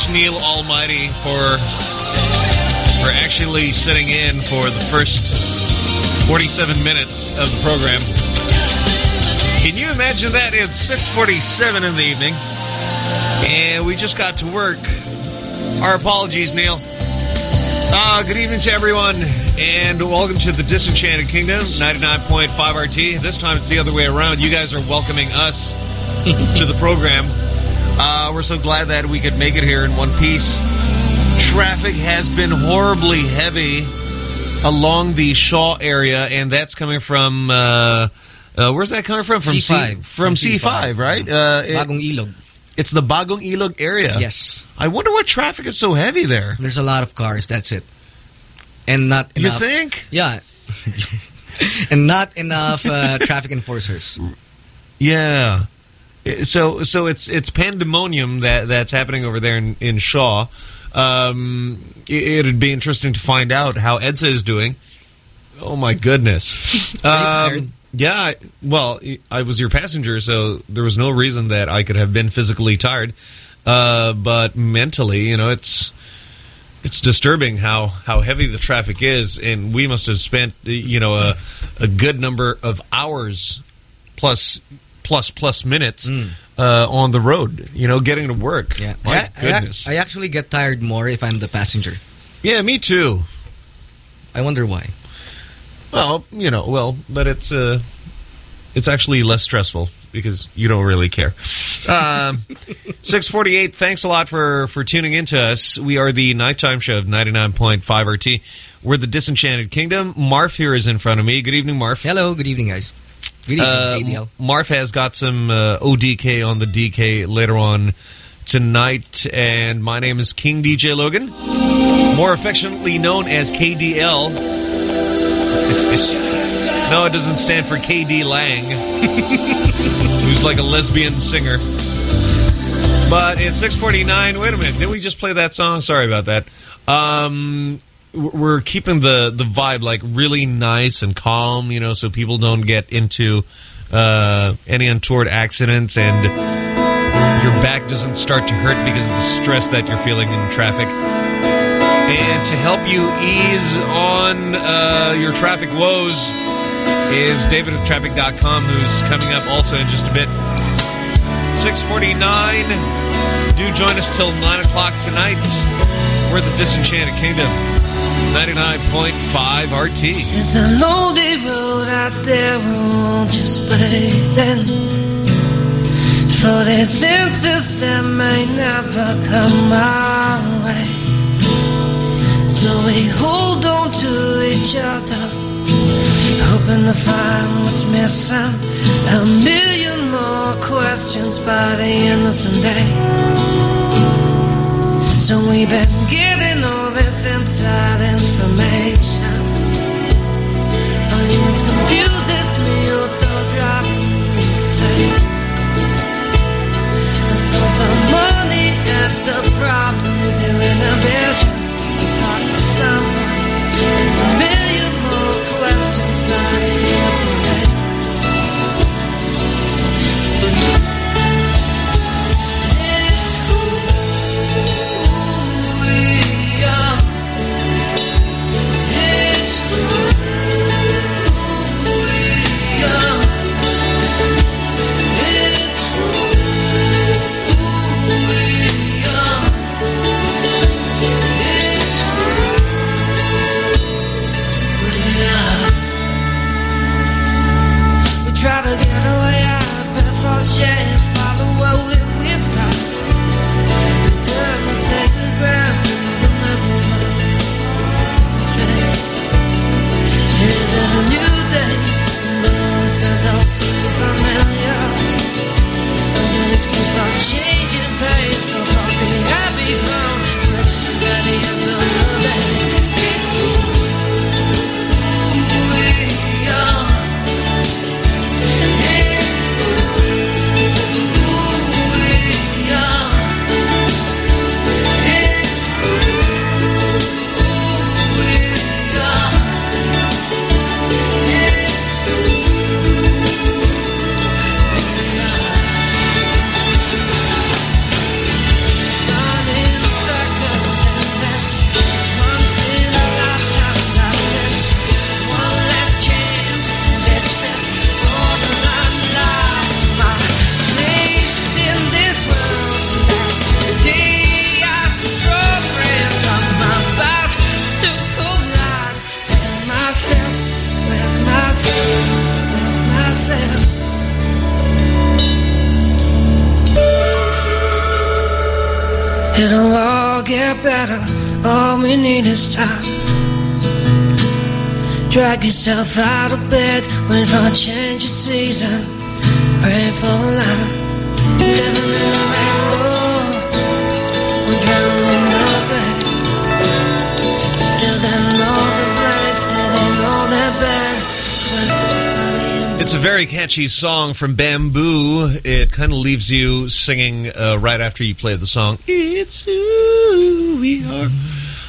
much, Neil Almighty, for for actually sitting in for the first 47 minutes of the program. Can you imagine that? It's 6.47 in the evening, and we just got to work. Our apologies, Neil. Uh, good evening to everyone, and welcome to the Disenchanted Kingdom, 99.5 RT. This time it's the other way around. You guys are welcoming us to the program. Uh, we're so glad that we could make it here in one piece. Traffic has been horribly heavy along the Shaw area, and that's coming from... Uh, uh, where's that coming from? From C5. C, from C5, right? Uh, it- Bagong Ilog. it's the Bagong Ilog area. Yes. I wonder what traffic is so heavy there. There's a lot of cars, that's it. And not You enough. think? Yeah. and not enough uh, traffic enforcers. Yeah. So so it's it's pandemonium that that's happening over there in, in Shaw. Um, it, it'd be interesting to find out how EDSA is doing. Oh my goodness. tired? um, yeah. Well, I was your passenger, so there was no reason that I could have been physically tired. Uh, but mentally, you know, it's it's disturbing how how heavy the traffic is, and we must have spent you know a a good number of hours plus plus plus minutes uh, on the road. You know, getting to work. Yeah. my I, I- goodness. I, actually get tired more if I'm the passenger. yeah, me too. I wonder why. Well, you know, well, but it's uh, it's actually less stressful because you don't really care. Um, 648, thanks a lot for, for tuning in to us. We are the nighttime show of 99.5 RT. We're the Disenchanted Kingdom. Marf here is in front of me. Good evening, Marf. Hello, good evening, guys. Good evening, Uh, Marf has got some uh, ODK on the DK later on tonight, and my name is King DJ Logan, more affectionately known as KDL. no, it doesn't stand for KD Lang, who's like a lesbian singer. But it's 649. Wait a minute. Did we just play that song? Sorry about that. Um, we're keeping the, the vibe like really nice and calm, you know, so people don't get into uh, any untoward accidents and your back doesn't start to hurt because of the stress that you're feeling in traffic. And to help you ease on uh, your traffic woes is David of Traffic.com, who's coming up also in just a bit. 649. Do join us till 9 o'clock tonight. We're the Disenchanted Kingdom. 99.5 RT. It's a lonely road out there, won't you stay then? For there's senses that may never come our way. So we hold on to each other, hoping to find what's missing. A million more questions by the end of the day. So we've been this inside information. Oh, it confuses me, you're so driving me insane. Throw some money at the your inhibitions. You talk to someone, it's a better. All we need is time. Drag yourself out of bed when trying to change your season. Pray for a. Living in a rainbow. We're drowning in all the blanks. Ain't all that bad. It's a very catchy song from Bamboo. It kind of leaves you singing uh, right after you play the song. It's who we are.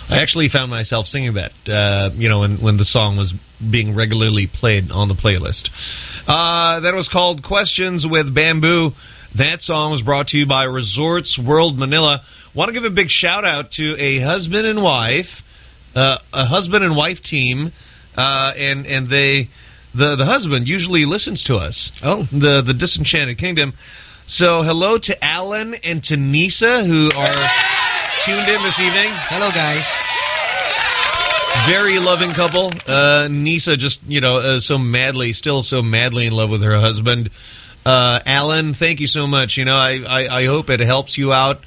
I actually found myself singing that, uh, you know, when, when the song was being regularly played on the playlist. Uh, that was called Questions with Bamboo. That song was brought to you by Resorts World Manila. Want to give a big shout out to a husband and wife, uh, a husband and wife team, uh, and and they, the the husband usually listens to us. Oh. the the Disenchanted Kingdom. So hello to Alan and to Nisa who are tuned in this evening. Hello, guys. Very loving couple. Uh, Nisa just, you know, uh, so madly, still so madly in love with her husband. Uh, Alan, thank you so much. You know, I, I, I hope it helps you out,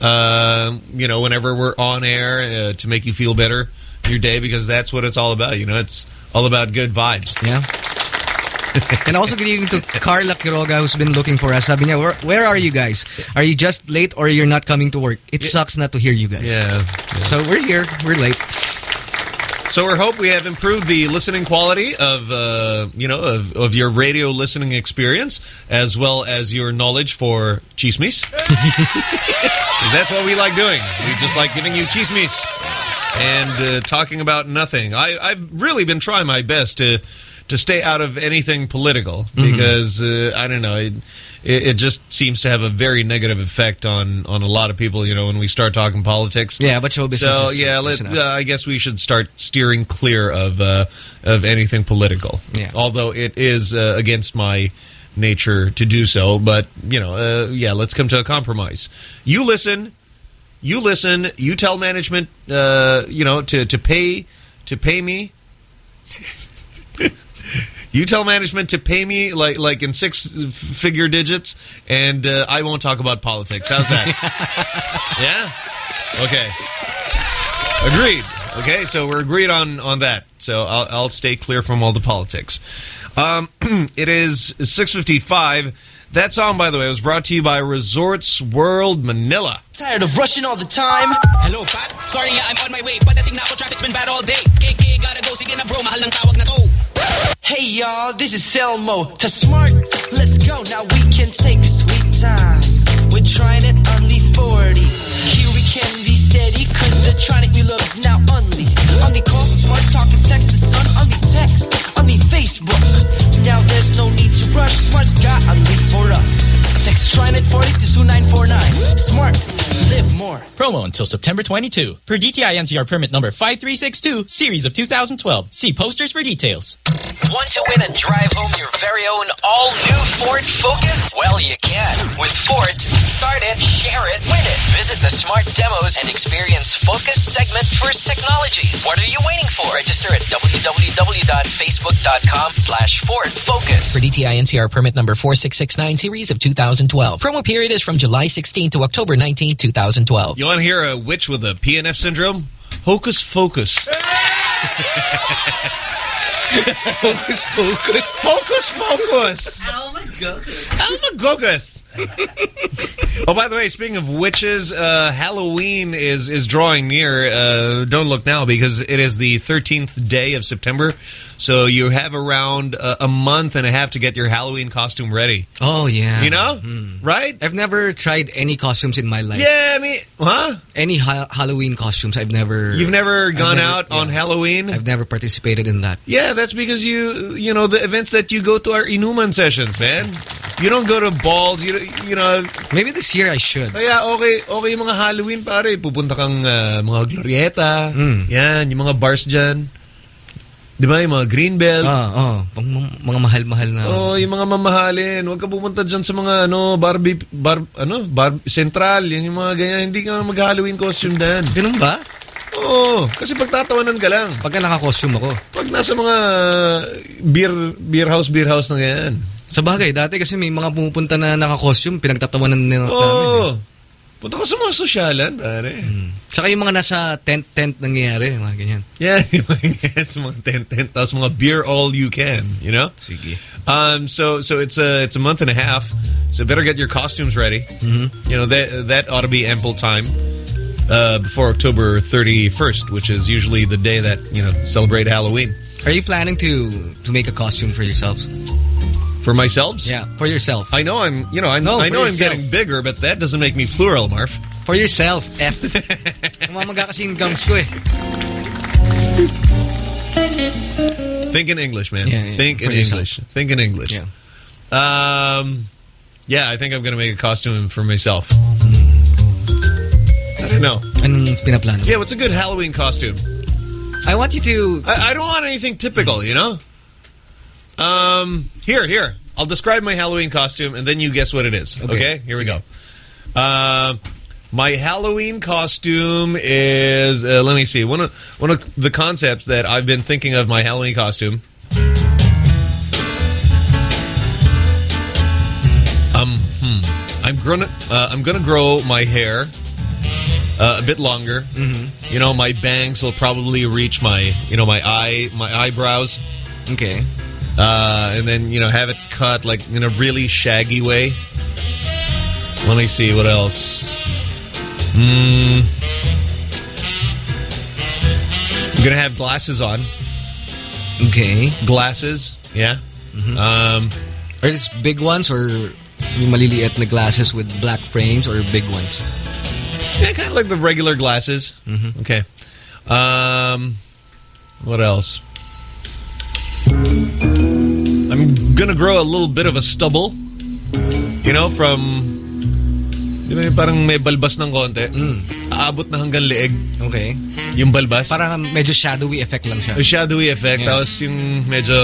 uh, you know, whenever we're on air uh, to make you feel better your day because that's what it's all about. You know, it's all about good vibes. Yeah. And also good evening to Carla Quiroga who's been looking for us. Sabi niya, where, where are you guys? Are you just late or you're not coming to work? It sucks not to hear you guys. Yeah. So we're here. We're late. So we hope we have improved the listening quality of uh, you know of, of your radio listening experience as well as your knowledge for chismis. that's what we like doing. We just like giving you chismis and uh, talking about nothing. I, I've really been trying my best to to stay out of anything political because uh, I don't know. It, it, it just seems to have a very negative effect on on a lot of people. You know, when we start talking politics. Yeah, but show business So yeah, let, uh, I guess we should start steering clear of uh, of anything political. Yeah. Although it is uh, against my nature to do so, but you know, uh, yeah, let's come to a compromise. You listen, you listen, you tell management, uh, you know, to to pay to pay me. You tell management to pay me like like in six figure digits, and uh, I won't talk about politics. How's that? yeah. Okay. Agreed. Okay, so we're agreed on on that. So I'll, I'll stay clear from all the politics. Um, it is 6:55. That song, by the way, was brought to you by Resorts World Manila. Tired of rushing all the time. Hello, Pat. Sorry nga, I'm on my way. Padating na ako, traffic's been bad all day. KK, gotta go. Sige na bro, mahal ng tawag na to. Hey y'all, this is Selmo. To smart, let's go. Now we can take sweet time. We're trying it only 40. Here we can be steady, cause the tronic we love is now only. Only calls, smart talk and text, and son, only text, only Facebook. Now there's no need to rush, smart's got only for us. Text Trinet 40 to 2949. Smart, live more. Promo until September 22. Per DTI NCR permit number 5362, series of 2012. See posters for details. Want to win and drive home your very own all-new Ford Focus? Well, you can. With Ford's Start It, Share It, Win It. Visit the Smart Demos and experience Focus segment first technologies. What are you waiting for? Register at www.facebook.com slash Ford Focus. For DTI NCR permit number 4669 series of 2012. Promo period is from July 16 to October 19, 2012. You want to hear a witch with a PNF syndrome? Hocus Focus. Hocus focus. Hocus Focus. Almagogus. Oh, by the way, speaking of witches, uh, Halloween is is drawing near. Uh, don't look now because it is the 13th day of September. So you have around uh, a month and a half to get your Halloween costume ready. Oh, yeah. You know? Hmm. Right? I've never tried any costumes in my life. Yeah, I mean, huh? Any ha Halloween costumes, I've never... You've never gone never- out on. Halloween? I've never participated in that. Yeah, that's because you, you know, the events that you go to are inuman sessions, man. You don't go to balls, you you know. Maybe this year I should. Kaya okay, okay yung mga Halloween pare, pupunta kang uh, mga Glorieta, Mm. yan, yung mga bars dyan. Di ba, yung mga Greenbelt. Ah, oh, pang mga mahal-mahal na. Oh, yung mga mamahalin. Huwag ka pupunta dyan sa mga ano, Barbie, bar, ano, bar, Central, yan yung mga ganyan. Hindi ka mag-Halloween costume dan. Ganun ba? Oo, Oo, kasi pagtatawanan ka lang. Pagka naka-costume ako. Pag nasa mga beer beer house, beer house na ganyan. Sa bagay, dati kasi may mga pumupunta na naka-costume, pinagtatawanan nila Oo. namin. Eh. Punta ka sa mga sosyalan, pare. Tsaka yung mga nasa tent-tent nangyayari, mga ganyan. Yeah, yung mga yes, mga tent tent tapos mga beer all you can, you know? Sige. Um so so it's a it's a month and a half. So better get your costumes ready. Mhm. You know, that that ought to be ample time uh before October 31st, which is usually the day that, you know, celebrate Halloween. Are you planning to to make a costume for yourselves? For myself? Yeah, for yourself. I know I'm, you know, I, No, I know I'm getting bigger, but that doesn't make me plural, Marv. For yourself, F. Umamaga kasi yung gums ko eh. Think in English, man. Yeah, yeah, Think in yourself. English. Think in English. Yeah. Um, yeah, I think I'm going to make a costume for myself. I don't know. Anong pinaplano? Yeah, what's a good Halloween costume? I want you to... I, I don't want anything typical, you know? Um, here, here. I'll describe my Halloween costume, and then you guess what it is. Okay? Okay. Here we go. Uh, my Halloween costume is, uh, let me see, one of, one of the concepts that I've been thinking of my Halloween costume Um, hmm. I'm gonna uh, I'm gonna grow my hair uh, a bit longer. Mm-hmm. You know, my bangs will probably reach my you know my eye my eyebrows, Okay. Uh, and then you know have it cut like in a really shaggy way. Let me see what else. Hmm. I'm gonna have glasses on. Okay. Glasses, yeah. Um. Are these big ones or yung maliliit na glasses with black frames or big ones? Yeah, kind of like the regular glasses. Mm-hmm. Okay. Um, what else? I'm gonna grow a little bit of a stubble. You know, from di ba parang may balbas ng konti. Aabot na hanggang leeg Okay. yung balbas. Parang medyo shadowy effect lang siya. a shadowy effect. Yeah. Tapos yung medyo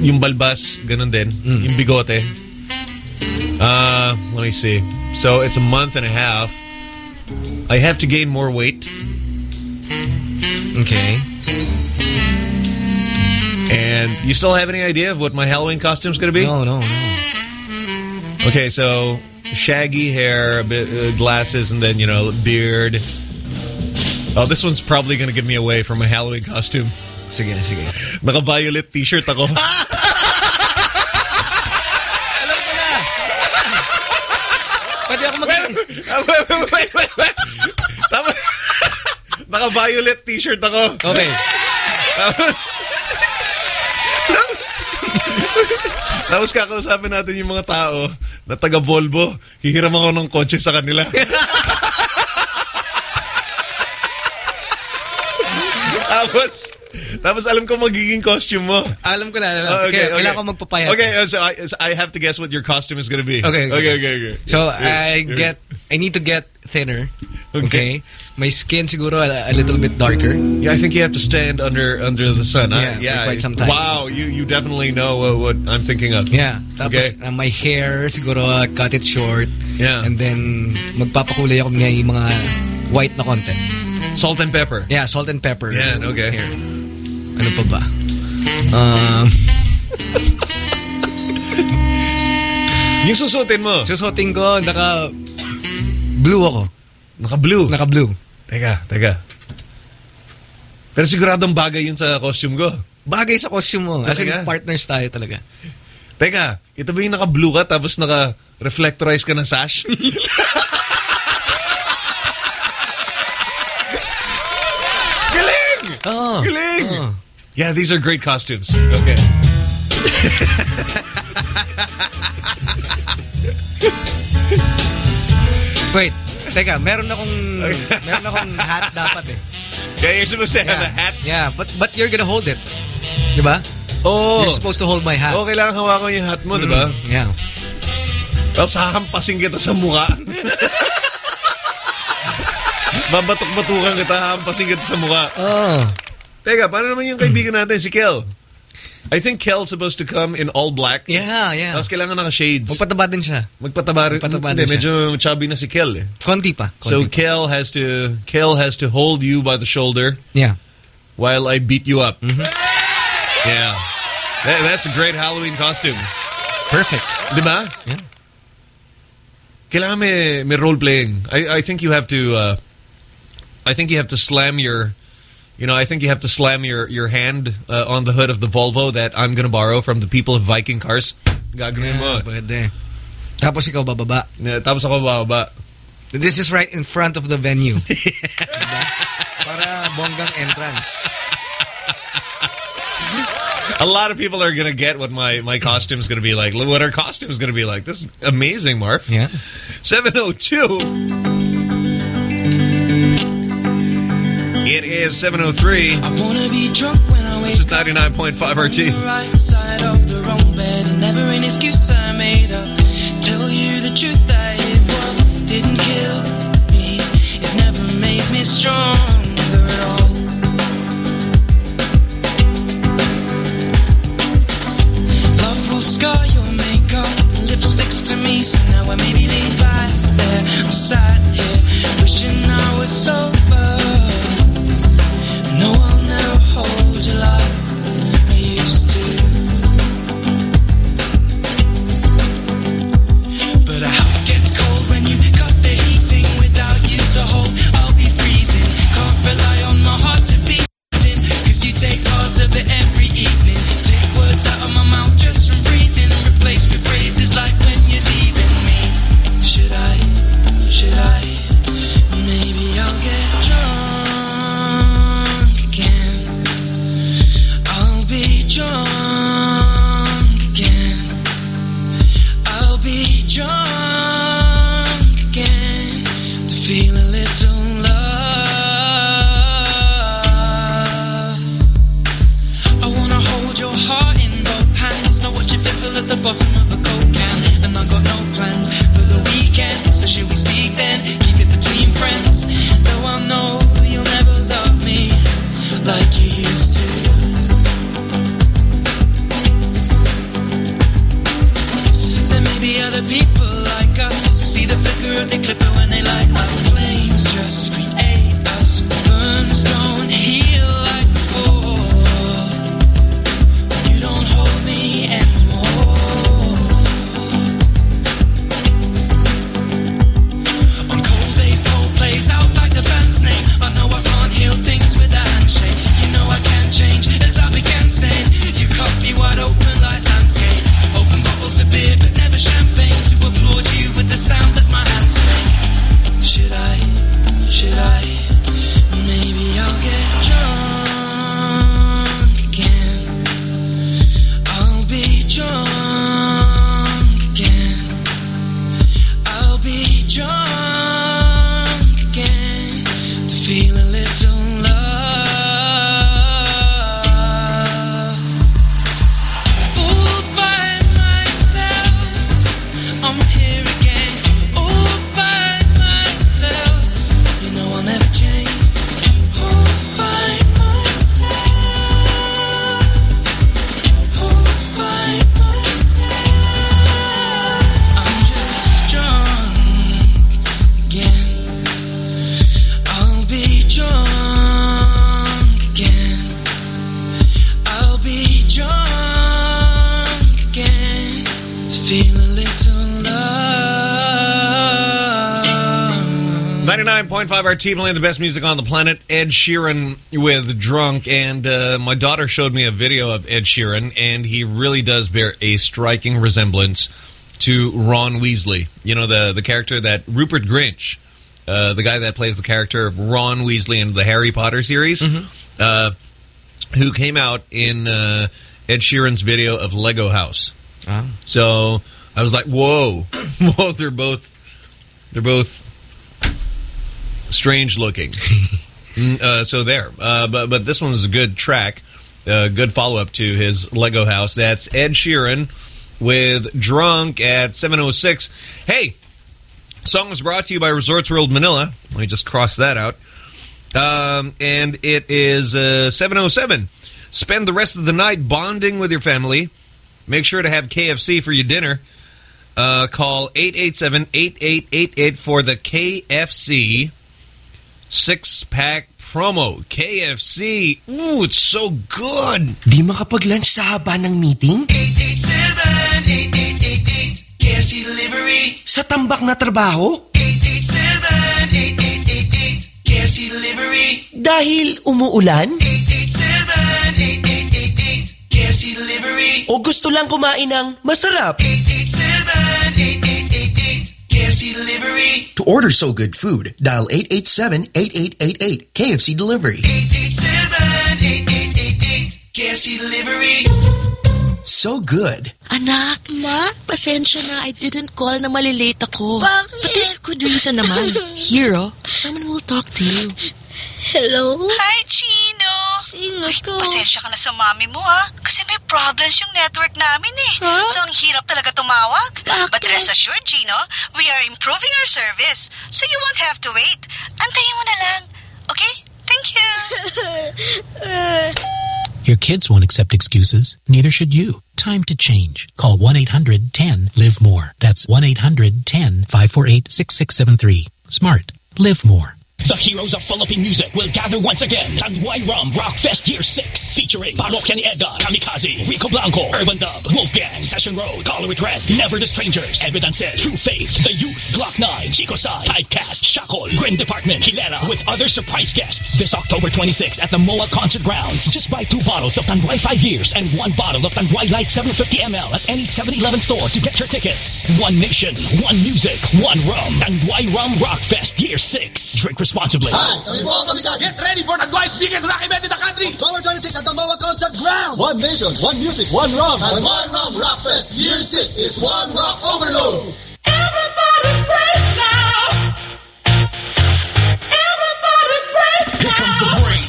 yung balbas, ganun din. Mm. Yung bigote. Uh, let me see. So it's a month and a half. I have to gain more weight. Okay. And you still have any idea of what my Halloween costume's going to be? No, no, no. Okay, so shaggy hair, a bit uh, glasses, and then, you know, beard. Oh, this one's probably going to give me away from my Halloween costume. Sige, sige. Naka-violet t-shirt ako. Alam ko na! Pwede ako mag... wait, wait, wait, wait, wait. Tama. Naka-violet t-shirt ako. Okay. Tapos kakausapin natin yung mga tao na taga Volvo. Hihiram ako ng kotse sa kanila. tapos, tapos alam ko magiging costume mo. Alam ko na. Alam. Oh, okay, Kailangan ko magpapayat. Okay, uh, so I, so I have to guess what your costume is gonna be. Okay, okay. okay, okay. okay. So, Yeah, I yeah. get... I need to get thinner. Okay. Okay. My skin siguro a, a little bit darker. Yeah, I think you have to stand under under the sun. huh? Yeah, quite some time. Wow, you you definitely know what, what I'm thinking of. Yeah. Tapos Okay. uh, my hair, siguro uh, cut it short. Yeah. And then magpapakulay ako ng mga white na konti. Salt and pepper. Yeah, salt and pepper. Yeah, okay. Hair. Ano pa ba? Um, Yung susutin mo. susutin ko, naka blue ako. Naka-blue. Naka blue. Teka, teka. Pero siguradong bagay yun sa costume ko. Bagay sa costume mo. Kasi Talaga? partners tayo talaga. Teka, ito ba yung naka-blue ka tapos naka-reflectorize ka ng sash? Galing! Oh. Galing! Oh. Yeah, these are great costumes. Okay. Wait. Teka, meron akong meron akong hat dapat eh. Yeah, you're supposed to have Yeah. a hat. Yeah, but but you're gonna hold it. 'Di ba? Oh. You're supposed to hold my hat. Oh, kailangan hawakan yung hat mo, di ba? Mm, Yeah. Tapos hahampasin kita sa mukha. Babatok-batukan kita, hahampasin kita sa mukha. Oh. Teka, paano naman yung kaibigan natin, si Kel? I think Kel's supposed to come in all black. Yeah, yeah. Tapos kailangan naka-shades. Magpataba din siya. Magpataba rin. Magpataba din medyo chubby na si Kel eh. Konti pa. Konti So pa. Kel has to Kel has to hold you by the shoulder Yeah. while I beat you up. Mm-hmm. Yeah. That- that's a great Halloween costume. Perfect. Di ba? Yeah. Kailangan may, may role playing. I, I think you have to uh, I think you have to slam your you know, I think you have to slam your your hand uh, on the hood of the Volvo that I'm gonna borrow from the people of Viking cars. Gagawin mo. Yeah, pwede. Tapos ikaw bababa. Yeah, tapos ako bababa. This is right in front of the venue. Para bonggang entrance. A lot of people are going to get what my, my costume is going to be like. What our costume is going to be like. This is amazing, Marv. Yeah. 702. It is 703. I wanna be drunk when I This wake is 99.5 RT. the right side of the wrong bed and never an excuse I made up. Tell you the truth that it what didn't kill me. It never made me stronger at all. Love will scar your makeup and lipsticks to me. So now I maybe back there. I'm sat here wishing I was sober. 99.5 RT playing the best music on the planet. Ed Sheeran with Drunk. And uh, my daughter showed me a video of Ed Sheeran, and he really does bear a striking resemblance to Ron Weasley. You know, the, the character that Rupert Grint, uh, the guy that plays the character of Ron Weasley in the Harry Potter series, uh, who came out in uh, Ed Sheeran's video of Lego House. Ah. So I was like, whoa, whoa, they're both, they're both strange looking. Mm, uh, so there, uh, but but this one's a good track, uh, good follow up to his Lego House. That's Ed Sheeran with "Drunk" at 7:06. Hey, song was brought to you by Resorts World Manila. Let me just cross that out. Um, and it is uh, 707. spend the rest of the night bonding with your family. Make sure to have KFC for your dinner. Uh, call 887-8888 for the KFC six-pack promo. KFC. Ooh, it's so good. Di makapag-lunch sa haba ng meeting? 887-8888 KFC delivery. Sa tambak na trabaho? 887-8888 KFC delivery. Dahil umuulan? 887-8888 KFC delivery. O gusto lang kumain ng masarap? 887-8888 KFC delivery. To order so good food, dial 887-8888 KFC Delivery. 887-8888 KFC delivery. So good. Anak, Ma? Pasensya na, I didn't call na malilate ako. Bakit? But there's a good reason naman. Hero, someone will talk to you. Hello? Hi, Chino! Sino Ay, to? pasensya ka na sa mami mo, ha? Kasi may problems yung network namin, eh. Huh? So, ang hirap talaga tumawag. Bakit? But rest assured, Chino, we are improving our service. So, you won't have to wait. Antayin mo na lang. Okay? Thank you. Your kids won't accept excuses. Neither should you. Time to change. Call 1-800-10-LIVE MORE. That's 1-800-10-548-6673. Smart. Live more. The heroes of Philippine music will gather once again. Rum Rock Fest Year 6 featuring Parokya ni Edgar, Kamikaze, Rico Blanco, Urban Dub, Wolfgang, Session Road, Color Red, Never the Strangers, Evidence True Faith, The Youth, Gloc-9, Chico Typecast, Shackle, Grin Department, Hilera, with other surprise guests. This October 26 at the MOA Concert Grounds. Just buy two bottles of Tanduay 5 years and one bottle of Tanduay Light 750 ml at any 7-Eleven store to get your tickets. One nation, one music, one rum. Tanduay Rum Rock Fest Year 6. Drink responsibly. Hi, kami po ang Kamikaze. Get ready for the twice biggest rock event in the country. October 26 at the MOA Concert Ground. One nation, one music, one rum. And one rum rock fest. Year 6 is one rock overload. Everybody break now. Everybody break Here comes the break.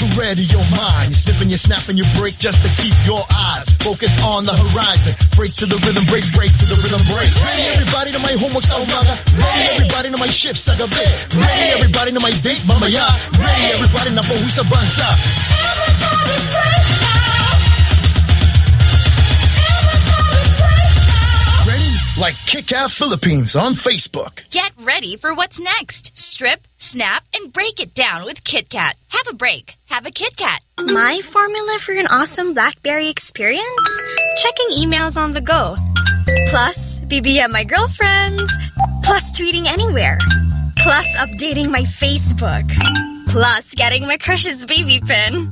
To ready your mind. You're snipping, you're snapping, you break just to keep your eyes focused on the horizon. Break to the rhythm, break, break to the rhythm, break. Ready everybody to my homework sa umaga. Ready everybody to my shift sa gabi. Ready everybody to my date mama ya. Ready everybody na pauwi sa bansa. Everybody break Like KitKat Philippines on Facebook. Get ready for what's next. Strip, snap, and break it down with KitKat. Have a break. Have a KitKat. My formula for an awesome BlackBerry experience? Checking emails on the go. Plus, BBM my girlfriends. Plus, tweeting anywhere. Plus, updating my Facebook. Plus, getting my crush's baby pin.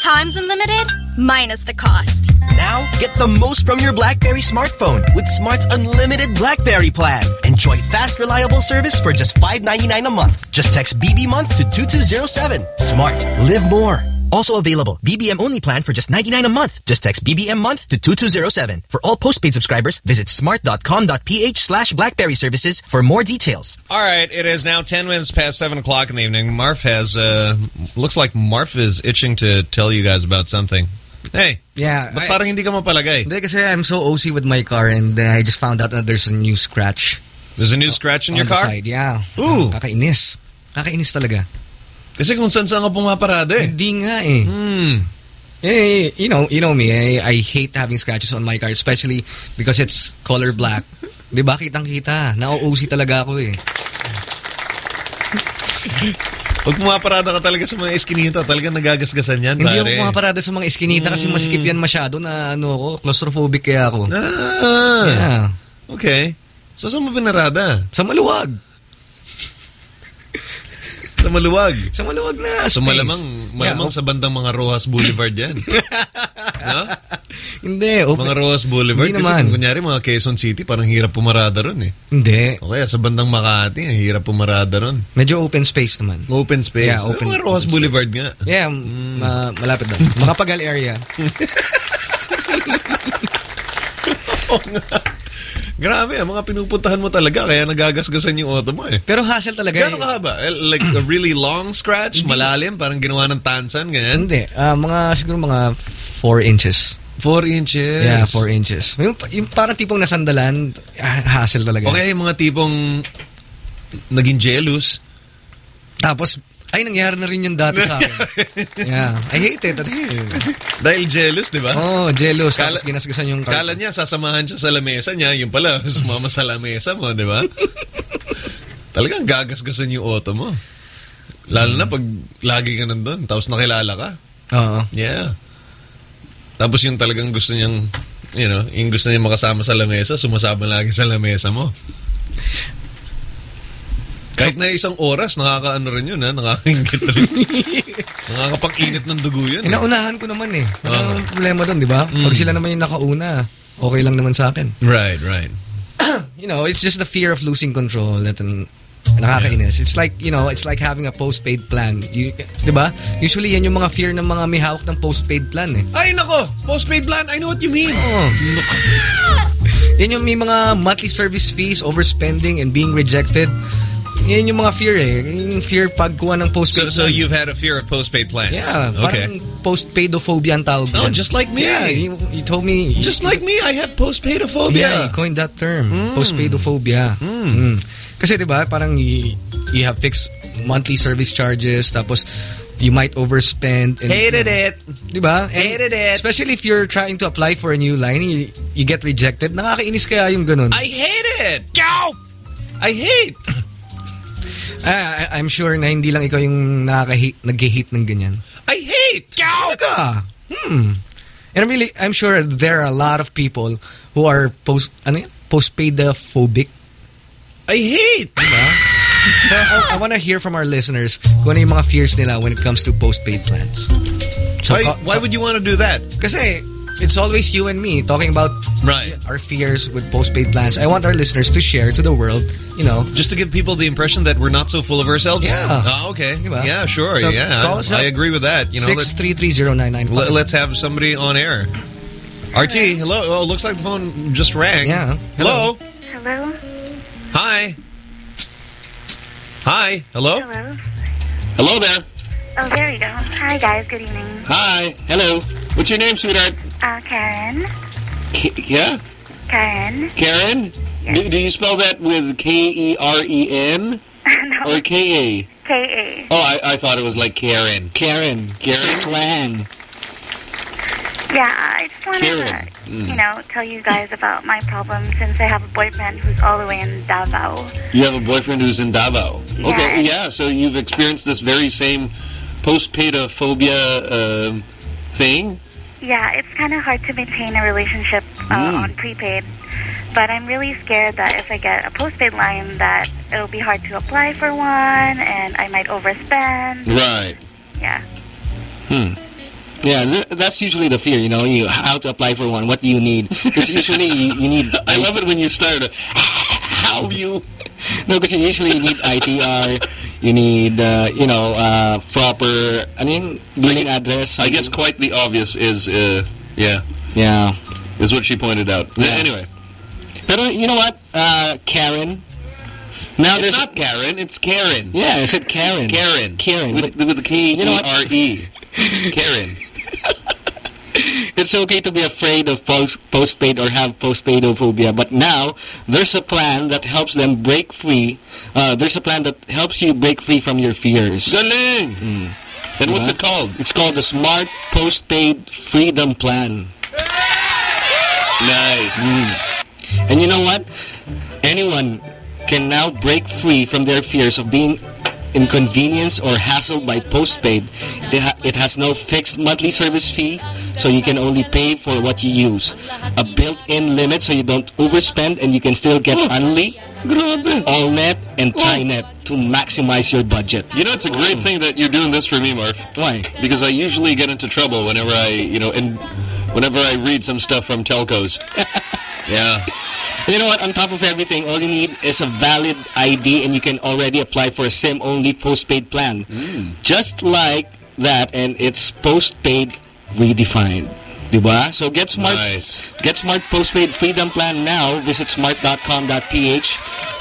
Times unlimited, minus the cost. Now, get the most from your BlackBerry smartphone with Smart's unlimited BlackBerry plan. Enjoy fast, reliable service for just $5.99 a month. Just text BB month to 2207. Smart. Live more. Also available, BBM only plan for just 99 a month. Just text BBM month to 2207. For all postpaid subscribers, visit smart.com.ph slash blackberry services for more details. All right, it is now 10 minutes past 7 o'clock in the evening. Marf has, uh, looks like Marf is itching to tell you guys about something. Hey. Yeah. Ba't parang hindi ka mapalagay? Hindi kasi I'm so OC with my car and uh, I just found out that there's a new scratch. There's a new scratch in on your the car? side, yeah. Ooh. Kakainis. Kakainis talaga. Kasi kung saan saan ka pumaparada eh. Hindi nga eh. Hmm. Eh, you know, you know me, eh, I hate having scratches on my car, especially because it's color black. Di ba? Kitang-kita. Na-OC talaga ako eh. Pag pumaparada ka talaga sa mga eskinita, talagang nagagasgasan yan, Hindi pare. ako pumaparada sa mga iskinita kasi masikip yan masyado na ano ako, claustrophobic kaya ako. Ah. Yeah. Okay. So, saan mo pinarada? Sa maluwag. Sa maluwag? Sa maluwag na So, space. malamang, malamang Yeah, sa bandang mga Rojas Boulevard yan. no? Hindi. Open. Mga Rojas Boulevard. Hindi kasi naman. kung kunyari, mga Quezon City, parang hirap pumarada ron eh. Hindi. O kaya sa bandang Makati, hirap pumarada ron. Medyo open space naman. Open space. Yeah, Ah, open- mga Rojas open Boulevard nga. Yeah, Hmm. ma- malapit lang. Makapagal area. Oo nga. Grabe, ah, mga pinupuntahan mo talaga kaya nagagasgasan yung auto mo eh. Pero hassle talaga. Gano'ng kahaba? Eh, Like a really long scratch? Malalim? Parang ginawa ng tansan? Ganyan? Hindi. Ah, mga, siguro mga 4 inches. 4 inches? Yeah, 4 inches. Yung, yung parang tipong nasandalan, ah, hassle talaga. Okay, yung mga tipong naging jealous. Tapos, Ay, nangyari na rin yun dati sa akin. yeah. I hate it. Dahil jealous, di ba? Oh, jealous. Tapos ginasgasan yung cart. Kala niya, sasamahan siya sa lamesa niya. Yung pala, sumama sa lamesa mo, di ba? Talagang gagasgasan yung auto mo. Lalo na pag lagi ka nandun, tapos nakilala ka. Oo. Yeah. Tapos yung talagang gusto niyang, you know, yung gusto niya makasama sa lamesa, sumasama lagi sa lamesa mo. Kahit na isang oras, nakakaano rin yun, ha? Nakakaingit rin. Nakakapag-init ng dugo yun. Inaunahan ko naman eh. Ano Oo. ang problema doon, di ba? Pag sila naman yung nakauna, okay lang naman sa akin. Right, right. You know, it's just the fear of losing control that um, nakakainis. It's like, you know, it's like having a postpaid plan. You, di ba? Usually, yan yung mga fear ng mga may hawak ng postpaid plan eh. Ay, nako! Postpaid plan, I know what you mean. Oh. Yan yung may mga monthly service fees, overspending, and being rejected. Yan yung mga fear eh. Yung fear pagkuha ng postpaid So, so you've had a fear of postpaid plans? Yeah, Okay. parang postpaidophobia ang tawag Oh, just like me. Yeah, you, you told me. Just like me, I have postpaidophobia. Yeah, you coined that term. Postpaidophobia. Mm. Kasi 'di ba, parang you, you have fixed monthly service charges tapos you might overspend and Hated it. 'Di ba? And Hated it. Especially if you're trying to apply for a new line, you, you get rejected. Nakakainis kaya yung ganun. I hate it. Go! I hate. Ah, I'm sure na hindi lang ikaw yung nag-hate ng ganyan. I hate. Talaga. Hmm. And I'm really, I'm sure there are a lot of people who are post, ano yun? Postpaid-phobic. I hate. Diba? So, I, I want to hear from our listeners kung ano yung mga fears nila when it comes to postpaid plans. why, why would you want to do that? Kasi it's always you and me talking about Right. our fears with postpaid plans. I want our listeners to share to the world, you know. Just to give people the impression that we're not so full of ourselves? Yeah. Oh, okay. Yeah, sure. So, yeah. call us I up. agree with that. You know, let, 6330995. let, let's have somebody on air. RT, hello. Oh, looks like the phone just rang. Yeah. Hello. Hello? Hi. Hi. Hello. Hello? Hello there. Oh, there you go. Hi, guys. Good evening. Hi. Hello. What's your name, sweetheart? Uh, Karen. K yeah? Karen. Karen? Do, do you spell that with K-E-R-E-N no, or K-A? K-A. Oh, I, I thought it was like Karen. Karen. Karen? Slang. Yeah, I just wanted Karen. to, Mm. you know, tell you guys about my problem since I have a boyfriend who's all the way in Davao. You have a boyfriend who's in Davao. Okay, Yeah. yeah, so you've experienced this very same post-paidophobia um thing? Yeah, it's kind of hard to maintain a relationship uh, Mm. on prepaid. But I'm really scared that if I get a postpaid line that it'll be hard to apply for one and I might overspend. Right. Yeah. Hmm. Yeah, that's usually the fear, you know, you how to apply for one, what do you need? Because usually you, you need... I love it when you start how you... No, because usually you need ITR, you need, uh, you know, uh, proper, I mean, billing address. I guess quite the obvious is, uh, yeah. Yeah. Is what she pointed out. Yeah. Anyway. But you know what, uh, Karen? Now it's there's... not Karen, it's Karen. Yeah, I said Karen. Karen. Karen. With, with the You know? K-E-R-E. Karen. it's okay to be afraid of post postpaid or have postpaidophobia, but now there's a plan that helps them break free. Uh, there's a plan that helps you break free from your fears. Galing! Mm. And what's it called? It's called the Smart Postpaid Freedom Plan. Nice. Mm. And you know what? Anyone can now break free from their fears of being inconvenienced or hassled by postpaid. It, has no fixed monthly service fee, so you can only pay for what you use. A built-in limit so you don't overspend and you can still get hmm. Unli, AllNet, and TriNet to maximize your budget. You know, it's a great hmm. thing that you're doing this for me, Marv. Why? Because I usually get into trouble whenever I, you know, and whenever I read some stuff from telcos. yeah. You know what? On top of everything, all you need is a valid ID and you can already apply for a SIM-only postpaid plan. Hmm. Just like that, and it's postpaid redefined. Diba? So get smart. Nice. Get smart postpaid freedom plan now. Visit smart.com.ph.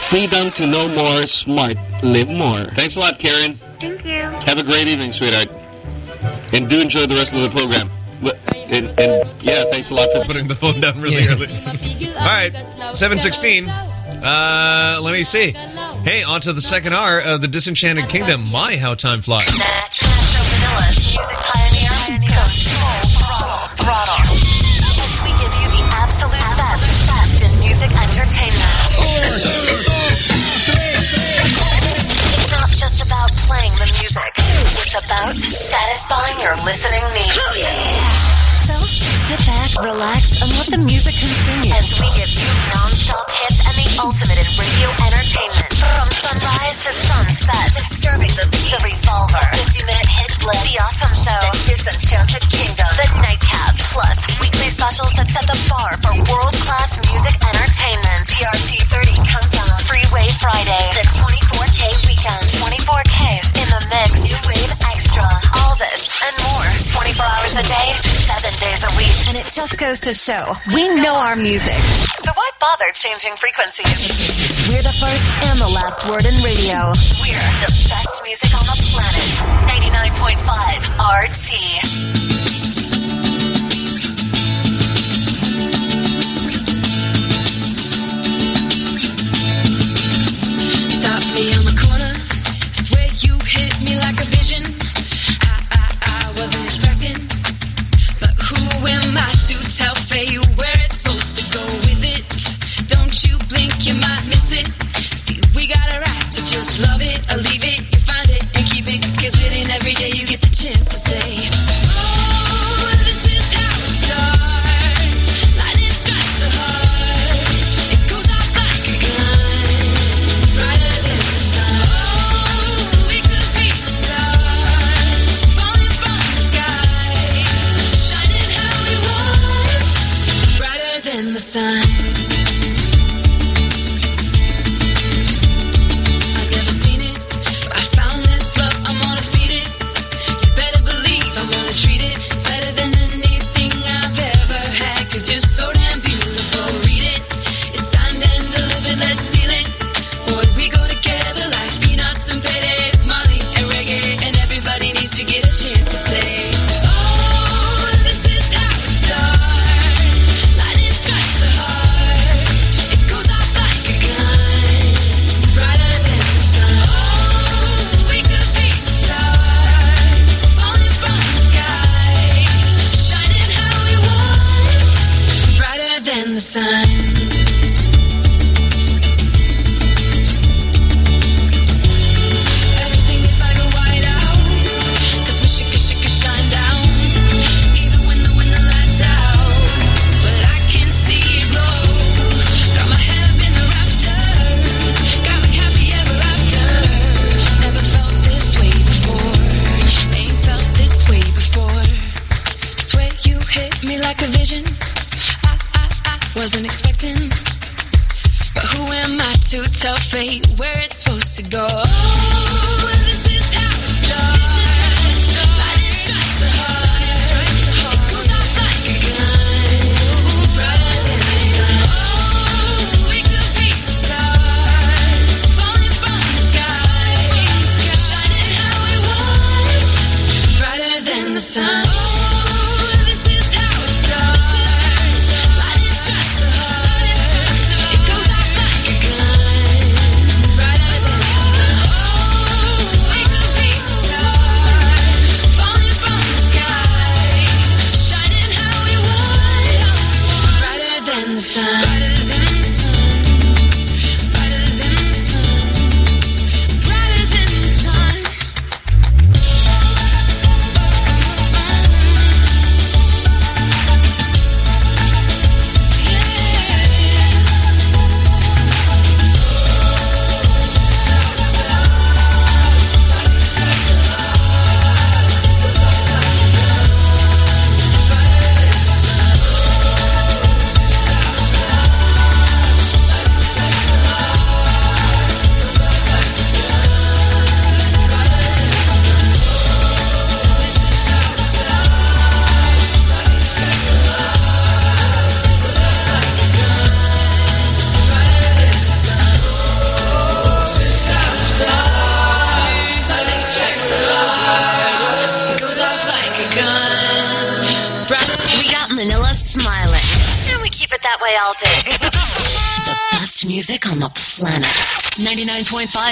Freedom to know more. Smart. Live more. Thanks a lot, Karen. Thank you. Have a great evening, sweetheart. And do enjoy the rest of the program. But- And, and yeah, thanks a lot for Putting the phone down really Yeah. early. All right, 716. Uh, let me see. Hey, on to the second hour of the Disenchanted Kingdom. My, how time flies. Nacho Manila's music pioneer goes full throttle. Throttle. About satisfying your listening needs. So sit back, relax, and let the music consume you. As we give you non-stop hits and the ultimate in radio entertainment. From sunrise to sunset, disturbing the beat, the revolver, 50-minute hit blitz, the awesome show, the Disenchanted Kingdom, the nightcap, plus weekly specials that set the bar for world-class music entertainment. TRT 30 Countdown, Freeway Friday, the 24K weekend, 24K 24 hours a day, 7 days a week. And it just goes to show, we know our music. So why bother changing frequencies? We're the first and the last word in radio. We're the best music on the planet. 99.5 RT. You might miss it. See, we got a right to just love it or leave it. You find it and keep it. Cause it ain't every day you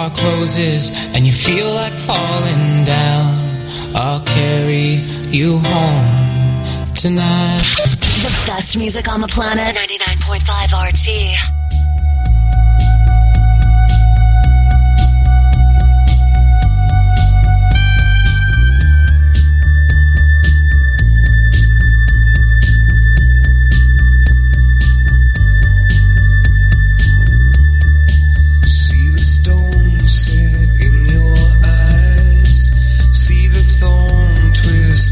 bar closes and you feel like falling down, I'll carry you home tonight. The best music on the planet 99.5 RT.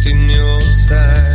in your side.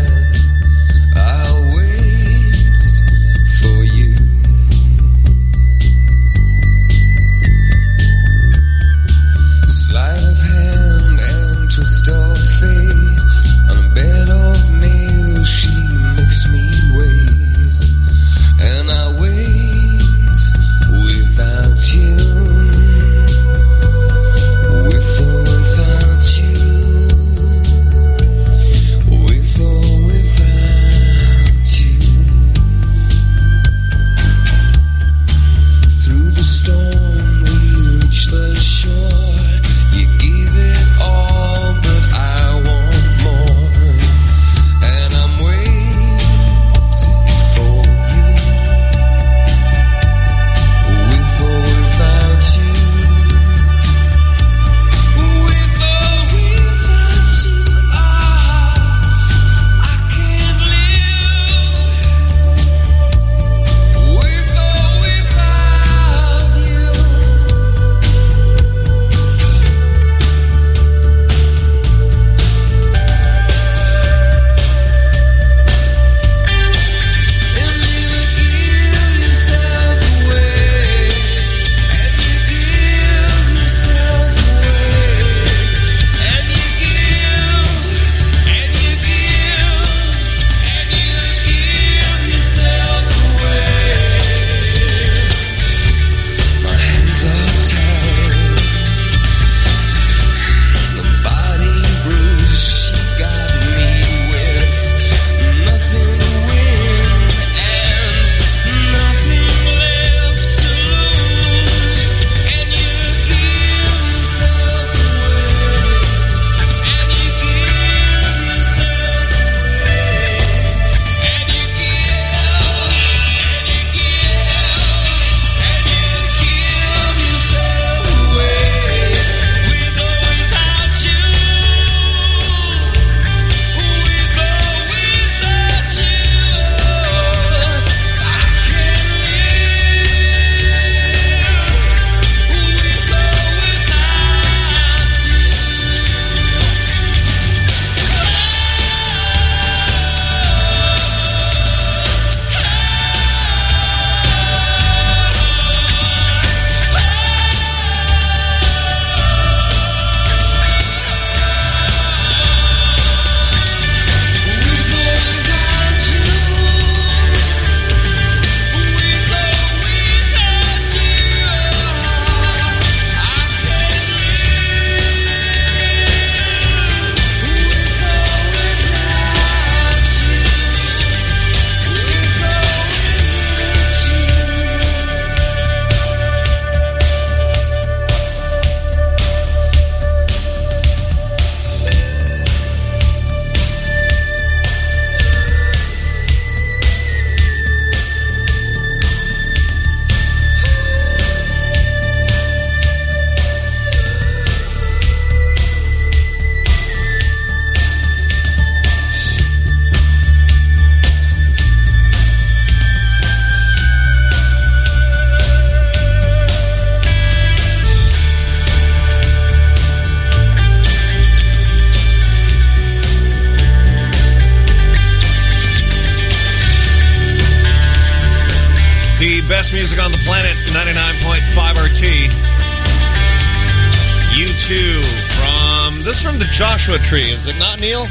Tree, is it not, Neil?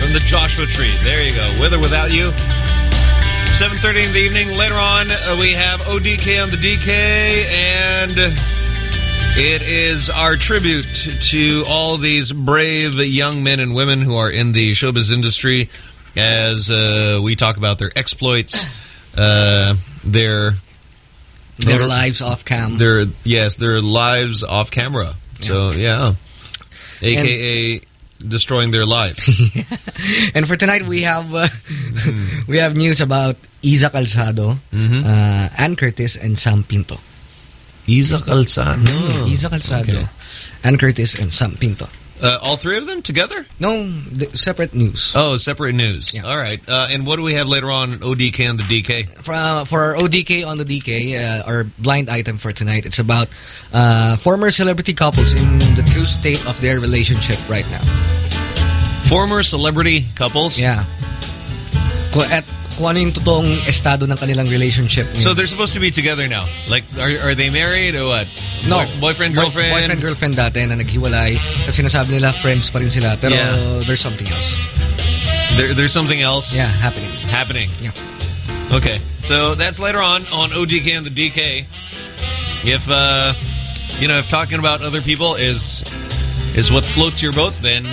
From the Joshua Tree. There you go. With or without you. 7.30 in the evening. Later on, uh, we have ODK on the DK, and it is our tribute to all these brave young men and women who are in the showbiz industry as uh, we talk about their exploits, uh, their... Their lives off cam. Their, yes, their lives off camera. So, yeah. AKA destroying their life. And for tonight, we have uh, we have news about Iza Calzado, Mm-hmm. uh, Anne Curtis, and Sam Pinto. Iza Calzado. Mm, Iza Calzado, Okay. Anne Curtis, and Sam Pinto. Uh, all three of them together? No, separate news. Oh, separate news. Yeah. All right. Uh, and what do we have later on ODK and the DK? For, uh, for our ODK on the DK, uh, our blind item for tonight, it's about uh, former celebrity couples in the true state of their relationship right now. Former celebrity couples? Yeah. At kung ano yung totoong estado ng kanilang relationship. So they're supposed to be together now. Like, are, are they married or what? No. Boy- boyfriend, Boy- girlfriend? boyfriend, girlfriend dati na naghiwalay. Kasi sinasabi nila friends pa rin sila. Pero Yeah. there's something else. There, there's something else? Yeah, happening. Happening. Yeah. Okay. So that's later on on ODK and the DK. If, uh, you know, if talking about other people is is what floats your boat, then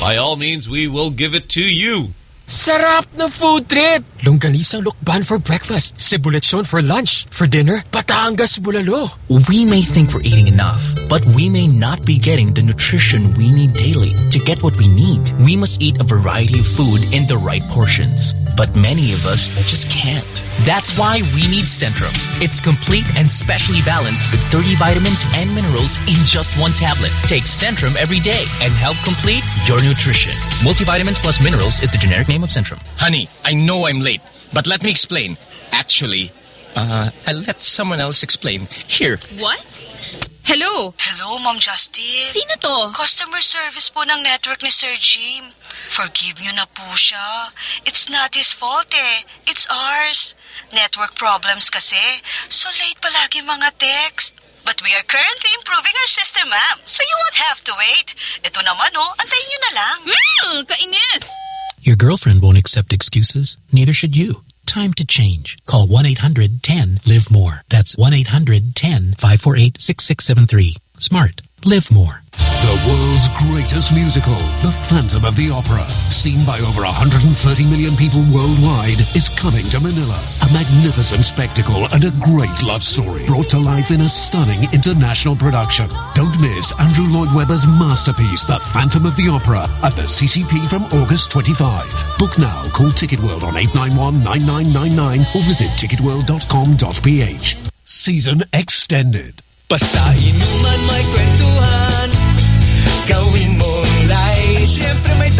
by all means, we will give it to you. Sarap na food trip! Longganisang Lucban for breakfast, Cebu lechon for lunch, for dinner, Batangas Bulalo. We may think we're eating enough, but we may not be getting the nutrition we need daily. To get what we need, we must eat a variety of food in the right portions. But many of us just can't. That's why we need Centrum. It's complete and specially balanced with 30 vitamins and minerals in just one tablet. Take Centrum every day and help complete your nutrition. Multivitamins plus minerals is the generic name of Centrum. Honey, I know I'm late, but let me explain. Actually, uh, I'll let someone else explain. Here, What? Hello? Hello, Ma'am Justin. Sino to? Customer service po ng network ni Sir Jim. Forgive nyo na po siya. It's not his fault eh. It's ours. Network problems kasi. So late palagi mga text. But we are currently improving our system, ma'am. So you won't have to wait. Ito naman oh, antayin nyo na lang. Mm, kainis! Your girlfriend won't accept excuses. Neither should you. Time to change. Call 1 800 10 Live More. That's 1 800 10 548 6673. Smart. Live more. The world's greatest musical, The Phantom of the Opera, seen by over 130 million people worldwide, is coming to Manila. A magnificent spectacle and a great love story brought to life in a stunning international production. Don't miss Andrew Lloyd Webber's masterpiece, The Phantom of the Opera, at the CCP from August 25. Book now, call Ticket World on 891-9999 or visit ticketworld.com.ph. Season extended. Basta inuman may kwentuhan Gawin mong light Siyempre may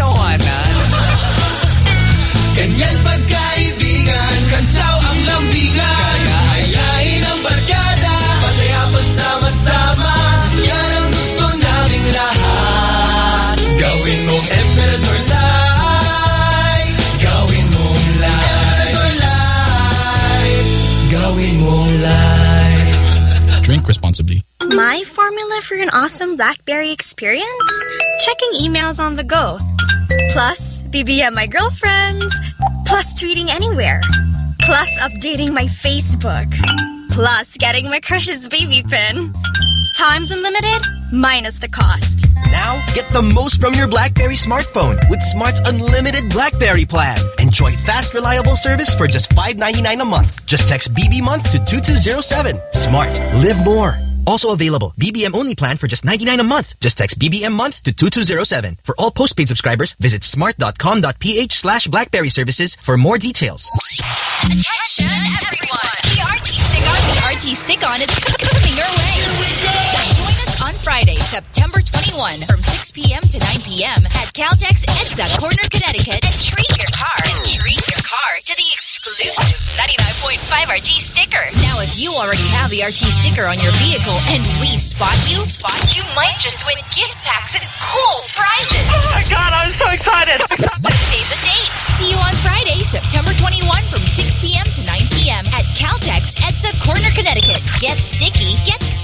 Drink responsibly. My formula for an awesome BlackBerry experience? Checking emails on the go. Plus, BBM my girlfriends. Plus, tweeting anywhere. Plus, updating my Facebook. Plus, getting my crush's baby pin. Times unlimited, minus the cost. Now, get the most from your BlackBerry smartphone with Smart's unlimited BlackBerry plan. Enjoy fast, reliable service for just $5.99 a month. Just text BB month to 2207. Smart. Live more. Also available, BBM only plan for just 99 a month. Just text BBM month to 2207. For all postpaid subscribers, visit smart.com.ph slash blackberry services for more details. Attention, everyone! The RT Stick On, the RT Stick On is coming your way. Join us on Friday, September 21 from 6 p.m. to 9 p.m. at Caltex EDSA Corner, Connecticut and treat your car and treat your car to the exclusive 99.5 RT sticker. Now, if you already have the RT sticker on your vehicle and we spot you, spot you might just win gift packs and cool prizes. Oh my god, I'm so excited. Save the date. See you on Friday, September 21 from 6 p.m. to 9 p.m. at Caltex EDSA Corner Connecticut. Get sticky, get stuck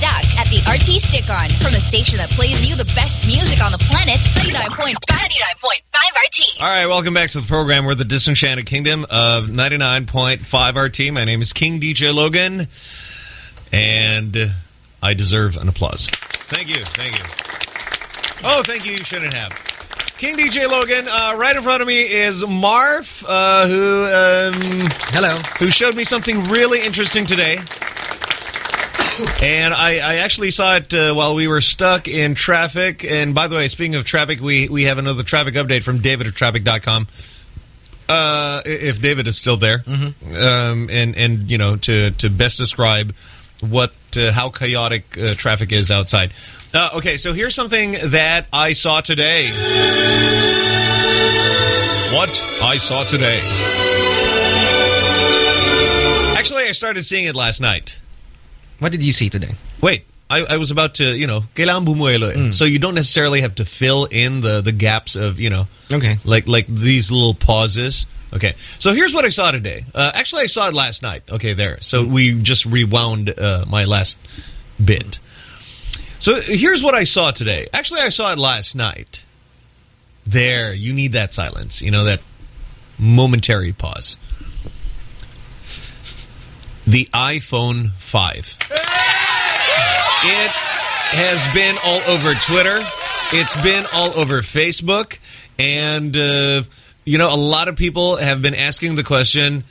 at the RT Stick-On. From a station that plays you the best music on the planet, 99.5 99.5 RT. All right, welcome back to the program. We're the Disenchanted Kingdom of 99.5 RT. My name is King DJ Logan, and I deserve an applause. Thank you, thank you. Oh, thank you. You shouldn't have. King DJ Logan. Uh, right in front of me is Marv, uh, who um, hello, who showed me something really interesting today. And I, I actually saw it uh, while we were stuck in traffic. And by the way, speaking of traffic, we, we have another traffic update from David at traffic.com. Uh, if David is still there, um, and and you know to to best describe what uh, how chaotic uh, traffic is outside. Uh, okay, so here's something that I saw today. What I saw today. Actually, I started seeing it last night. What did you see today? Wait, I, I was about to, you know, kailangan bumuelo eh. So you don't necessarily have to fill in the the gaps of, you know, Okay. like like these little pauses. Okay, so here's what I saw today. Uh, actually, I saw it last night. Okay, there. So we just rewound uh, my last bit. So here's what I saw today. Actually, I saw it last night. There, you need that silence. You know that momentary pause. The iPhone 5. It has been all over Twitter. It's been all over Facebook. And, uh, you know, a lot of people have been asking the question,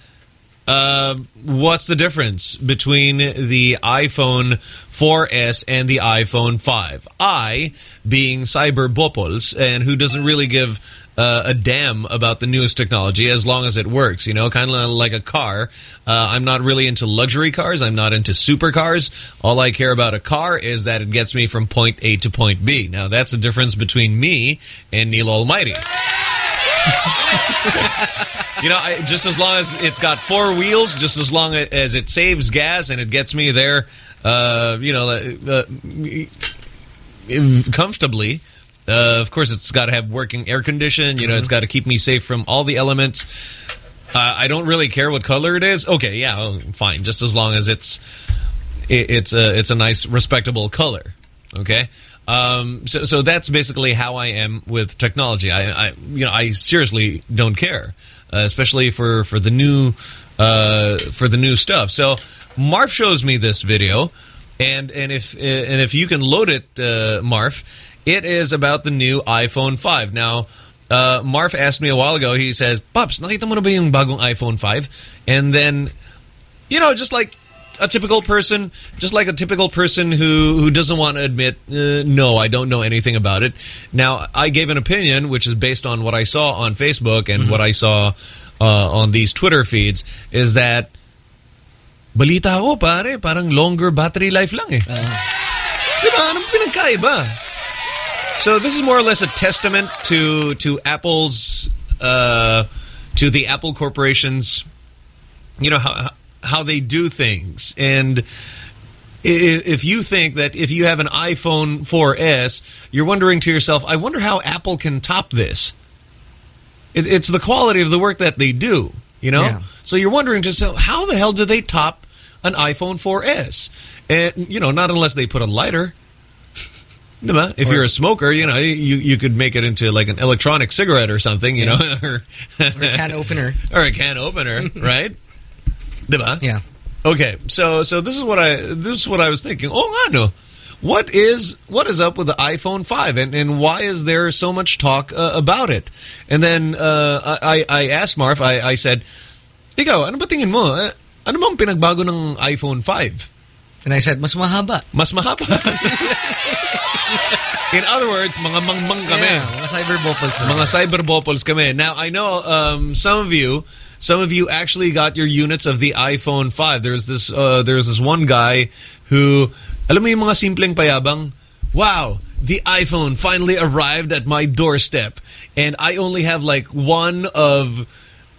uh, what's the difference between the iPhone 4S and the iPhone 5? I, being Cyber Bopols, and who doesn't really give uh, a damn about the newest technology as long as it works, you know, kind of like a car. Uh, I'm not really into luxury cars. I'm not into supercars. All I care about a car is that it gets me from point A to point B. Now, that's the difference between me and Neil Almighty. you know, I, just as long as it's got four wheels, just as long as it saves gas and it gets me there, uh, you know, uh, uh, comfortably. Uh, of course, it's got to have working air condition. You know, it's got to keep me safe from all the elements. Uh, I don't really care what color it is. Okay, yeah, oh, fine. Just as long as it's it, it's a it's a nice, respectable color. Okay. Um, so, so that's basically how I am with technology. I, I you know, I seriously don't care, uh, especially for for the new uh, for the new stuff. So, Marv shows me this video, and and if and if you can load it, uh, Marv, it is about the new iPhone 5. Now, uh, Marv asked me a while ago. He says, "Pops, nakita mo na ba yung bagong iPhone 5?" And then, you know, just like a typical person, just like a typical person who who doesn't want to admit, uh, no, I don't know anything about it. Now, I gave an opinion which is based on what I saw on Facebook and what I saw uh, on these Twitter feeds. Is that balita ko pare, parang longer battery life lang eh. Diba? Anong pinagkaiba? So this is more or less a testament to to Apple's uh, to the Apple Corporation's you know how how they do things and if you think that if you have an iPhone 4S you're wondering to yourself I wonder how Apple can top this it, it's the quality of the work that they do you know Yeah. so you're wondering to yourself how the hell did they top an iPhone 4S and you know not unless they put a lighter? If you're a smoker, you know, you you could make it into like an electronic cigarette or something, you Yeah. know, or, Or a can opener. or a can opener, right? Diba? Yeah. Okay, so so this is what I this is what I was thinking. Oh, nga no. What is what is up with the iPhone 5 and and why is there so much talk uh, about it? And then uh, I I asked Marv, I I said, "Ikaw, ano ba tingin mo? Eh, Ano bang pinagbago ng iPhone 5?" And I said, mas mahaba. Mas mahaba. In other words, mga mangmang kami. Yeah, mga cyberbopples. Mga cyberbopples kami. Now, I know um, some of you, some of you actually got your units of the iPhone 5. There's this, uh, there's this one guy who, alam mo yung mga simpleng payabang, wow, the iPhone finally arrived at my doorstep, and I only have like one of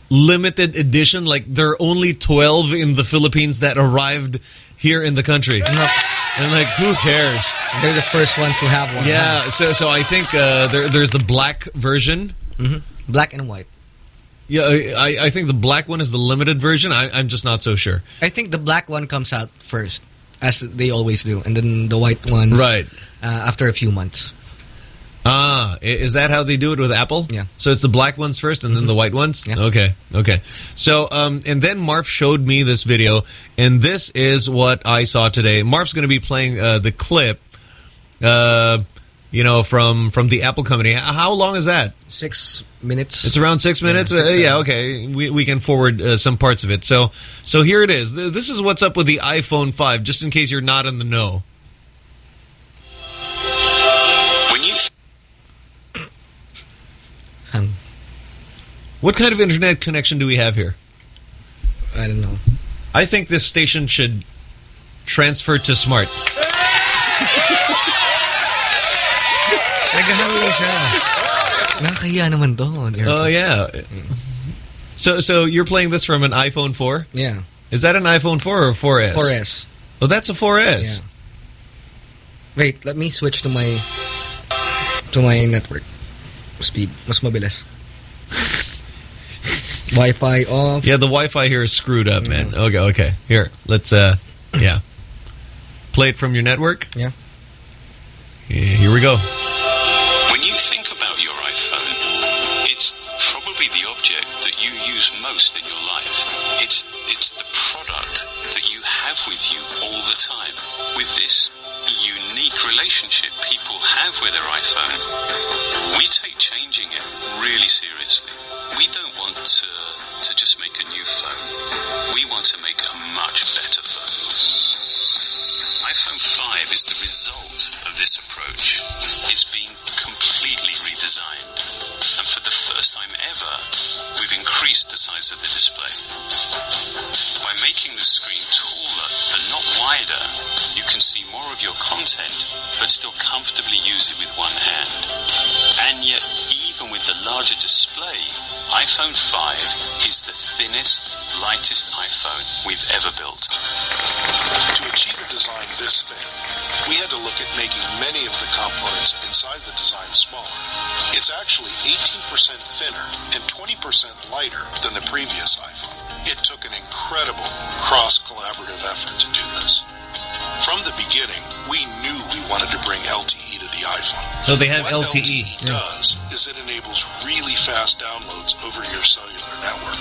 limited edition. Like there are only 12 in the Philippines that arrived here in the country. And like, who cares? They're the first ones to have one. Yeah, so so I think uh, there there's the black version, Mhm. Black and white. Yeah, I I think the black one is the limited version. I, I'm just not so sure. I think the black one comes out first. as they always do, and then the white ones Right. uh, after a few months. Ah, is that how they do it with Apple? Yeah. So it's the black ones first and then the white ones? Yeah. Okay, okay. So, um, and then Marv showed me this video, and this is what I saw today. Marv's going to be playing uh, the clip, uh, you know, from from the Apple company. How long is that? Six minutes. It's around six minutes. Yeah, Uh, six, yeah okay. We we can forward uh, some parts of it. So so here it is. This is what's up with the iPhone 5, just in case you're not in the know. What kind of internet connection do we have here? I don't know. I think this station should transfer to smart. Nagahalo siya. Nakakahiya naman to. Oh yeah. So so you're playing this from an iPhone 4? Yeah. Is that an iPhone 4 or 4S? 4S. Oh, that's a 4S. Wait, let me switch to my to my network speed. Mas mabilis. Wi-Fi off. Yeah, the Wi-Fi here is screwed up, man. Okay, okay. Here, let's uh yeah. Play it from your network? Yeah. Yeah, Here we go. When you think about your iPhone, it's probably the object that you use most in your life. It's it's the product that you have with you all the time. With this unique relationship people have with their iPhone, we take changing it really seriously. We don't want to to just make a new phone. We want to make a much better phone. iPhone 5 is the result of this approach. It's been completely redesigned. And for the first time ever, we've increased the size of the display. By making the screen taller but not wider, you can see more of your content but still comfortably use it with one hand. And yet, even with the larger display, iPhone 5 is the thinnest, lightest iPhone we've ever built. To achieve a design this thin, we had to look at making many of the components inside the design smaller. It's actually 18% thinner and 20% lighter than the previous iPhone. It took an incredible cross-collaborative effort to do this. From the beginning, we knew we wanted to bring LTE to the iPhone. So they have what LTE. LTE does is it enables really fast downloads over your cellular network.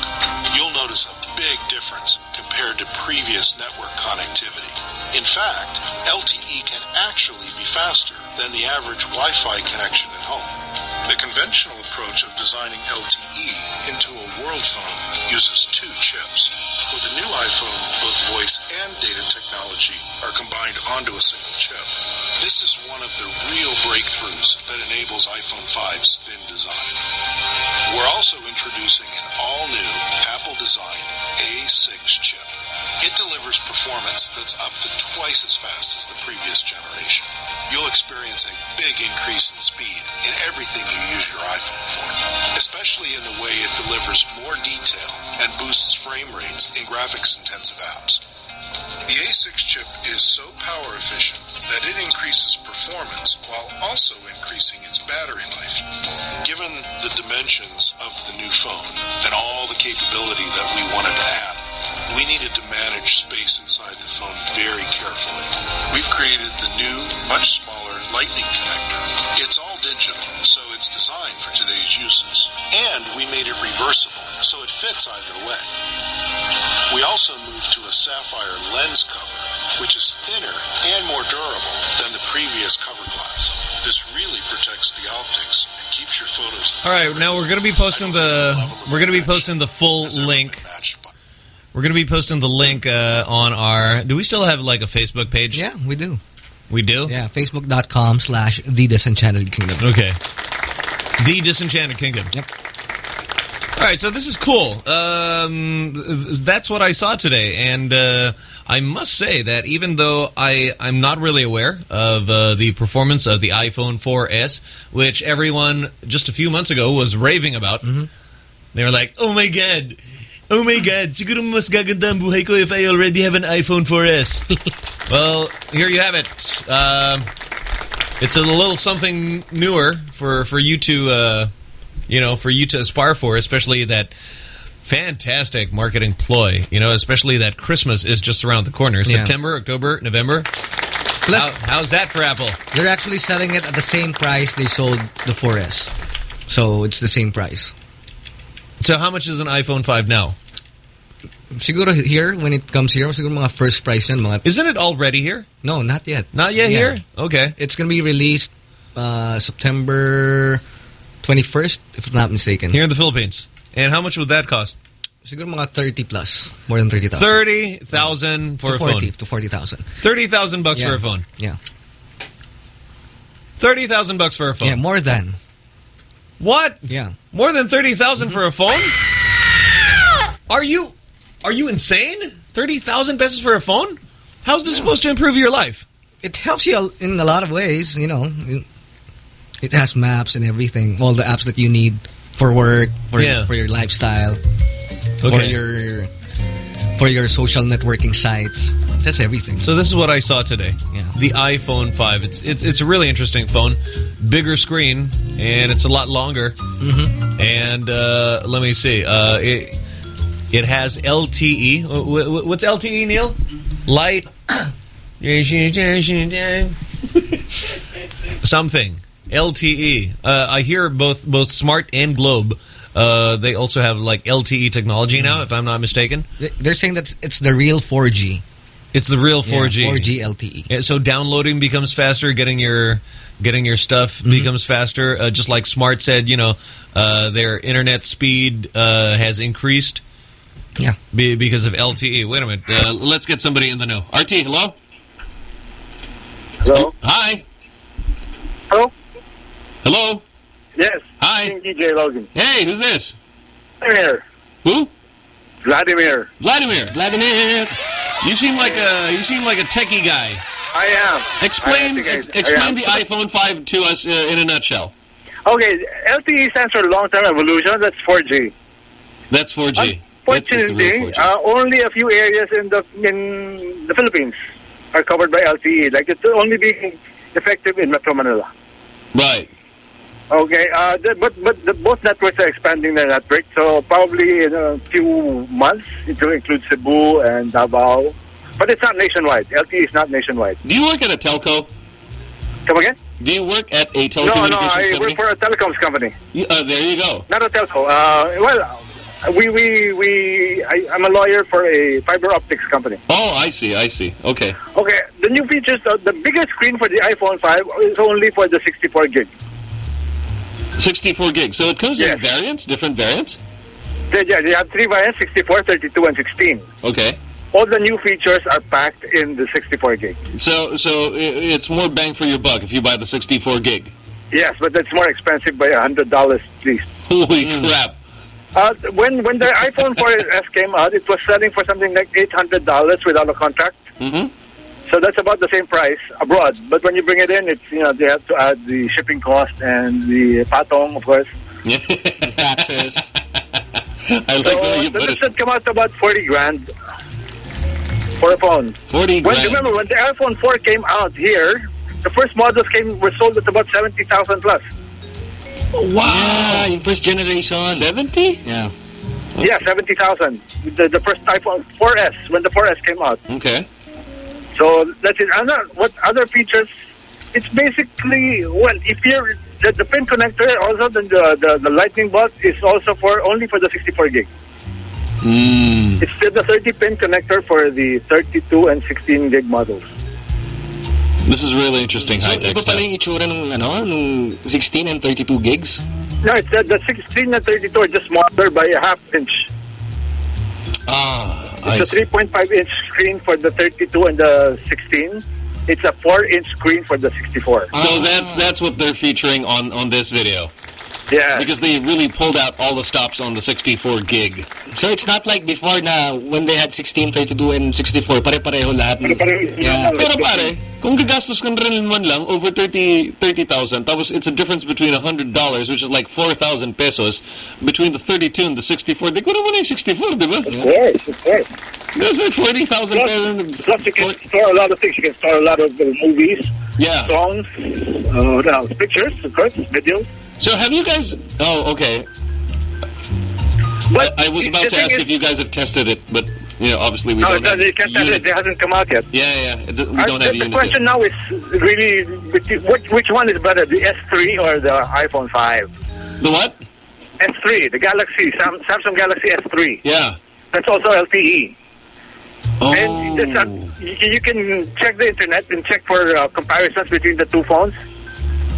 You'll notice a big difference compared to previous network connectivity. In fact, LTE can actually be faster than the average Wi-Fi connection at home. The conventional approach of designing LTE into a world phone uses two chips. With the new iPhone, both voice and data technology are combined onto a single chip. This is one of the real breakthroughs that enables iPhone 5's thin design. We're also introducing an all-new Apple designed A6 chip. It delivers performance that's up to twice as fast as the previous generation. You'll experience a big increase in speed in everything you use your iPhone for, especially in the way it delivers more detail and boosts frame rates in graphics intensive apps. The A6 chip is so power efficient that it increases performance while also increasing its battery life. Given the dimensions of the new phone and all the capability that we wanted to add, we needed to manage space inside the phone very carefully. We've created the new, much smaller Lightning connector. It's all digital, so it's designed for today's uses. And we made it reversible, so it fits either way. We also moved to a sapphire lens cover, which is thinner and more durable than the previous cover glass. This really protects the optics and keeps your photos All right, now we're going to be posting the we're going to be posting the full link. We're going to be posting the link uh, on our. Do we still have like a Facebook page? Yeah, we do. We do. Yeah, facebook.com slash the disenchanted kingdom. Okay. The Disenchanted Kingdom. Yep. All right, so this is cool. Um, that's what I saw today, and uh, I must say that even though I I'm not really aware of uh, the performance of the iPhone 4S, which everyone just a few months ago was raving about, they were like, "Oh my god." Oh my God, siguro mas gaganda ang buhay ko if I already have an iPhone 4S. well, here you have it. Um, it's a little something newer for for you to uh, you know for you to aspire for, especially that Fantastic marketing ploy. You know, especially that Christmas is just around the corner. Yeah. September, October, November. Plus, How- how's that for Apple? They're actually selling it at the same price they sold the 4S. So it's the same price. So how much is an iPhone 5 now? Siguro here, when it comes here, siguro mga first price yan. Mga Isn't it already here? No, not yet. Not yet Yeah. here? Okay. It's going to be released uh, September 21st, if I'm not mistaken. Here in the Philippines. And how much would that cost? Siguro mga 30 plus. More than 30,000. 30,000 for mm. to a 40, phone. To 40,000. 30,000 bucks Yeah. for a phone. Yeah. 30,000 bucks for a phone. Yeah, more than. What? Yeah. More than 30,000 for a phone? Are you are you insane? 30,000 pesos for a phone? How's this supposed to improve your life? It helps you in a lot of ways, you know. It has maps and everything. All the apps that you need for work, for, Yeah. for your lifestyle, for your for your social networking sites. That's everything. So this is what I saw today. Yeah. The iPhone 5. It's it's it's a really interesting phone. Bigger screen and it's a lot longer. Mm-hmm. And uh, let me see. Uh, it it has LTE. Wh- wh- What's LTE, Neil? Light something. LTE. Uh, I hear both both Smart and Globe. Uh, they also have like LTE technology now, if I'm not mistaken. They're saying that it's the real 4G. It's the real 4G. 4G LTE. Yeah, so downloading becomes faster, getting your getting your stuff Mm-hmm. becomes faster. Uh, just like Smart said, you know, uh, their internet speed uh, has increased. Yeah. Be, because of LTE. Wait a minute. Uh, let's get somebody in the know. RT, hello. Hello. Hi. Hello. Hello. Yes. Hi. DJ Logan. Hey, who's this? Vladimir. Who? Vladimir. Vladimir. Vladimir. You seem like a you seem like a techie guy. I am. Explain I ex- explain am. the iPhone 5 to us uh, in a nutshell. Okay, LTE stands for long-term evolution. That's 4G. That's 4G. That's just the real Fortunately, 4G. uh, only a few areas in the in the Philippines are covered by LTE. Like it's only being effective in Metro Manila. Right. Okay, uh, the, but but the, both networks are expanding their network. So probably in a few months it will include Cebu and Davao. But it's not nationwide. LTE is not nationwide. Do you work at a telco? Come again? Do you work at a telecommunications No, no, I company? work for a telecoms company. You- uh, there you go. Not a telco. Uh, well, we we we. I, I'm a lawyer for a fiber optics company. Oh, I see. I see. Okay. Okay, the new features. Uh, the biggest screen for the iPhone 5 is only for the 64 gig. 64 gigs. So it comes in variants, different variants. They, yeah, they have three variants: 64, 32, and 16. Okay. All the new features are packed in the 64 gig. So so it's more bang for your buck if you buy the 64 gig. Yes, but it's more expensive by hundred dollars at least. Holy Hmm. crap! Uh, when when the iPhone 4S came out, it was selling for something like eight hundred dollars without a contract. Mm-hmm. So that's about the same price abroad. But when you bring it in, it's you know they have to add the shipping cost and the patong, of course. Taxes. I like so the way you the put it. had come out to about forty grand for a phone. 40 When, remember when the iPhone 4 came out here, the first models came were sold at about seventy thousand plus. Wow. Yeah, first generation. 70? Yeah. Yeah, seventy thousand. The the first iPhone 4S when the 4S came out. Okay. So that's it. And uh, what other features? It's basically well, if you're the, the pin connector, also the, the the the lightning bolt is also for only for the 64 gig. Mm. It's still the 30 pin connector for the 32 and 16 gig models. This is really interesting So, high-tech iba stuff. pala itsura ng, ano, nung 16 and 32 gigs? No, it's uh, the 16 and 32 are just smaller by a half inch. Ah, I It's a 3.5 inch screen for the 32 and the 16. It's a 4 inch screen for the 64. So that's that's what they're featuring on on this video. Yeah. Because they really pulled out all the stops on the 64 gig. So it's not like before na when they had 16, 32, and 64, pare-pareho lahat. Yeah. Pero pare, kung gagastos ka rin man lang over 30 30,000, tapos it's a difference between $100, which is like 4,000 pesos, between the 32 and the 64. Di ko naman yung 64, di ba? Of course, of course. That's like 40,000 pesos. Plus, you can store a lot of things. You can store a lot of uh, movies, Yeah. songs, uh, what else? pictures, of course, videos. So have you guys... Oh, okay. I, I was about to ask is- if you guys have tested it, but you know, obviously we No, don't no, have they can't tell it. It hasn't come out yet. Yeah, yeah, we Uh, don't the, have the units. question now is really which, which one is better, the S3 or the iPhone 5? The what? S3, the Galaxy, Sam, Samsung Galaxy S3. Yeah. That's also LTE. Oh. And not, you, you can check the internet and check for uh, comparisons between the two phones.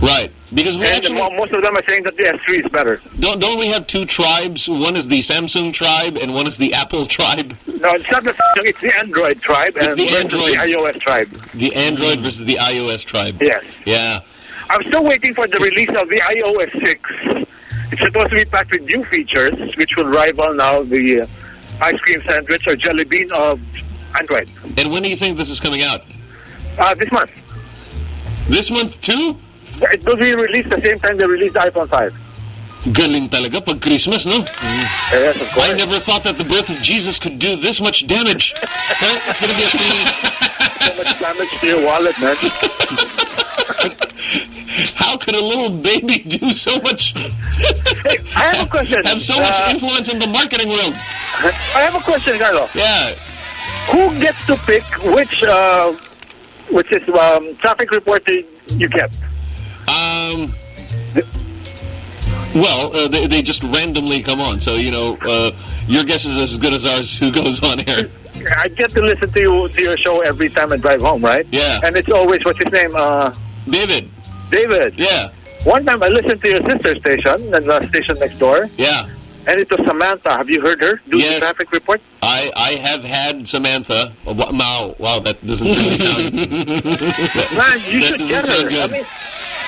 Right, because we and actually mo- most of them are saying that the S3 is better. don't don't we have two tribes? One is the Samsung tribe, and one is the Apple tribe. No, it's not the Samsung, it's the Android tribe It's and the Android. the iOS tribe. The Android versus the iOS tribe. Yes. Yeah. I'm still waiting for the release of the iOS 6. It's supposed to be packed with new features, which will rival now the uh, ice cream sandwich or jelly bean of Android. And when do you think this is coming out? Uh, this month. This month too? It will be released the same time they released the iPhone 5. Galing talaga pag Christmas, no? Yes, of course. I never thought that the birth of Jesus could do this much damage. It's going to be a thing. so much damage to your wallet, man. How could a little baby do so much? I have a question. Have so much Uh, influence in the marketing world. I have a question, Carlo. Yeah. Who gets to pick which uh, which is um, traffic report you get? Um. Well, uh, they, they just randomly come on. So, you know, uh, your guess is as good as ours who goes on air. I get to listen to you to your show every time I drive home, right? Yeah. And it's always what's his name? Uh, David. David. Yeah. One time I listened to your sister station, and the station next door, Yeah. and it was Samantha. Have you heard her do the Yes. traffic report? I, I have had Samantha. Wow, wow, that doesn't really sound... Man, you should get her. I mean,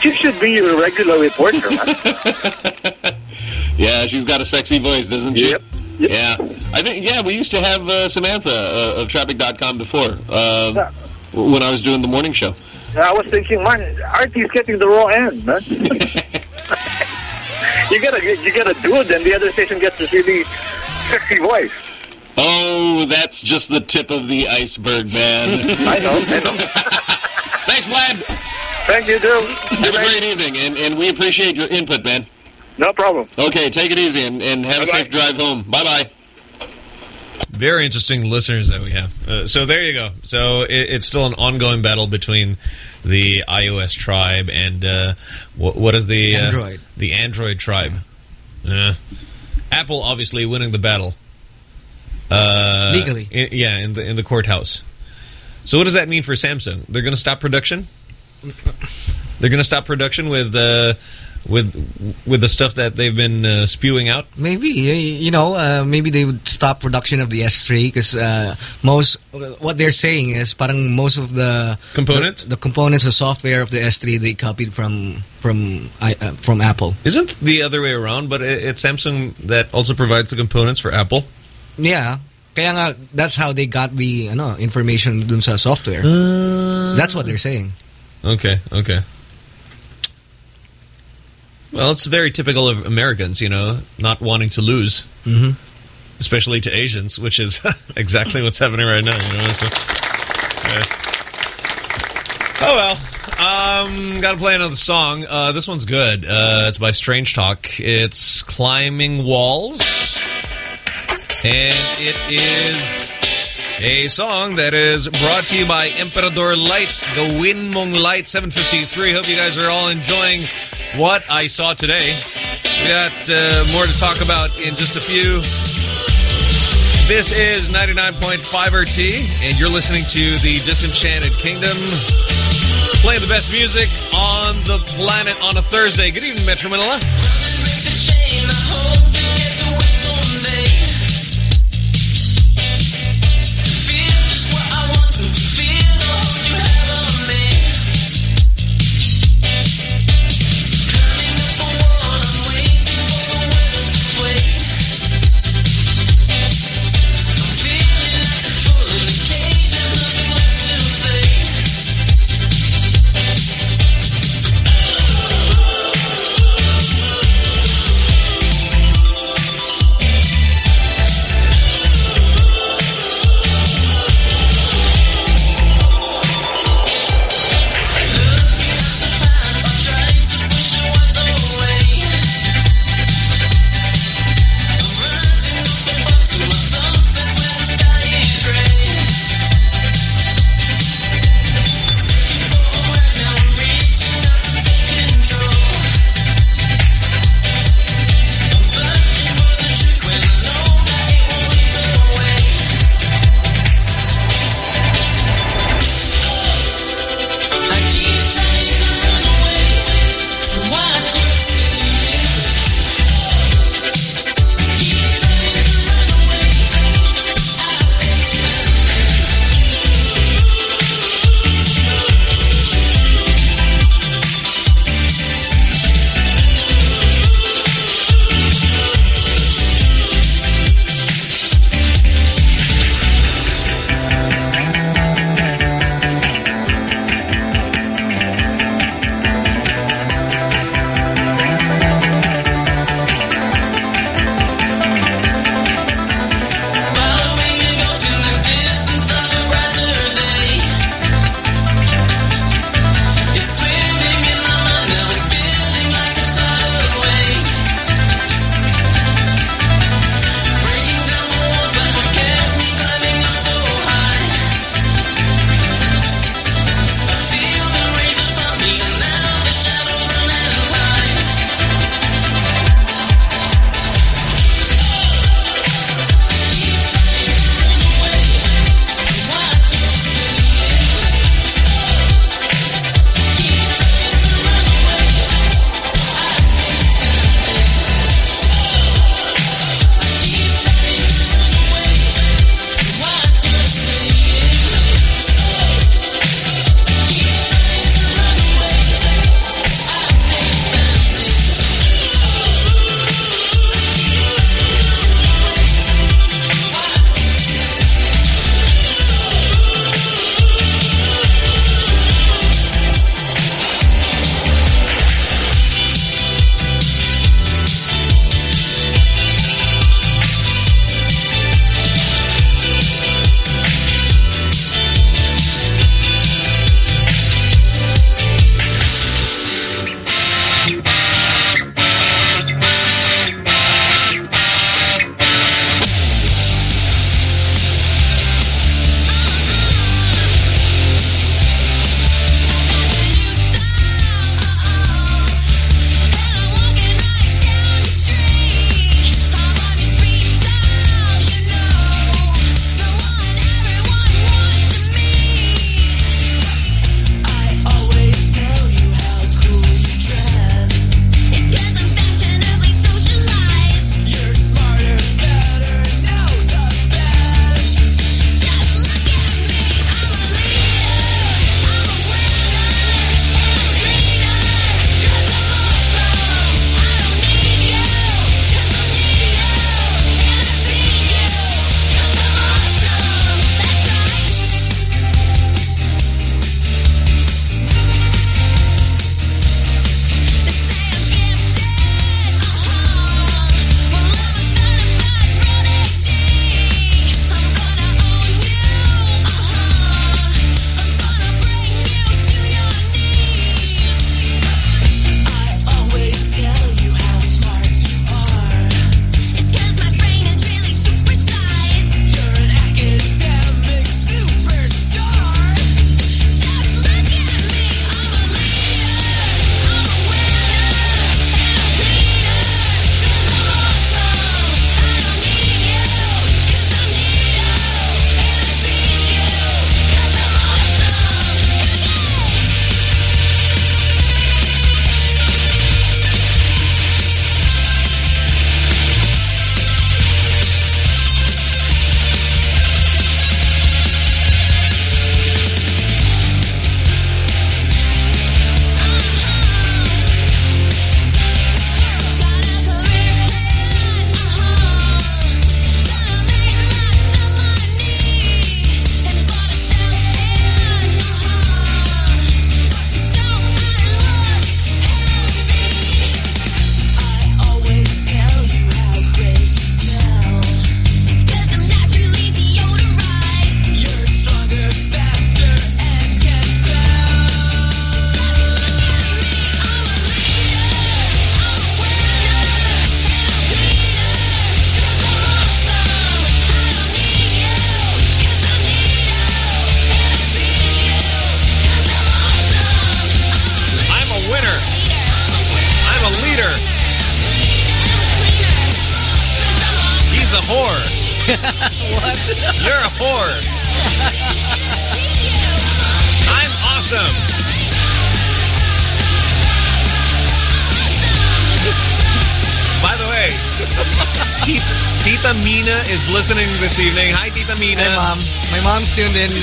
she should be your regular reporter, man. Yeah, she's got a sexy voice, doesn't she? Yep. Yeah. I think, yeah, we used to have uh, Samantha uh, of Traffic.com before um, Yeah. when I was doing the morning show. I was thinking, man, RT's getting the raw end, man. you gotta you gotta do it, and the other station gets this really sexy voice. Oh, that's just the tip of the iceberg, man. I know, I know. Thanks, Vlad. Thank you, Drew. Have a great evening, and, and we appreciate your input, man. No problem. Okay, take it easy and, and have a safe drive home. Bye-bye. Very interesting listeners that we have. Uh, so there you go. So it, it's still an ongoing battle between the iOS tribe and uh, what, what is the uh, Android. the Android tribe. Uh, Apple obviously winning the battle. Uh, Legally. i- yeah, in the in the courthouse. So what does that mean for Samsung? They're going to stop production. They're going to stop production with uh, with with the stuff that they've been uh, spewing out. Maybe you know, uh, maybe they would stop production of the S3 because uh, most what they're saying is, parang most of the Components? the, the components, the software of the S3 they copied from from uh, from Apple. Isn't the other way around? But it, it's Samsung that also provides the components for Apple. Yeah. Kaya nga, that's how they got the ano, information dun sa software. that's what they're saying. Okay, okay. Well, it's very typical of Americans, you know, not wanting to lose, Mhm. especially to Asians, which is exactly what's happening right now. You know, so, yeah. Oh well. Um, gotta play another song. Uh, this one's good. Uh, it's by Strange Talk. It's Climbing Walls. And it is a song that is brought to you by Emperador Light, the Win Mong Light 753. Hope you guys are all enjoying what I saw today. We got uh, more to talk about in just a few. This is 99.5 RT, and you're listening to the Disenchanted Kingdom. Playing the best music on the planet on a Thursday. Good evening, Metro Manila.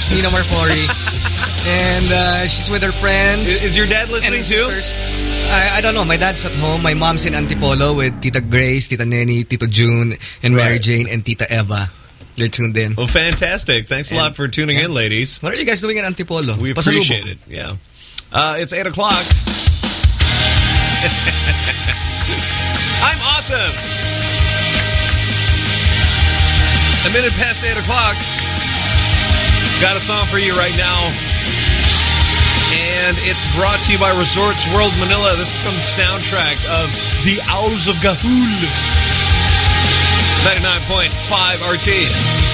Mina Marfori. and uh, she's with her friends. Is, is your dad listening too? I, I don't know. My dad's at home. My mom's in Antipolo with Tita Grace, Tita Nenny, Tito June, and Mary Right. Jane, and Tita Eva. They're tuned in. Well, fantastic. Thanks a lot for tuning in, ladies. What are you guys doing in Antipolo? We appreciate it. Yeah. Uh, it's 8 o'clock. I'm awesome. A minute past 8 o'clock. Got a song for you right now. And it's brought to you by Resorts World Manila. This is from the soundtrack of The Owls of Ga'Hoole. 99.5 RT.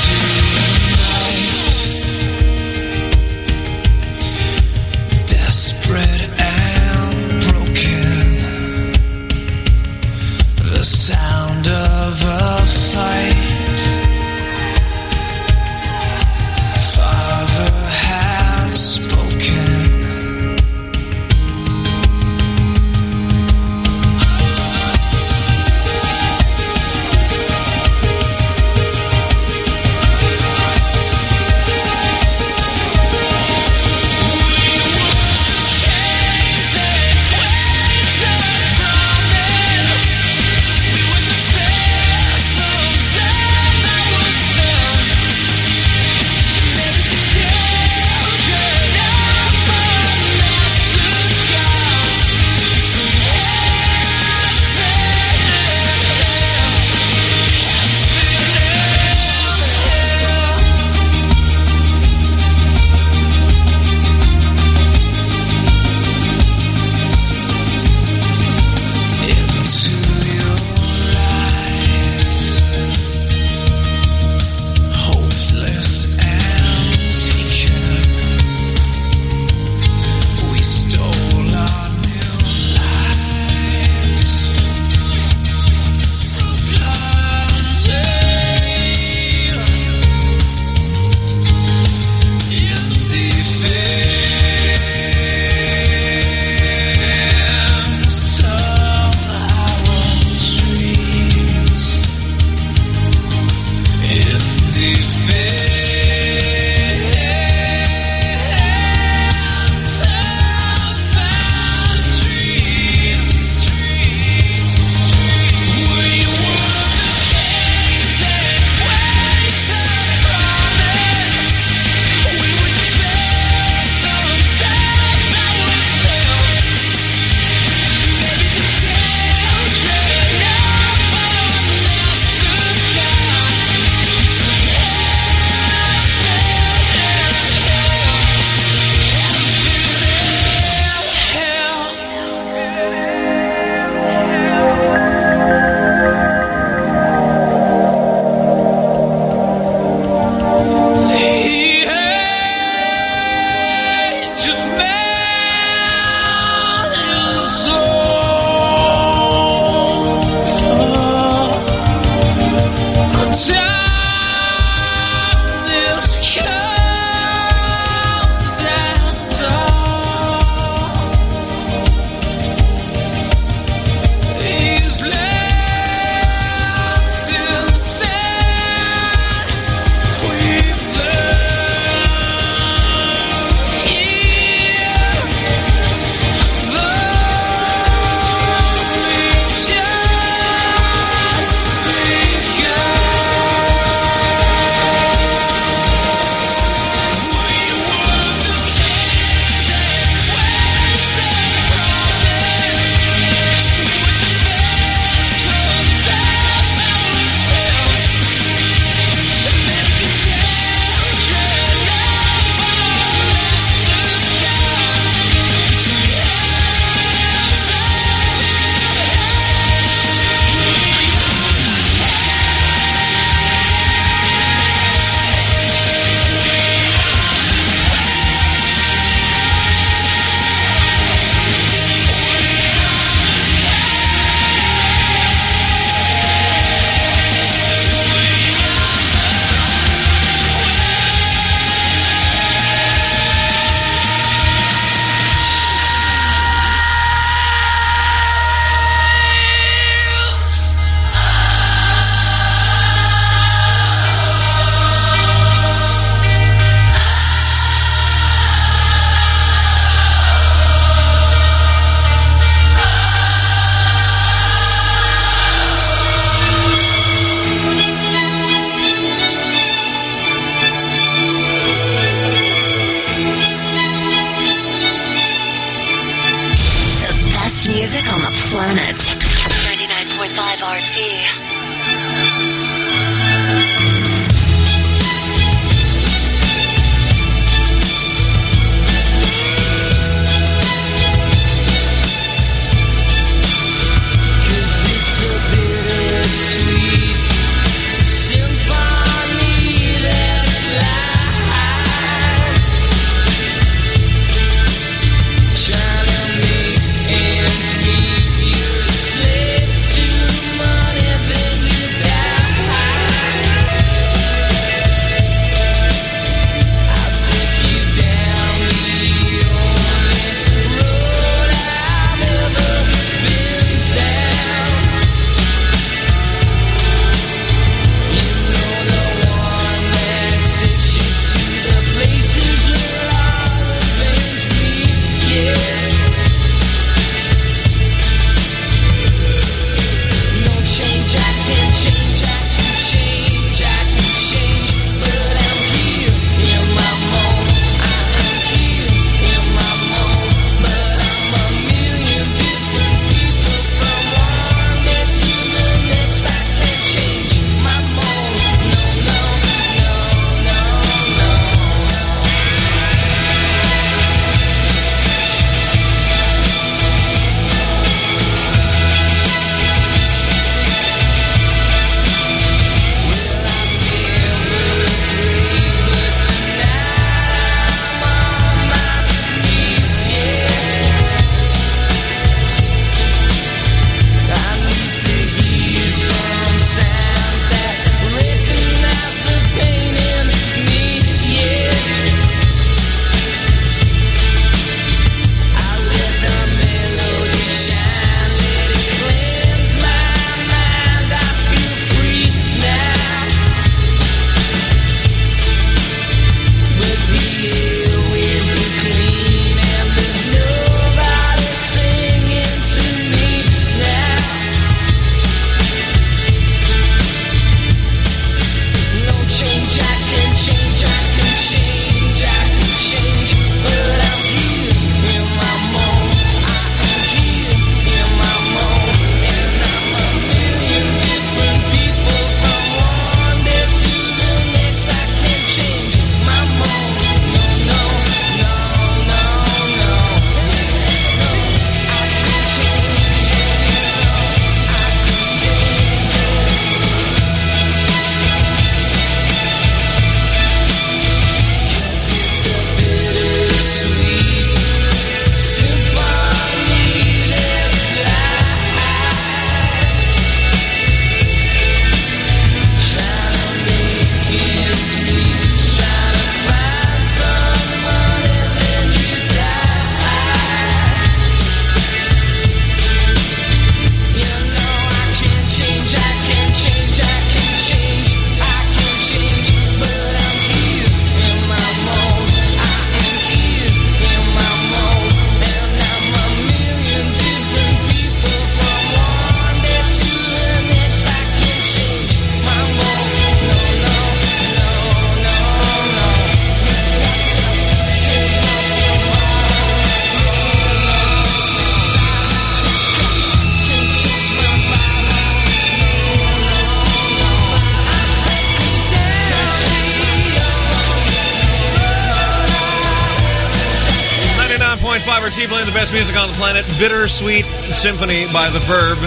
Bittersweet Symphony by The Verve.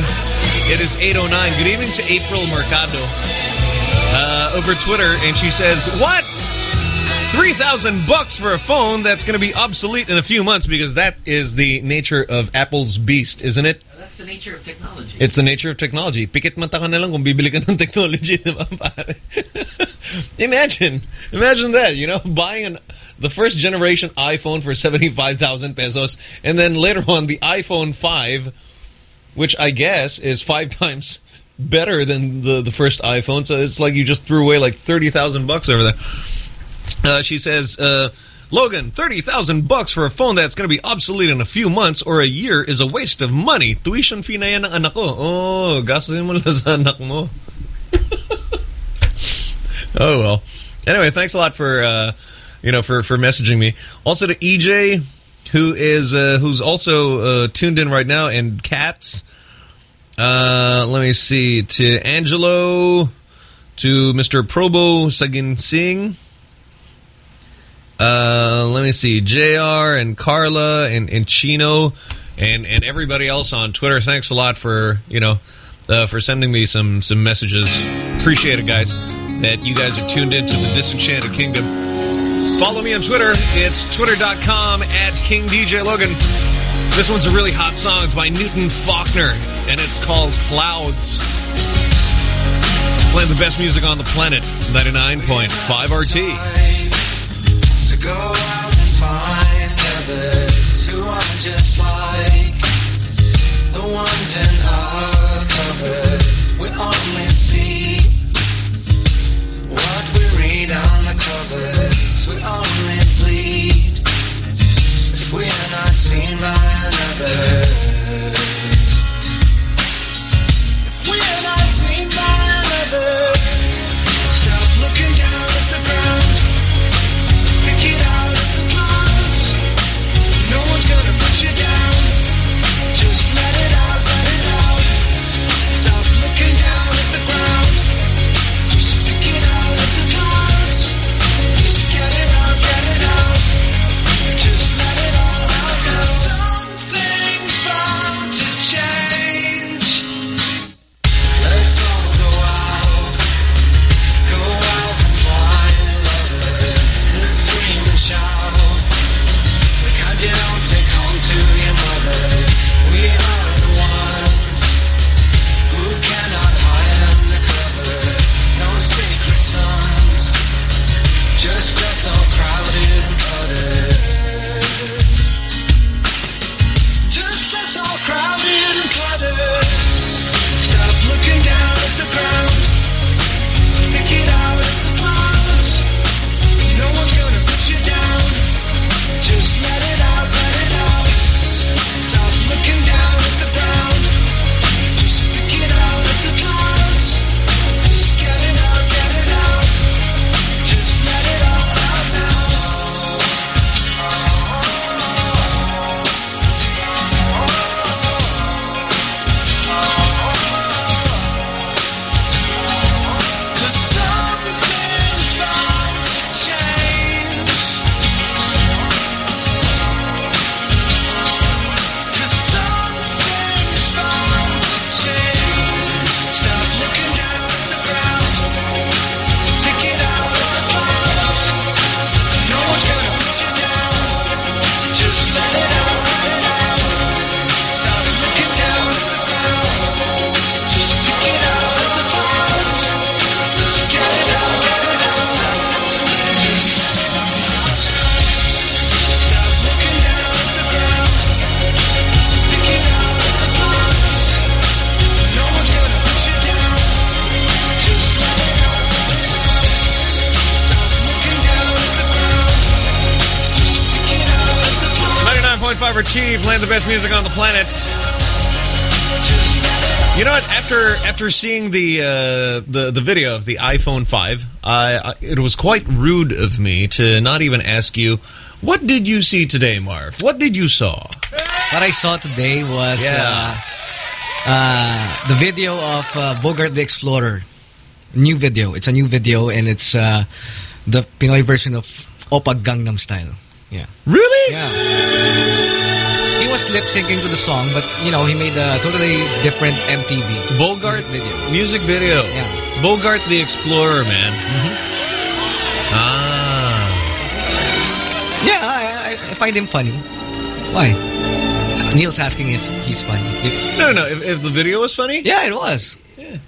It is 8.09. Good evening to April Mercado. Uh, over Twitter, and she says, What? 3,000 bucks for a phone that's going to be obsolete in a few months because that is the nature of Apple's beast, isn't it? That's the nature of technology. It's the nature of technology. Pikit mata ka na lang kung bibili ka ng technology, pare? imagine, imagine that, you know, buying an the first generation iPhone for 75,000 pesos and then later on the iPhone 5 which I guess is five times better than the the first iPhone. So it's like you just threw away like 30,000 bucks over there. Uh, she says, uh, Logan, 30,000 bucks for a phone that's going to be obsolete in a few months or a year is a waste of money. Tuition fee na yan ng anak ko. Oh, gastusin mo lang sa anak mo. oh, well. Anyway, thanks a lot for, uh, you know, for, for messaging me. Also to EJ, who is uh, who's also uh, tuned in right now, and Cats. Uh, let me see to Angelo, to Mr. Probo Sagin Singh. Uh, let me see Jr. and Carla and, and Chino and and everybody else on Twitter. Thanks a lot for you know uh, for sending me some some messages. Appreciate it, guys. That you guys are tuned into the Disenchanted Kingdom. Follow me on Twitter. It's twitter.com at King DJ Logan. This one's a really hot song. It's by Newton Faulkner, and it's called Clouds. Playing the best music on the planet, 99.5 RT. Another. Playing the best music on the planet. You know what? After after seeing the uh, the the video of the iPhone 5, I, I, it was quite rude of me to not even ask you, what did you see today, Marv? What did you saw? What I saw today was Yeah. uh, uh, the video of uh, Bogart the Explorer. New video. It's a new video and it's uh, the Pinoy version of Oppa Gangnam Style. Yeah. Really? Yeah. Was lip syncing to the song, but you know he made a totally different MTV Bogart video. Music video. Yeah. Bogart the Explorer, man. Mm-hmm. Ah. Yeah, I, I- I find him funny. Why? Neil's asking if he's funny. If- No, no. If, if the video was funny, yeah, it was. Yeah.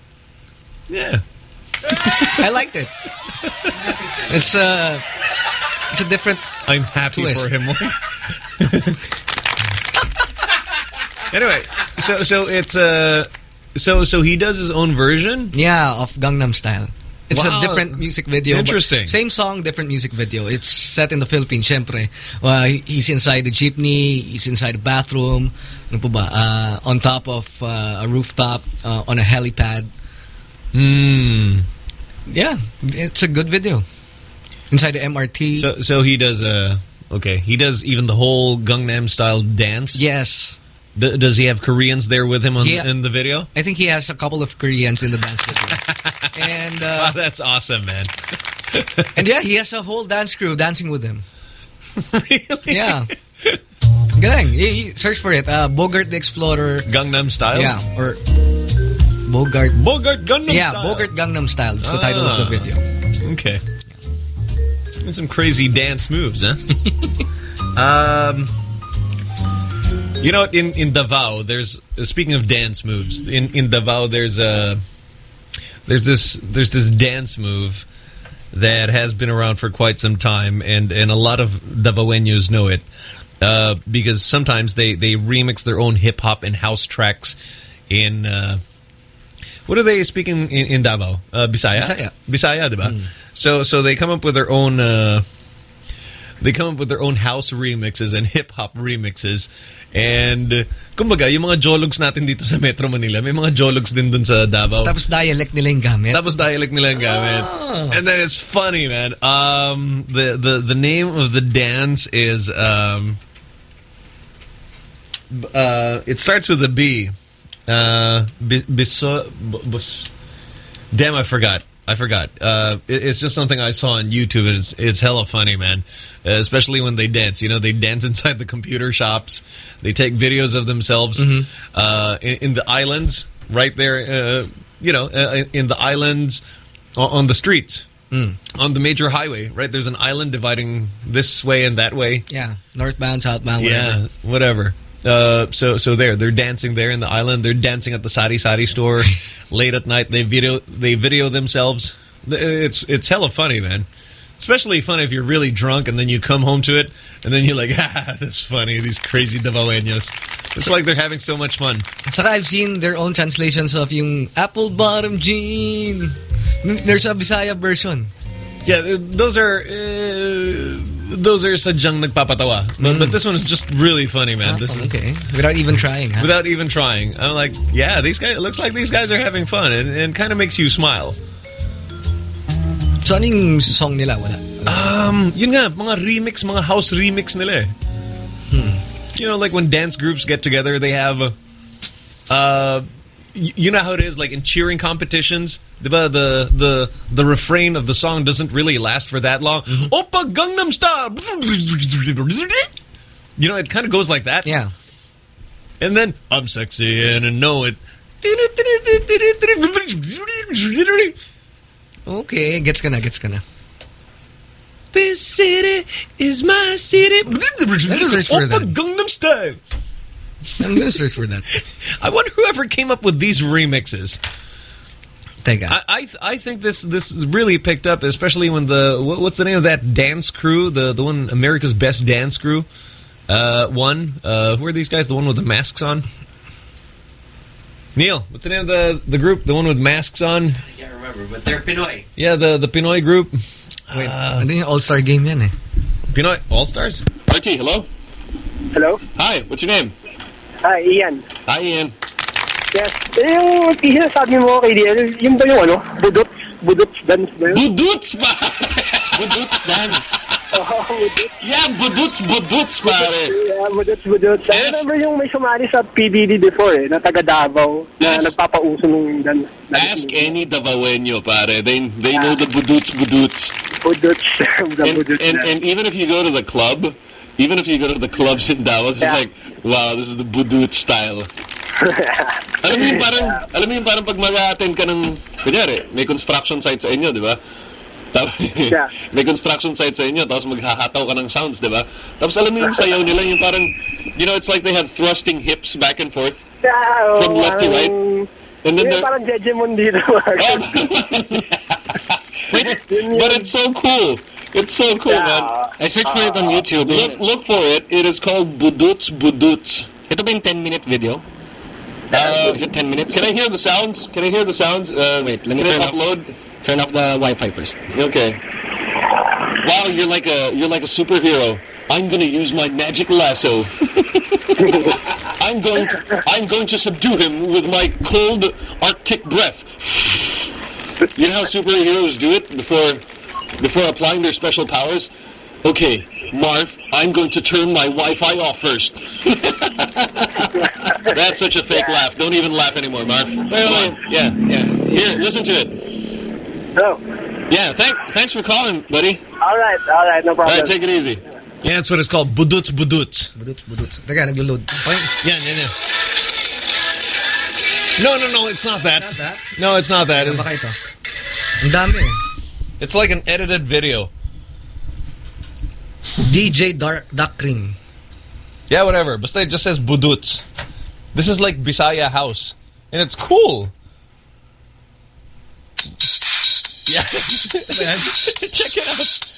Yeah. I liked it. It's uh, it's a different. I'm happy twist. for him. anyway, so so it's uh so so he does his own version. Yeah, of Gangnam Style. It's Wow. a different music video. Interesting. Same song, different music video. It's set in the Philippines, syempre. Uh, he's inside the jeepney, he's inside the bathroom, ano po ba, uh, on top of uh, a rooftop, uh, on a helipad. Hmm. Yeah, it's a good video. Inside the MRT. So so he does uh, Okay, he does even the whole Gangnam Style dance. Yes. D does he have Koreans there with him on, He- in the video? I think he has a couple of Koreans in the dance well. and uh, Wow, that's awesome, man. and yeah, he has a whole dance crew dancing with him. really? Yeah. Galing. He, search for it. Uh, Bogart the Explorer. Gangnam Style? Yeah. Or Bogart. Bogart Gangnam yeah, Style. Bogart Gangnam Style. It's the title of the Ah. video. Okay. There's some crazy dance moves, huh? um, you know, in in Davao, there's speaking of dance moves. In in Davao, there's a there's this there's this dance move that has been around for quite some time, and and a lot of Davaoeños know it uh, because sometimes they they remix their own hip hop and house tracks in. Uh, what are they speaking in, in Davao? Uh, Bisaya? Bisaya. Bisaya, diba? So so they come up with their own uh, they come up with their own house remixes and hip hop remixes. And uh, kumbaga, yung mga jologs natin dito sa Metro Manila, may mga jologs din dun sa Davao. Tapos dialect nila yung gamit. Tapos dialect nila yung gamit. Ah. And then it's funny, man. Um, the, the, the name of the dance is... Um, uh, it starts with a B. Uh, bi- biso, bus- damn, I forgot. I forgot. Uh, it- it's just something I saw on YouTube, and it's it's hella funny, man. Uh, especially when they dance. You know, they dance inside the computer shops. They take videos of themselves uh, in, in the islands, right there. Uh, you know, uh, in the islands on the streets. On the major highway, right? There's an island dividing this way and that way. Yeah. Northbound, southbound, whatever. Yeah, whatever. Uh, so so there, they're dancing there in the island. They're dancing at the sari sari store late at night. They video they video themselves. It's it's hella funny, man. Especially funny if you're really drunk and then you come home to it and then you're like, ah, that's funny. These crazy Davaoeños. It's like they're having so much fun. So I've seen their own translations of yung apple bottom jean. There's a Bisaya version. Yeah, those are uh, those are sadyang nagpapatawa. But, but this one is just really funny, man. This is okay. Without even trying, huh? without even trying. I'm like, yeah, these guys. It looks like these guys are having fun, and, and kind of makes you smile. So ano yung song nila? Wala. Um, yun nga, mga remix, mga house remix nila. eh. You know, like when dance groups get together, they have, uh, you know how it is, like in cheering competitions, diba, the the the refrain of the song doesn't really last for that long. Oppa Gangnam Style. You know, it kind of goes like that. Yeah. And then I'm sexy and I know it. Okay, gets ka na, gets ka na. This city is my city. Oppa. Gangnam Style. I'm gonna search for that. I wonder whoever came up with these remixes. Teka. I I, th- I think this this really picked up, especially when the what, what's the name of that dance crew? The the one America's Best Dance Crew. Uh, one. Uh, who are these guys? The one with the masks on. Neil, what's the name of the the group? The one with masks on? I can't remember, but they're Pinoy. Yeah, the the Pinoy group. Wait, ano yung all-star game yan eh? Pinoy All Stars. RT, hello. Hello? Hi, what's your name? Hi, Ian. Hi, Ian. Yes. Eh, yung t-shirt sabi mo kay DL, yung ba yung ano? Budots? Budots dance ba yun? Budots ba? budots dance. Oo, budots. Yeah, budots, budots, pare. Yeah, budots, budots. I remember yung may sumali sa PBB before eh, na taga Davao, na nagpapauso ng dance. Ask any Davaoeño, pare. They they know the budots, budots. Budots. the And, budots and, dance. and even if you go to the club, even if you go to the clubs in Davao, it's just like, wow, this is the budut style. alam mo yung parang, alam mo yung parang pag mag-attend ka ng, kunyari, may construction site sa inyo, di ba? Tapos, may construction site sa inyo, tapos maghahataw ka ng sounds, di ba? Tapos alam mo yung sayaw nila, yung parang, you know, it's like they have thrusting hips back and forth Yeah, oo, from left to right. And then Yung they're, parang Jejemon dito. but it's so cool. It's so cool, man. I searched for it on YouTube. Look, look for it. It is called Buduts Buduts. Ito ba yung 10-minute video? Uh, is it 10 minutes? Can I hear the sounds? Can I hear the sounds? Uh, Wait, let me turn I off, upload. turn off the Wi-Fi first. Okay. Wow, you're like a you're like a superhero. I'm gonna use my magic lasso. I'm going to, I'm going to subdue him with my cold Arctic breath. You know how superheroes do it before before applying their special powers? Okay, Marv, I'm going to turn my Wi-Fi off first. That's such a fake laugh. Don't even laugh anymore, Marv. Wait, wait, Yeah, yeah. Here, listen to it. No. Yeah, thank, thanks for calling, buddy. All right, all right, no problem. right, take it easy. Yeah, that's what it's called. Buduts, buduts. Buduts, buduts. Teka, naglo-load. Okay. Yeah, yeah, yeah. No, no, no, it's not that. Not that? No, it's not that. Ano ba ito? Ang dami eh. It's like an edited video. DJ Dark Duck Cream. Yeah, whatever. But it just says buduts. This is like Bisaya house. And it's cool. Yeah. Check it out.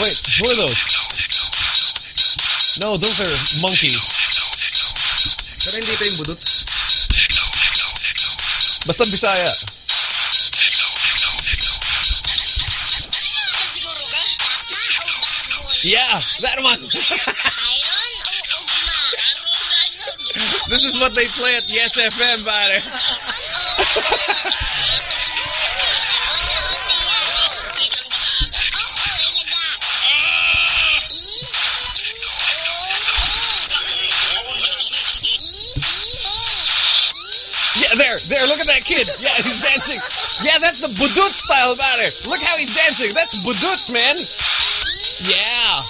Wait, who are those? No, those are monkeys. Pero hindi ito yung buduts. Basta Bisaya. Yeah, that one. this is what they play at the FM, pare. There, there, look at that kid. Yeah, he's dancing. Yeah, that's the Budut style about it. Look how he's dancing. That's Buduts, man. Yeah.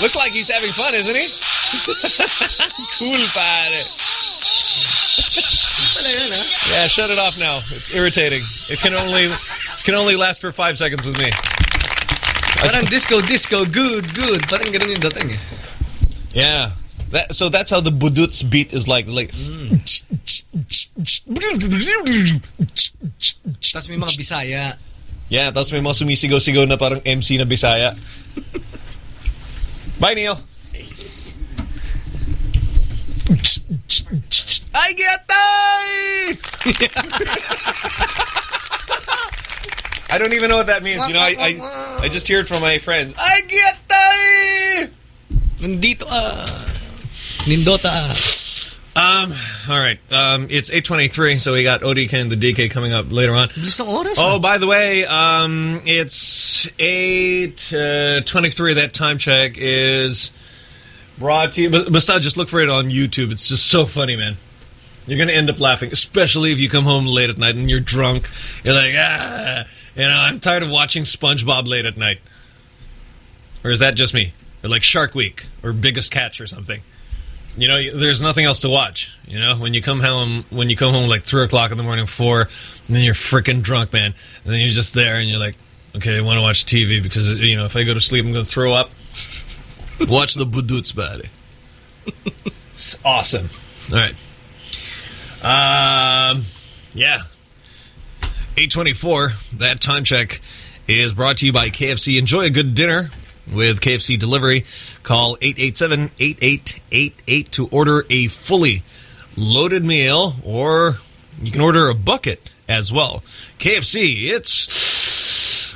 Looks like he's having fun, isn't he? cool, pare. Yeah, shut it off now. It's irritating. It can only can only last for five seconds with me. Parang disco, disco, good, good. Parang ganun yung dating. Yeah. That, so that's how the Buduts beat is like. like Tapos may mga Bisaya. Yeah, tapos may mga sumisigaw-sigaw na parang MC na Bisaya. Bye, Neil. I get I don't even know what that means. You know, I I, I just hear it from my friends. I get Nandito ah. Nindota. Um. All right. Um. It's eight twenty-three, so we got ODK and the DK coming up later on. Bilis ng oras. Oh, by the way, um, it's 8.23. uh. That time check is brought to you. But besides, just look for it on YouTube. It's just so funny, man. You're gonna end up laughing, especially if you come home late at night and you're drunk. You're like, ah, you know, I'm tired of watching SpongeBob late at night. Or is that just me? Or like Shark Week or Biggest Catch or something. You know, there's nothing else to watch. You know, when you come home, when you come home like three o'clock in the morning, four, and then you're freaking drunk, man, and then you're just there and you're like, okay, I want to watch TV because you know if I go to sleep, I'm going to throw up. watch the Buduts, buddy. It's awesome. All right. Um, yeah. 824, that time check is brought to you by KFC. Enjoy a good dinner with KFC delivery. Call 887-8888 to order a fully loaded meal or you can order a bucket as well. KFC, it's...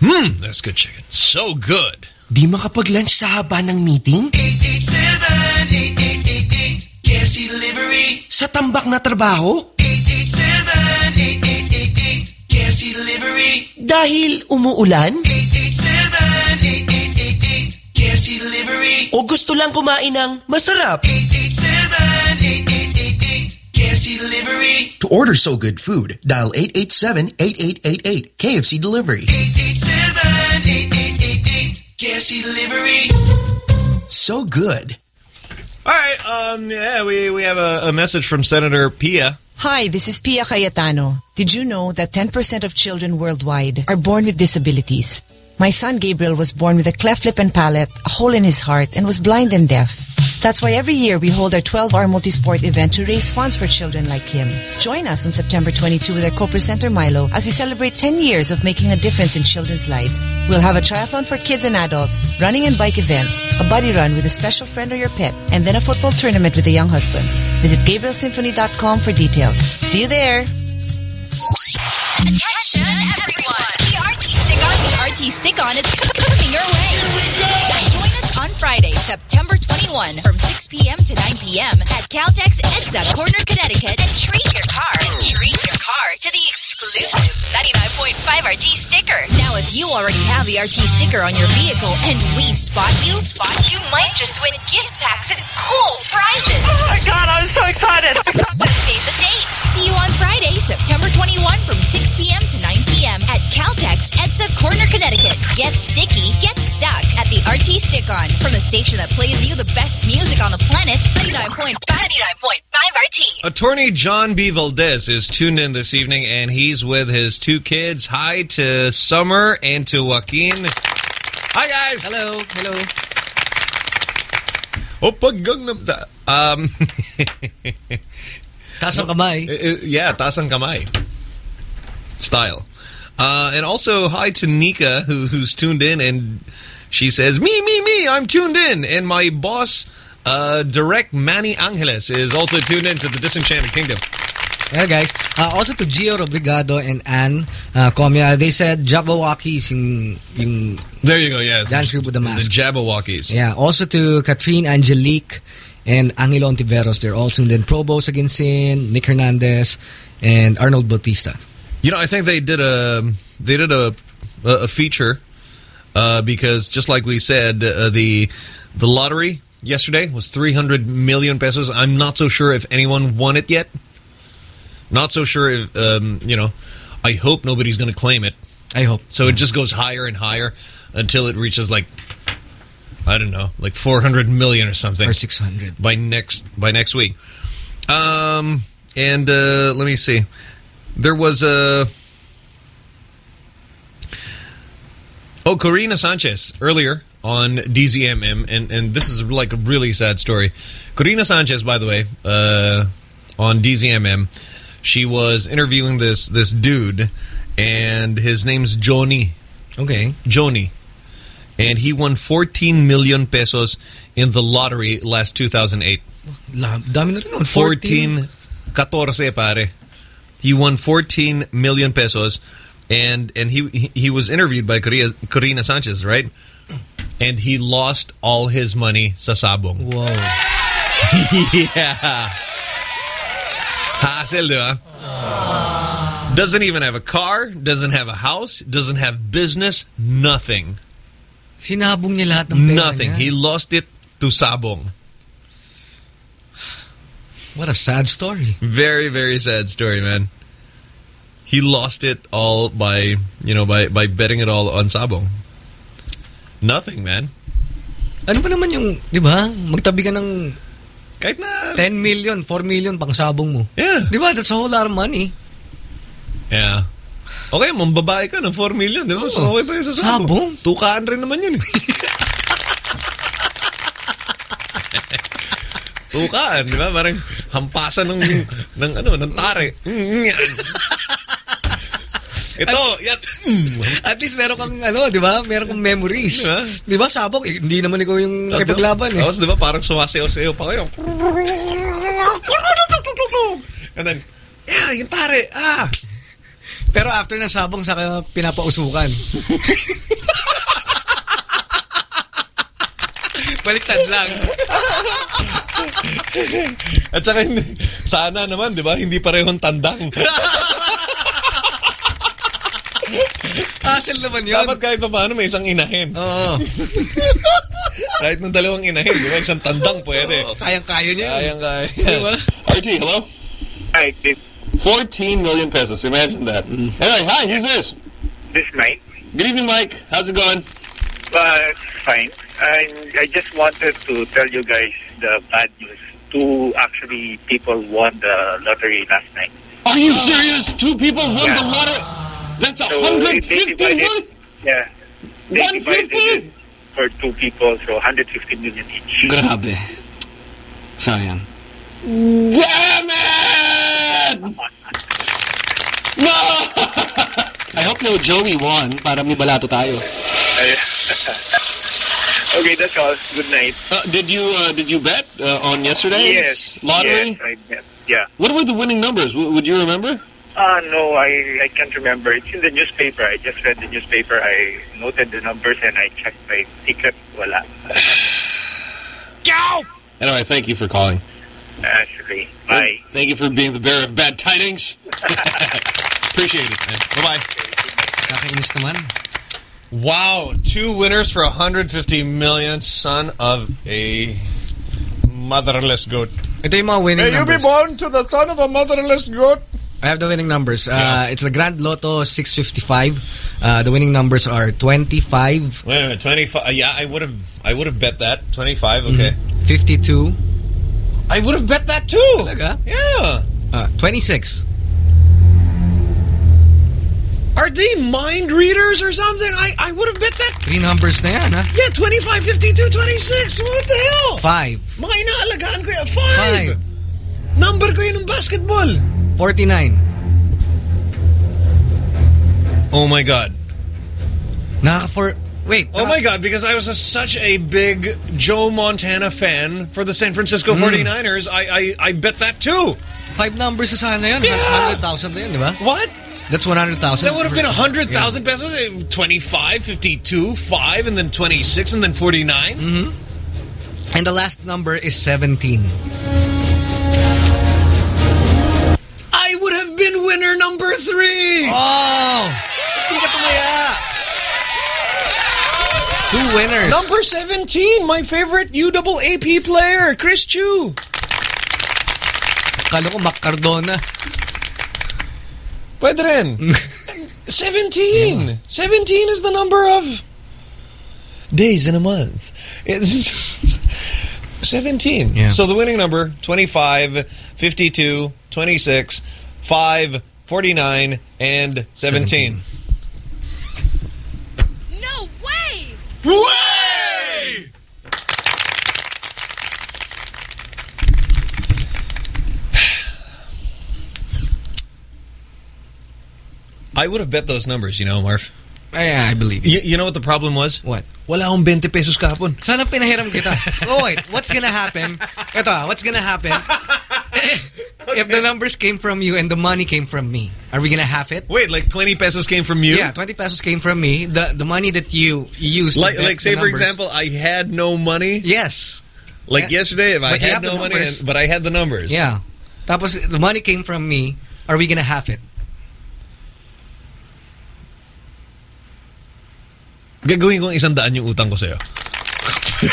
Hmm, that's good chicken. So good. Di makapag-lunch sa haba ng meeting? 887-8888 KFC Delivery Sa tambak na trabaho? 887-8888 KFC Delivery Dahil umuulan? 887-8888 KFC Delivery O gusto lang kumain ng masarap? 887-8888 KFC Delivery To order so good food, dial 887-8888 KFC Delivery. 887-8888 KFC Delivery So good. All right, um, yeah, we, we have a, a message from Senator Pia. Hi, this is Pia Cayetano. Did you know that 10% of children worldwide are born with disabilities? My son Gabriel was born with a cleft lip and palate, a hole in his heart, and was blind and deaf. That's why every year we hold our 12-hour multi-sport event to raise funds for children like him. Join us on September 22 with our co-presenter Milo as we celebrate 10 years of making a difference in children's lives. We'll have a triathlon for kids and adults, running and bike events, a buddy run with a special friend or your pet, and then a football tournament with the Younghusbands. Visit GabrielSymphony.com for details. See you there! Attention, everyone! The RT Stick On, RT Stick On is coming your way. Join us on Friday, September 21 from 6 p.m. to 9 p.m. at Caltex EDSA Corner, Connecticut and treat your car, treat your car to the exclusive 99.5 RT sticker. Now, if you already have the RT sticker on your vehicle and we spot you, spot you might just win gift packs and cool prizes. Oh my God, I'm so excited. Save the date. See you on Friday, September 21 from 6 p.m. to 9 p.m. at Caltex, EDSA Corner, Connecticut. Get sticky, get stuck at the RT Stick-On. From the station that plays you the best music on the planet, 99.5 99.5 RT. Attorney John B. Valdez is tuned in this evening, and he's with his two kids. Hi to Summer and to Joaquin. Hi, guys. Hello. Hello. Oppa Gangnam Style. Um, taas ang kamay. Yeah, taas ang kamay. Style. Uh, and also, hi to Nika, who, who's tuned in, and she says, me, me, me, I'm tuned in. And my boss, uh, Direct Manny Angeles, is also tuned in to the Disenchanted Kingdom. Yeah, guys. Uh, also to Gio Robigado and Anne uh, Comia, they said Jabbawockeez yung, yung There you go, yes. dance group with the mask. The Jabbawockeez. Yeah. Also to Katrine Angelique and Angelo Ontiveros. They're all tuned in. Probo Saginsin, Nick Hernandez, and Arnold Bautista. You know, I think they did a they did a a, a feature uh, because just like we said, uh, the the lottery yesterday was 300 million pesos. I'm not so sure if anyone won it yet. Not so sure if um, you know. I hope nobody's going to claim it. I hope. So it just goes higher and higher until it reaches like I don't know, like 400 million or something. Or 600 by next by next week. Um, and uh, let me see. There was a oh Korina Sanchez earlier on DZMM, and and this is like a really sad story. Korina Sanchez, by the way, uh, on DZMM, she was interviewing this this dude, and his name's Johnny. Okay, Johnny. And he won 14 million pesos in the lottery last 2008. La, dami na rin nun. 14, 14 pare. He won 14 million pesos and and he he, he was interviewed by Korina, Korina Sanchez, right? And he lost all his money sa sabong. Whoa. yeah. Hassle, di ba? Ah. Doesn't even have a car, doesn't have a house, doesn't have business, nothing. Sinabong niya lahat ng pera Nothing. niya. He lost it to sabong. What a sad story. Very, very sad story, man. He lost it all by, you know, by by betting it all on sabong. Nothing, man. Ano ba naman yung, di ba? Magtabi ka ng kahit na 10 million, 4 million pang sabong mo. Yeah. Di ba? That's a whole lot of money. Yeah. Okay, mambabae ka ng 4 million, di ba? So, okay pa yun sa sabong. Tukaan rin naman yun. eh. Tukaan, di ba? Parang hampasan ng, ng ano, ng tare. Yan. Ito, yan. At least meron kang ano, di ba? Meron kang memories. Di ba? Di ba, sabog? Eh, hindi naman ikaw yung nakipaglaban eh. Tapos, di ba, parang sumasayaw-sayaw pa kayo. And then, yeah, yung tare, ah. Pero after ng sabong, saka pinapausukan. Baliktad lang. At saka, hindi, sana naman, di ba, hindi parehong tandang. Hassle naman yun. Dapat kahit pa paano may isang inahin. Oo. kahit ng dalawang inahin, di ba, isang tandang pwede. Kayang-kaya niya. Kayang-kaya. Di ba? RT, hello? Hi, this 14 million pesos. Imagine that. Anyway, hi, who's this? This Mike. Good evening, Mike. How's it going? Uh, fine. I I just wanted to tell you guys the bad news. Two actually people won the lottery last night. Are you serious? Two people won Yeah. the lottery? That's a So, hundred divided- million? Yeah. They 150? divided for two people, so 150 million each. Grabe. Sayang. Damn it! No! I hope no Joey won para may balato tayo. okay, that's all. Good night. Uh, did you uh, did you bet uh, on yesterday? Yes. lottery? Yes, I bet. Yeah. What were the winning numbers? W- would you remember? Uh, no, I, I can't remember. It's in the newspaper. I just read the newspaper. I noted the numbers and I checked my ticket. Wala. Go! Anyway, thank you for calling. Actually, bye. Thank you for being the bearer of bad tidings. Appreciate it, man. Bye-bye. Kakainis naman. Wow, two winners for 150 million. Son of a motherless goat. Ito yung mga winning May you be born to the son of a motherless goat. I have the winning numbers. Uh, It's the Grand Lotto 655. Uh, the winning numbers are 25, Wait a minute, 25. Uh, yeah, I would have I would have bet that. 25, okay. 52, I would have bet that too. Talaga? Yeah. uh, 26. Are they mind readers or something? I, I would have bet that. Three numbers na yan, ha? Yeah, 25, 52, 26. What the hell? 5, Mga inaalagaan ko yan. Five. 5, Number ko yun ng basketball. 49. Oh my God. Nakaka for Wait. Oh my God, because I was a, such a big Joe Montana fan for the San Francisco 49ers, I, I I bet that too. Five numbers sa sana yun. Yeah. 100,000 na yun, di ba? What? That's 100,000. That would have been 100,000 Yeah. pesos. eh, 25, 52, 5, and then 26, and then 49. Mm-hmm. And the last number is 17. I would have been winner number three. Oh! Hindi ka tumaya! Two winners. Number 17, my favorite UAAP player, Chris Tiu. Kala ko Mac Cardona. Pwede rin. 17. 17 is the number of days in a month. It's 17. Yeah. So the winning number, 25, 52, 26, 5, 49, and 17. No way! I would have bet those numbers, you know, Marv. Yeah, I believe you. You know what the problem was? What? Wala akong 20 pesos kahapon. Sana pinahiram kita. Oh, wait. What's gonna happen? Ito, ah, what's gonna happen? If the numbers came from you and the money came from me, are we gonna have it? Wait, like 20 pesos came from you? Yeah, 20 pesos came from me. The the money that you used Like, to like say, for numbers- example, I had no money. Yes. Like Yeah. yesterday, if I But you had no money, and, but I had the numbers. Yeah. Tapos the money came from me. Are we gonna have it? Gagawin kong isang daan yung utang ko sa'yo.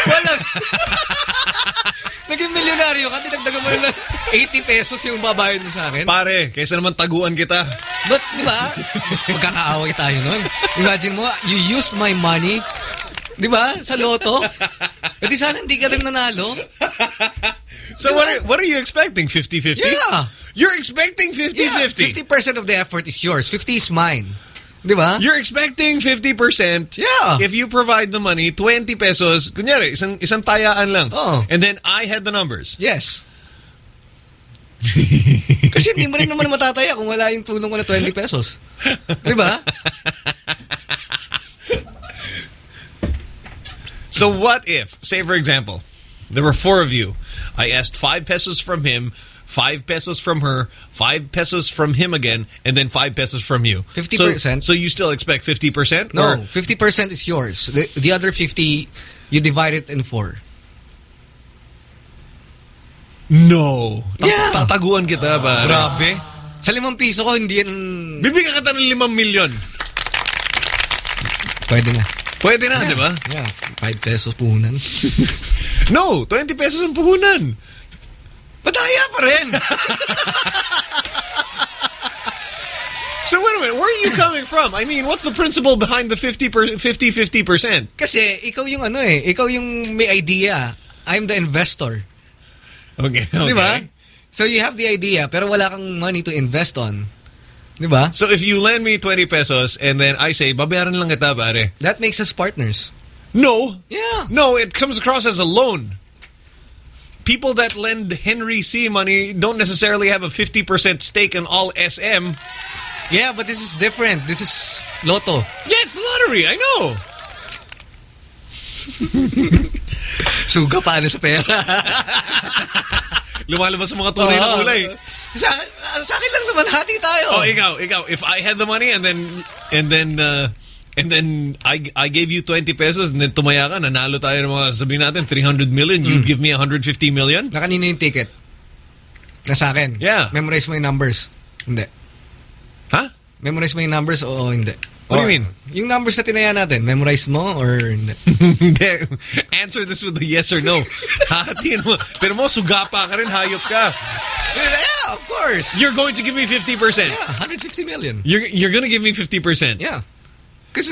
Wala. Naging milyonaryo ka, dinagdagan mo na lang 80 pesos yung babayad mo sa akin. Pare, kaysa naman taguan kita. But, di ba? Magkakaaway tayo nun. Imagine mo, you used my money, di ba, sa loto. E di sana hindi ka rin nanalo. So what are, what are you expecting? 50-50? Yeah. You're expecting 50-50? Yeah, 50% of the effort is yours. 50 is mine. Di ba? You're expecting 50%. Yeah. If you provide the money, 20 pesos, kunyari, isang, isang tayaan lang. Oh. And then I had the numbers. Yes. Kasi hindi mo rin naman matataya kung wala yung tulong ko na 20 pesos. Di ba? So what if, say for example, there were four of you. I asked five pesos from him, five pesos from her, five pesos from him again, and then five pesos from you. 50%? So, so you still expect 50%? No, Or 50% is yours. The, the other 50, you divide it in four. No. Yeah. Tataguan kita ah, ba? Grabe. Sa limang piso ko, hindi yan... Bibigyan kita ng limang milyon. Pwede na. Pwede na, di ba? Yeah, 5 pesos puhunan. No, 20 pesos ang puhunan. Pataya pa rin! So wait a minute, where are you coming from? I mean, what's the principle behind the 50 50-50%? Kasi ikaw yung ano eh, ikaw yung may idea. I'm the investor. Okay, okay. Di ba? So you have the idea, pero wala kang money to invest on. Di ba? So if you lend me 20 pesos and then I say, babayaran lang kita, pare. That makes us partners. No. Yeah. No, it comes across as a loan. People that lend Henry Sy money don't necessarily have a 50% stake in all SM. Yeah, but this is different. This is Lotto. Yeah, it's lottery. I know. Suga paano sa pera. Lumalabas sa mga tunay na Oo. kulay. Sa, sa akin lang naman, hati tayo. Oh, ikaw, ikaw. If I had the money and then and then uh, and then I I gave you 20 pesos and then tumaya ka, nanalo tayo ng mga sabihin natin 300 million, you mm. give me 150 million? Na kanino yung ticket? Na sa akin? Yeah. Memorize mo yung numbers. Hindi. Huh? Memorize mo yung numbers o hindi? What do you mean? Yung numbers na tinaya natin, memorize mo or hindi? Answer this with a yes or no. Hahatiin mo. Pero mo, sugapa ka rin, hayop ka. Yeah, of course. You're going to give me 50%. Yeah, 150 million. You're, you're going to give me 50%. Yeah. Because,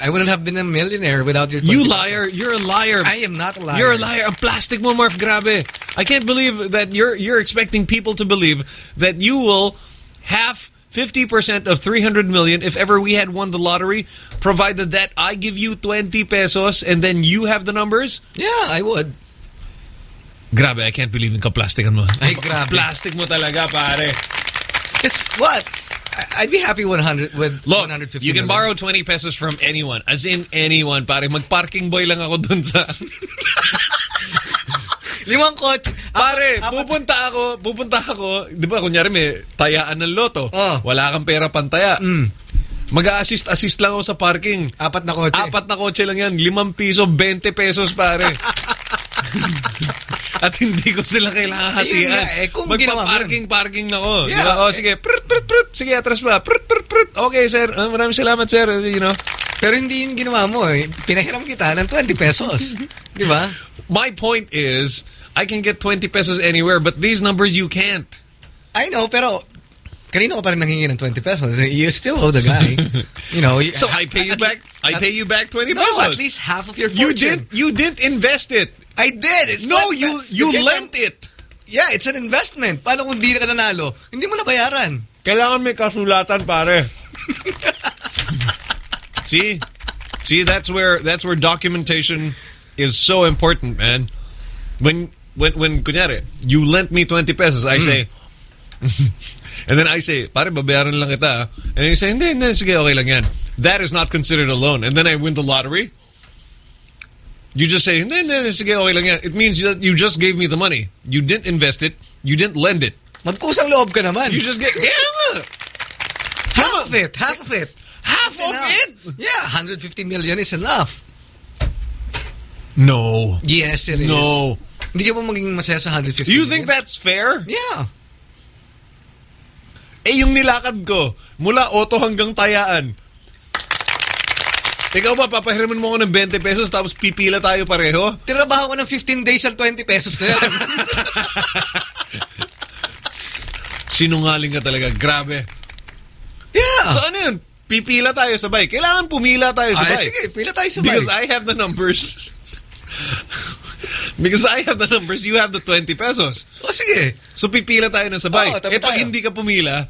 I wouldn't have been a millionaire without your 20 You liar. You're a liar. I am not a liar. You're a liar. Ang plastic mo, Marv. Grabe. I can't believe that you're you're expecting people to believe that you will half 50% of 300 million if ever we had won the lottery, provided that I give you 20 pesos and then you have the numbers? Yeah, I would. Grabe, I can't believe in kaplastikan mo. Ay, grabe. Plastic mo talaga, pare. It's what? I'd be happy 100 with Look, 150 you can million. borrow 20 pesos from anyone. As in anyone, pare. Mag-parking boy lang ako dun sa... Limang kotse. Pare, pupunta ako, pupunta ako, di ba, kunyari may tayaan ng loto. Oh. Wala kang pera pantaya. Mm. Mag-a-assist-assist lang ako sa parking. Apat na kotse. Apat na kotse lang yan. Limang piso, 20 pesos, pare. At hindi ko sila kailangan hatian. nga, eh, kung ginawa mo Magpa-parking, parking na ako. Yeah. Di ba? O, sige, prut, prut, prut. Sige, atras pa. Prut, prut, prut. Okay, sir. Ah, maraming salamat, sir. You know. Pero hindi yung ginawa mo eh. Pinahiram kita ng 20 pesos. Di ba? My point is, I can get 20 pesos anywhere, but these numbers you can't. I know, pero kanino ka pa rin nanghingi ng 20 pesos? You still owe the guy. you know. So I pay you back. I pay you back 20 No, pesos. at least half of your You didn't. You didn't invest it. I did. It's No, not- you you lent them- it. Yeah, it's an investment. Paano kung di ka nanalo? Hindi mo na bayaran. Kailangan may kasulatan, pare. See, see, that's where that's where documentation is so important, man. When when when kunyari, you lent me 20 pesos, I hmm. say, and then I say, pare, babayaran lang kita. ah." And you say, hindi, hindi, sige, okay lang yan. That is not considered a loan. And then I win the lottery. You just say, hindi, hindi, sige, okay lang yan. It means that you just gave me the money. You didn't invest it. You didn't lend it. Magkusang loob ka naman. You just get, yeah, half of it. Half of it. half of it. Yeah, 150 million is enough. No. Yes, it is. No. Hindi ka ba maging masaya sa 150 Do you million? think that's fair? Yeah. Eh, yung nilakad ko, mula auto hanggang tayaan. Ikaw ba, papahiraman mo ako ng 20 pesos tapos pipila tayo pareho? Tinabaho ko ng 15 days ang 20 pesos na yan. Sinungaling ka talaga, grabe. yeah. So ano yun? Pipila tayo sabay. Kailangan pumila tayo sabay. Ay, sige, pila tayo sabay. Because I have the numbers. Because I have the numbers, you have the 20 pesos. O sige. So pipila tayo na sabay. Oo, eh pag tayo. hindi ka pumila,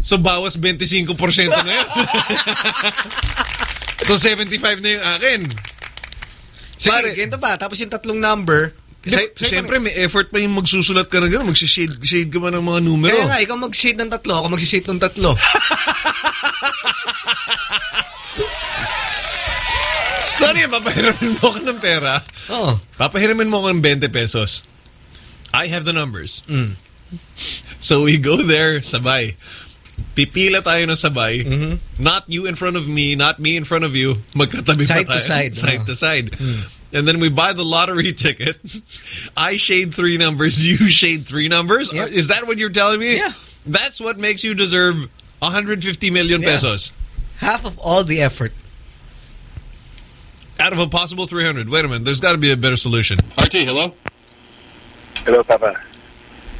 so bawas 25% na yun. so 75 na yung akin. Sige, Pare- ganito ba? Tapos yung tatlong number. Sa, Siyempre, may effort pa yung magsusulat ka na gano'n. Mag-shade shade ka man ng mga numero. Kaya nga, ikaw mag-shade ng tatlo, ako mag-shade ng tatlo. So ano yan, papahiramin mo ako ng pera? Oo. Papahiramin mo ako ng 20 pesos. I have the numbers. Mm. So we go there, sabay. Pipila tayo ng sabay. Mm-hmm. Not you in front of me, not me in front of you. Magkatabi Side pa to tayo. side, Side oh. to side. And then we buy the lottery ticket. I shade three numbers, you shade three numbers. Yep. Is that what you're telling me? Yeah. That's what makes you deserve 150 million Yeah. pesos. Half of all the effort. Out of a possible 300. Wait a minute. There's got to be a better solution. RT, hello? Hello, Papa.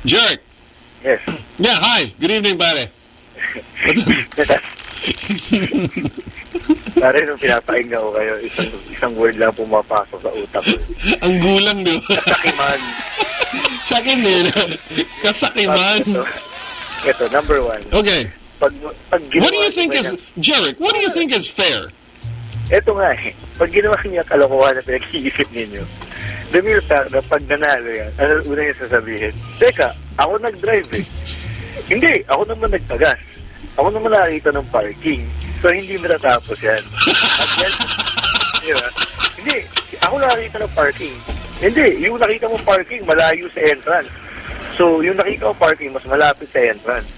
Jarek. Yes. Yeah, hi. Good evening, pare. Pare, nung pinapahinga ko kayo, isang, isang word lang pumapasok sa utak ko. Ang gulang, di ba? Kasakiman. Sakin din. Kasakiman. Ito, ito, number one. Okay. Pag, pag What do you ginawa think niyo is, yan- Jarek, what do you think is fair? Ito nga eh. Pag ginawa niya kalokohan na pinag-iisip ninyo, the mere na pag nanalo yan, ano una niya sasabihin? Teka, ako nag-drive eh. Hindi, ako naman nagpagas. Ako naman nakakita ng parking. So, hindi matatapos yan. At yan, di? Hindi, ako nakakita ng parking. Hindi, yung nakita mo parking, malayo sa entrance. So, yung nakita mo parking, mas malapit sa entrance.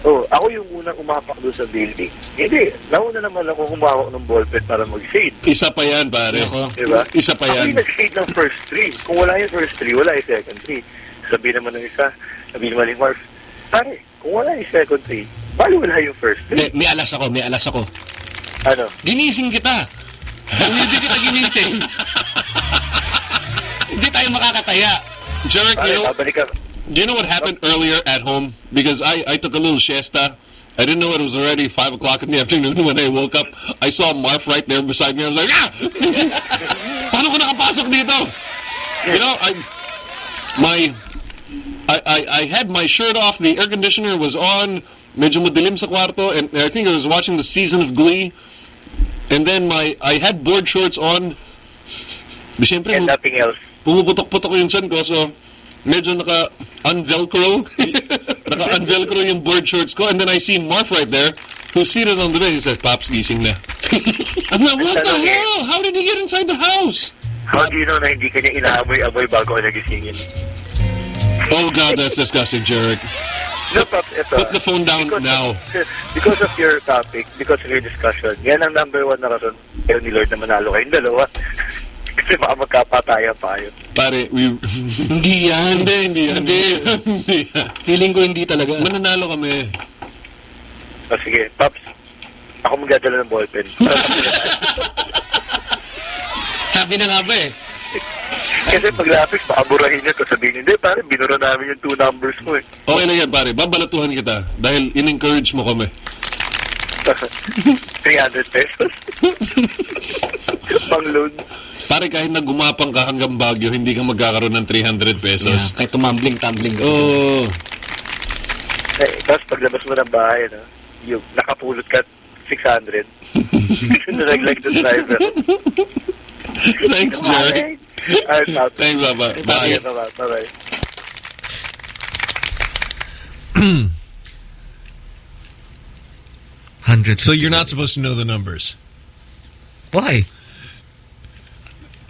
Oh, ako yung unang umapak doon sa building. Hindi, nauna naman ako humawak ng ballpen para mag-shade. Isa pa yan, pare. Diba? Isa pa Ako yan. yung nag-shade ng first three. Kung wala yung first three, wala yung second three. Sabi naman ng isa, sabi naman ni Marv, pare, kung wala yung second three, Paano wala yung first May, may alas ako, may alas ako. Ano? Ginising kita. Hindi kita ginising, hindi tayo makakataya. Jarek, you know, do you know what happened earlier at home? Because I, I took a little siesta. I didn't know it was already 5 o'clock in the afternoon when I woke up. I saw Marv right there beside me. I was like, ah! Paano ko nakapasok dito? You know, I, my, I, I, I had my shirt off. The air conditioner was on. Medyo madilim sa kwarto. And I think I was watching the season of Glee. And then my, I had board shorts on. Di syempre, And nothing else. pumuputok-putok yung chan ko. So, medyo naka-unvelcro. naka-unvelcro yung board shorts ko. And then I see Marv right there, who's seated on the bed. He says, Pops, gising na. I'm like, what the hell? How did he get inside the house? How do you know na hindi kanya inaamoy-amoy bago ka nagisingin? Oh, God, that's disgusting, Jarek. No, Pops, ito. Put the phone down now. Because of your topic, because of your discussion, yan ang number one na rason kayo ni Lord na manalo kayong dalawa. Kasi baka magkapatayan pa kayo. Pare, we... hindi yan. Hindi, hindi yan. Hindi. hindi yan. Feeling ko hindi talaga. Mananalo kami. O sige, Pops, ako magdadala ng ballpen. Sabi na nga ba eh. Kasi pag graphics, baka burahin niya to sabihin, hindi, parang binura namin yung two numbers mo eh. Okay na yan, pare. Babalatuhan kita. Dahil in-encourage mo kami. 300 pesos. Pang loan. Pare, kahit na gumapang ka hanggang Baguio, hindi ka magkakaroon ng 300 pesos. Yeah, kahit tumambling-tumbling ka. Oo. Eh, tapos paglabas mo ng bahay, no, yung nakapulot ka 600. Nalaglag the driver. Thanks, Jerry. Thanks, Papa. Bye. Bye. Bye. Bye. Hundred. So you're not supposed to know the numbers. Why?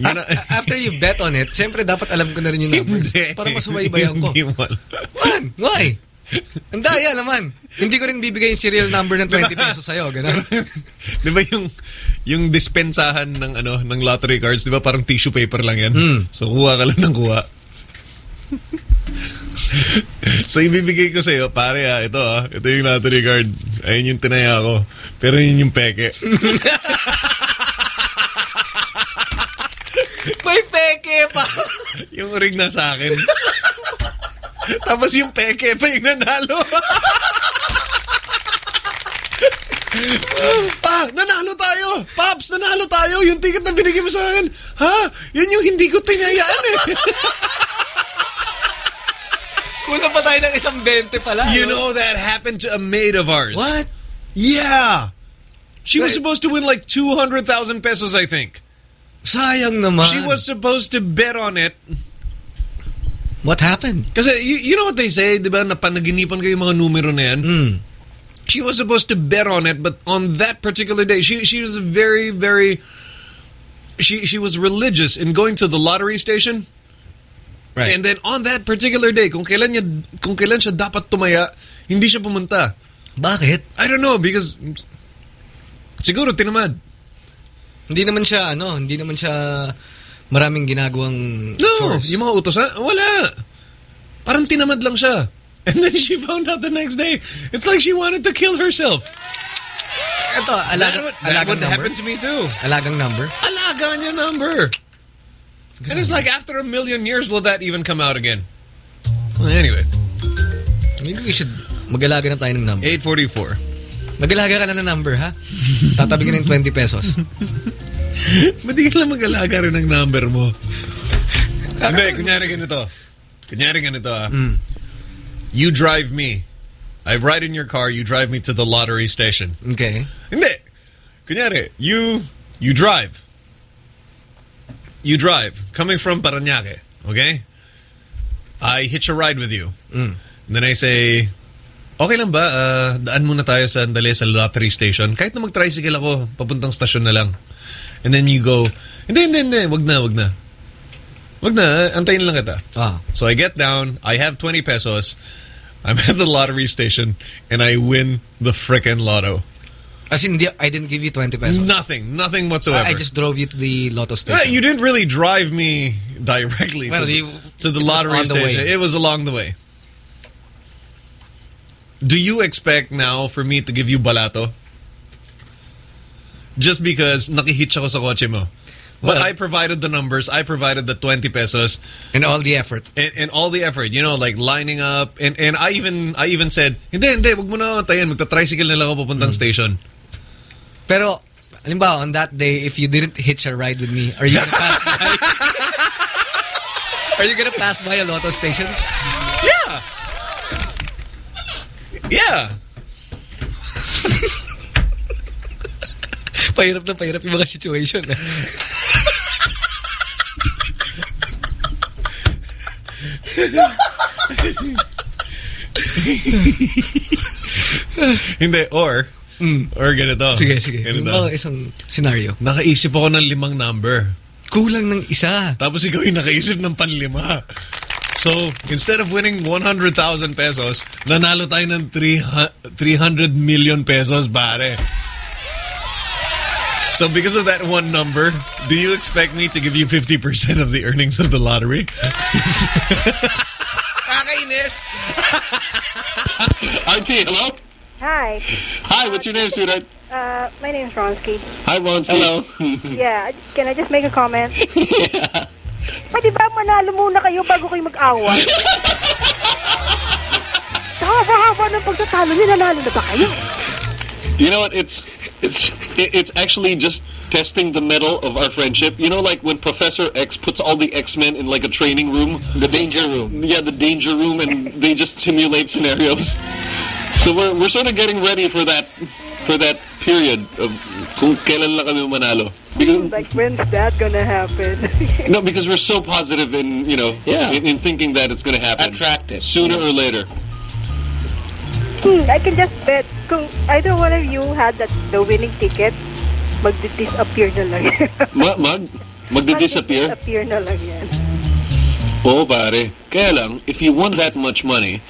A- after you bet on it, siyempre dapat alam ko na rin yung numbers. para masubaybayan ko. Hindi mo alam. Man, why? Ang daya naman. Hindi ko rin bibigay yung serial number ng 20 pesos sa'yo. Ganun. Di ba yung yung dispensahan ng ano ng lottery cards, di ba parang tissue paper lang yan? Hmm. So kuha ka lang ng kuha. So ibibigay ko sa'yo, pare ah, ito ah, ito yung lottery card. Ayun yung tinaya ko. Pero yun yung peke. May peke pa. yung ring na sa akin. Tapos yung peke pa yung nanalo. ah, nanalo tayo! Pops, nanalo tayo! Yung ticket na binigay mo sa akin. Ha? Yan yung hindi ko tinayaan eh. Kulang pa tayo ng isang 20 pala. You know that happened to a maid of ours. What? Yeah. She was supposed to win like 200,000 pesos, I think. Sayang naman. She was supposed to bet on it. What happened? Kasi you, you know what they say, di ba, na panaginipan kayo yung mga numero na yan? Mm. She was supposed to bet on it, but on that particular day, she she was very, very... She she was religious in going to the lottery station. Right. And then on that particular day, kung kailan, niya, kung kailan siya dapat tumaya, hindi siya pumunta. Bakit? I don't know, because... Siguro, tinamad. Hindi naman siya, ano, hindi naman siya maraming ginagawang No, chores. yung mga utos, ha? Wala. Parang tinamad lang siya. And then she found out the next day. It's like she wanted to kill herself. Ito, alaga, that would, that alagang would number. happen to me too. Alagang number. Alaga niya number. And it's like after a million years will that even come out again? Well, anyway. Maybe we should mag-alaga na tayo ng number. 844. Mag-alaga ka na ng number, ha? Tatabi ka ng 20 pesos. Ba't ka lang mag-alaga rin ng number mo? Hindi, kunyari ganito. Kunyari ganito ah. Mm. You drive me. I ride in your car, you drive me to the lottery station. Okay. Hindi. Kunyari, you, you drive. You drive. Coming from Paranaque, okay? I hitch a ride with you. Mm. And then I say, okay lang ba, ah, daan muna tayo sa andali sa lottery station. Kahit na mag-tricycle ako, papuntang stasyon na lang. And then you go, hindi, hindi, hindi, wag na, wag na. Wag na, antayin lang kita. Ah. So I get down, I have 20 pesos, I'm at the lottery station, and I win the frickin' lotto. As in, I didn't give you 20 pesos. Nothing, nothing whatsoever. I, I just drove you to the lotto station. you didn't really drive me directly Well, to, the- you- to the lottery on the station. It was along the way. do you expect now for me to give you balato? Just because nakihitch ako sa kotse mo. But Well- I provided the numbers. I provided the 20 pesos. And all the effort. And, and all the effort. You know, like lining up. And and I even I even said, hindi, hindi, wag mo na tayan. Magta-tricycle na lang ako papuntang mm. station. Pero, halimbawa, on that day, if you didn't hitch a ride with me, are you gonna pass by? are you gonna pass by a lotto station? Yeah. Yeah. pahirap na pahirap yung mga situation. eh. hindi, or, or ganito. Sige, sige. Ganito. Yung mga isang scenario. Nakaisip ako ng limang number. Kulang ng isa. Tapos ikaw yung nakaisip ng panlima. So, instead of winning 100,000 pesos, nanalo tayo ng 300 300 million pesos, pare. So, because of that one number, do you expect me to give you 50% of the earnings of the lottery? Kakainis! RT, hello? Hi. Hi, what's your name, sweetheart? Uh, my name is Ronsky. Hi, Ronsky. Hello. Yeah, can I just make a comment? yeah. Pwede ba manalo muna kayo bago kayo mag-away? Sa haba-haba ng pagtatalo niyo, nanalo na ba kayo? You know what? It's it's it's actually just testing the mettle of our friendship. You know, like when Professor X puts all the X Men in like a training room, the danger room. Yeah, the danger room, and they just simulate scenarios. So we're we're sort of getting ready for that for that period of kung kailan lang kami manalo. Because Like, when's that gonna happen? no, because we're so positive in you know Yeah. in, in thinking that it's going to happen. Attractive. Sooner or later. hmm, I can just bet kung either one of you had that the winning ticket, mag-disappear na lang yan. Ma mag magdi-disappear. Mag-disappear na lang yan. Oo, pare. Kaya lang, if you won that much money,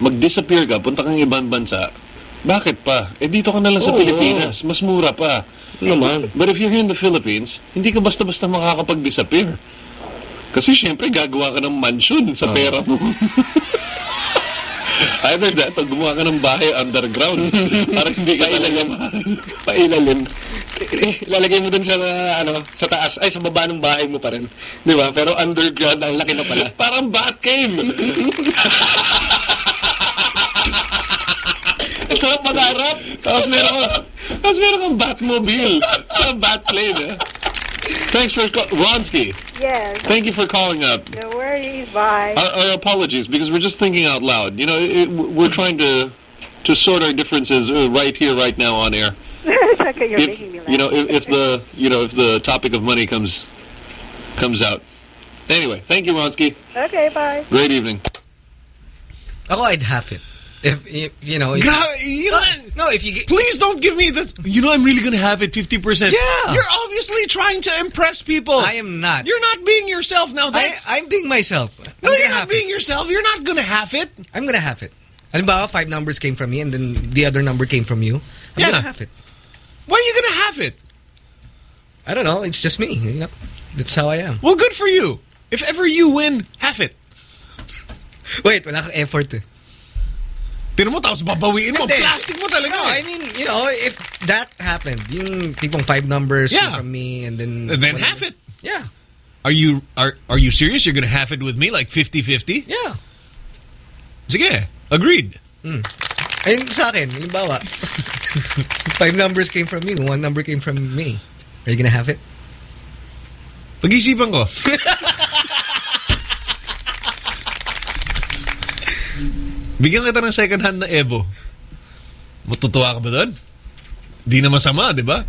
mag-disappear ka, punta kang ibang bansa, bakit pa? Eh dito ka na lang sa Oo. Pilipinas. Mas mura pa. Naman. But if you're here in the Philippines, hindi ka basta-basta makakapag-disappear. Kasi syempre, gagawa ka ng mansion sa pera mo. Either that, o gumawa ka ng bahay underground para hindi ka talaga Pailalim. Eh, Lalagay mo dun sa, ano, sa taas, ay, sa baba ng bahay mo pa rin. Di ba? Pero underground, ang laki na pala. Parang bat cave. Ang sarap mag-harap. Tapos meron kang, tapos meron kang Batmobile. Sa Batplane, eh. Thanks for call- Ronsky. Yes. Thank you for calling up. No worries, bye. Our, our apologies because we're just thinking out loud. You know, it, we're trying to to sort our differences uh, right here, right now on air. Tsaka you're If making me laugh. you know, if, if the you know if the topic of money comes comes out. Anyway, thank you, Ronsky. Okay, bye. Great evening. Ako, I'd have it. If, if you know... If, Gra- you know, no, if you get... Please don't give me this. You know, I'm really going to have it 50%. Yeah. You're obviously trying to impress people. I am not. You're not being yourself now. I, That's, I'm being myself. I'm no, you're not being yourself. You're not going to have it. I'm gonna have it. Halimbawa, five numbers came from me and then the other number came from you. I'm Yeah. gonna have it. Why are you going to have it? I don't know. It's just me. You know? That's how I am. Well, good for you. If ever you win, have it. Wait, wala kang effort eh. Tinan mo, tapos babawiin mo. Hindi. Plastic mo talaga. No, eh. I mean, you know, if that happened, yung tipong five numbers Yeah. from me and then... And then whatever. have it. Yeah. Are you are are you serious? You're going to have it with me like 50-50? Yeah. Sige, agreed. Mm. Ayun sa akin, halimbawa, five numbers came from you, one number came from me. Are you gonna have it? Pag-isipan ko. Bigyan kita ng second hand na Evo. Matutuwa ka ba doon? Di na masama, di ba?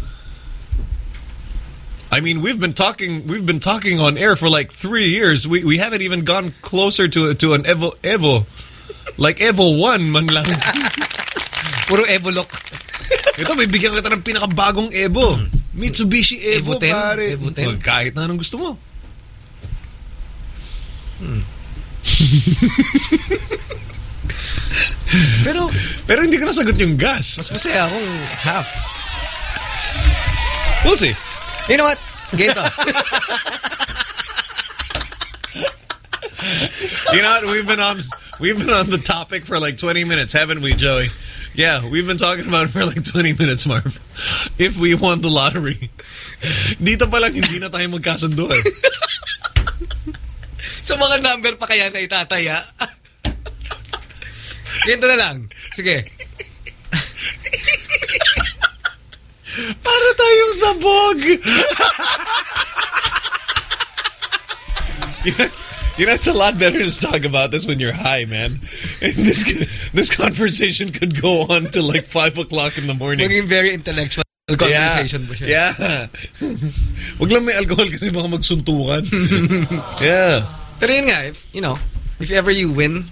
I mean, we've been talking we've been talking on air for like three years. We we haven't even gone closer to to an Evo Evo. Like Evo 1 man lang. Puro Evo look. Ito, may bigyan kita ng pinakabagong Evo. Mitsubishi Evo, Evo 10, pare. Evo 10. Oh, Kahit na anong gusto mo. Hmm. Pero, Pero hindi ko nasagot yung gas. mas masaya akong half. We'll see. You know what? Ganito. You know what? We've been on we've been on the topic for like 20 minutes, haven't we, Joey? Yeah, we've been talking about it for like 20 minutes, Marv. If we won the lottery. Dito pa lang, hindi na tayo magkasundo eh. Sa mga number pa kaya na itataya. Ganito na lang. Sige. Para tayong sabog. you, know, you know, it's a lot better to talk about this when you're high, man. And this this conversation could go on till like 5 o'clock in the morning. Maging very intellectual conversation ba siya? Yeah. Wag lang may alcohol kasi baka magsuntukan. yeah. Pero yun nga, if, you know, if ever you win,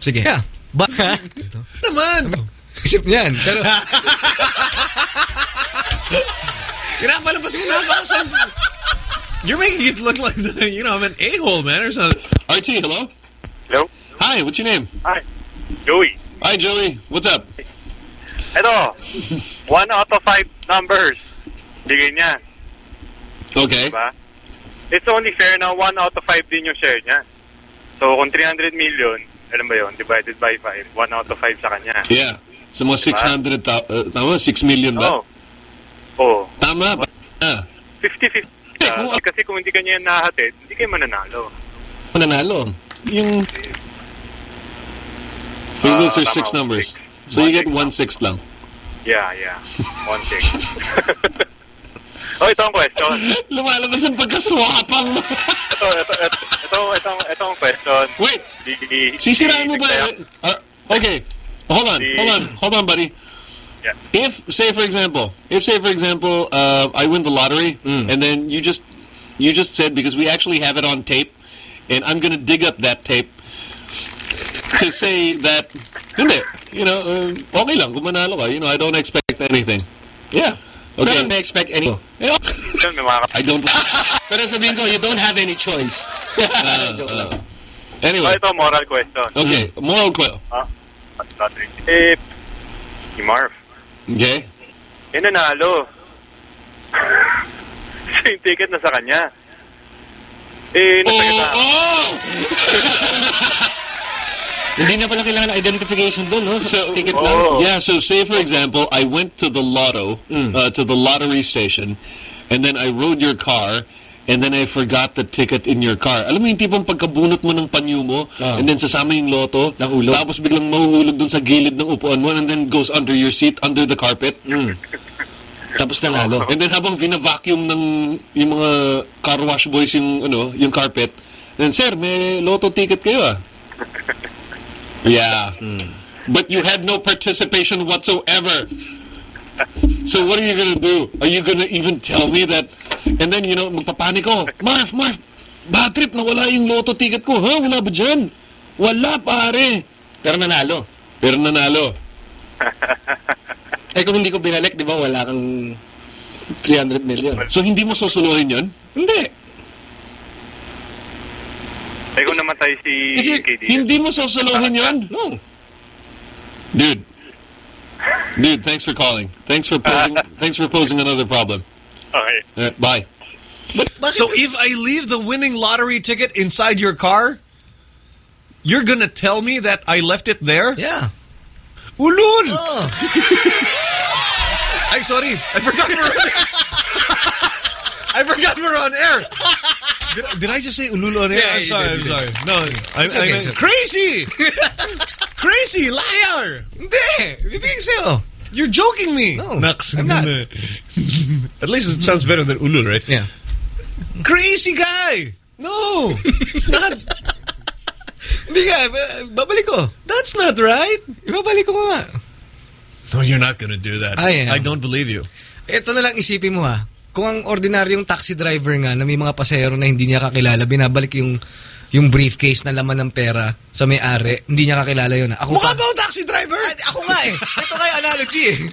sige. Yeah. But, Naman! Isip niyan. Pero, Pinapalabas mo na sa- You're making it look like, you know, I'm an a-hole, man, or something. RT, hello? Hello? Hi, what's your name? Hi. Joey. Hi, Joey. What's up? Ito, one out of five numbers. Bigay niya. Okay. Diba? It's only fair na one out of five din yung share niya. So, kung 300 million, alam ba yun, divided by five, one out of five sa kanya. Yeah. Sa mga 600, ta- uh, tama? 6 million ba? Oo. Oo. Tama ba? Ah. 50-50. Uh, kasi kung hindi kanya yan nahatid, hindi kayo mananalo. Mananalo. Yung... Because those Ah, are tama, six one numbers. six. So you get one-sixth lang. Yeah, yeah. One thing. oh, ito ang question. Lumalabas ang pagkaswapang ito, ito, ito, ito, ito, ang. Wait. Di, di, Sisiraan mo ba? di- Uh, okay. Hold on. The- Hold on. Hold on, buddy. Yeah. If, say for example, if say for example, uh, I win the lottery, and then you just, you just said because we actually have it on tape, and I'm gonna dig up that tape to say that, hindi, you know, uh, okay lang, kung manalo ka, you know, I don't expect anything. Yeah. Okay. Pero may expect any... Yun, may. I don't. Pero sabihin ko, you don't have any choice. Uh, Joke lang. uh, anyway. Oh, ito, moral question. Okay. Moral question. Ah. Eh, si Marv. Okay. Eh, nanalo. so, yung ticket na sa kanya. Eh, nasa kita. Hindi na pala kailangan identification doon, no? So, ticket Oh. lang. yeah, so say for example, I went to the lotto, uh, to the lottery station, and then I rode your car, and then I forgot the ticket in your car. Alam mo yung tipong pagkabunot mo ng panyo mo, and then sasama yung loto, tapos biglang mahuhulog dun sa gilid ng upuan mo, and then goes under your seat, under the carpet. Tapos nanalo. And then habang vina-vacuum ng yung mga car wash boys yung ano, yung carpet, then sir, may lotto ticket kayo ah. Yeah. But you had no participation whatsoever. So what are you gonna do? Are you gonna even tell me that? And then, you know, magpapanik ko. Marf, Marf, bad trip, nawala yung lotto ticket ko. Ha? Wala ba dyan? Wala, pare. Pero nanalo. Pero nanalo. Eh kung hindi ko binalik, di ba wala kang 300 million. So hindi mo susuluhin yun? Hindi. Eh, kung namatay si Kasi KD. hindi mo susuluhin yun? No. Dude. Dude, thanks for calling. Thanks for posing, thanks for posing another problem. Okay. Uh, bye. So if I leave the winning lottery ticket inside your car, you're gonna tell me that I left it there? Yeah. ulul i'm sorry. I forgot we're on I forgot we're on air. Did, did I just say ulul on air? Yeah, I'm sorry, did, I'm sorry. did. No, I, It's I okay, it's crazy! crazy! Liar! Hindi! Bibigyan sa'yo. You're joking me. No. I'm not. At least it sounds better than ulul, right? Yeah. Crazy guy! No! It's not. Hindi babalik ko. That's not right. Ibabalik ko nga. No, you're not gonna do that. I am. I don't believe you. Ito na lang isipin mo ha. Kung ang ordinaryong taxi driver nga na may mga pasahero na hindi niya kakilala, binabalik yung yung briefcase na laman ng pera sa may-ari, hindi niya kakilala yun. Ako Mukha pa, ba akong taxi driver? ako nga eh. Ito yung analogy eh.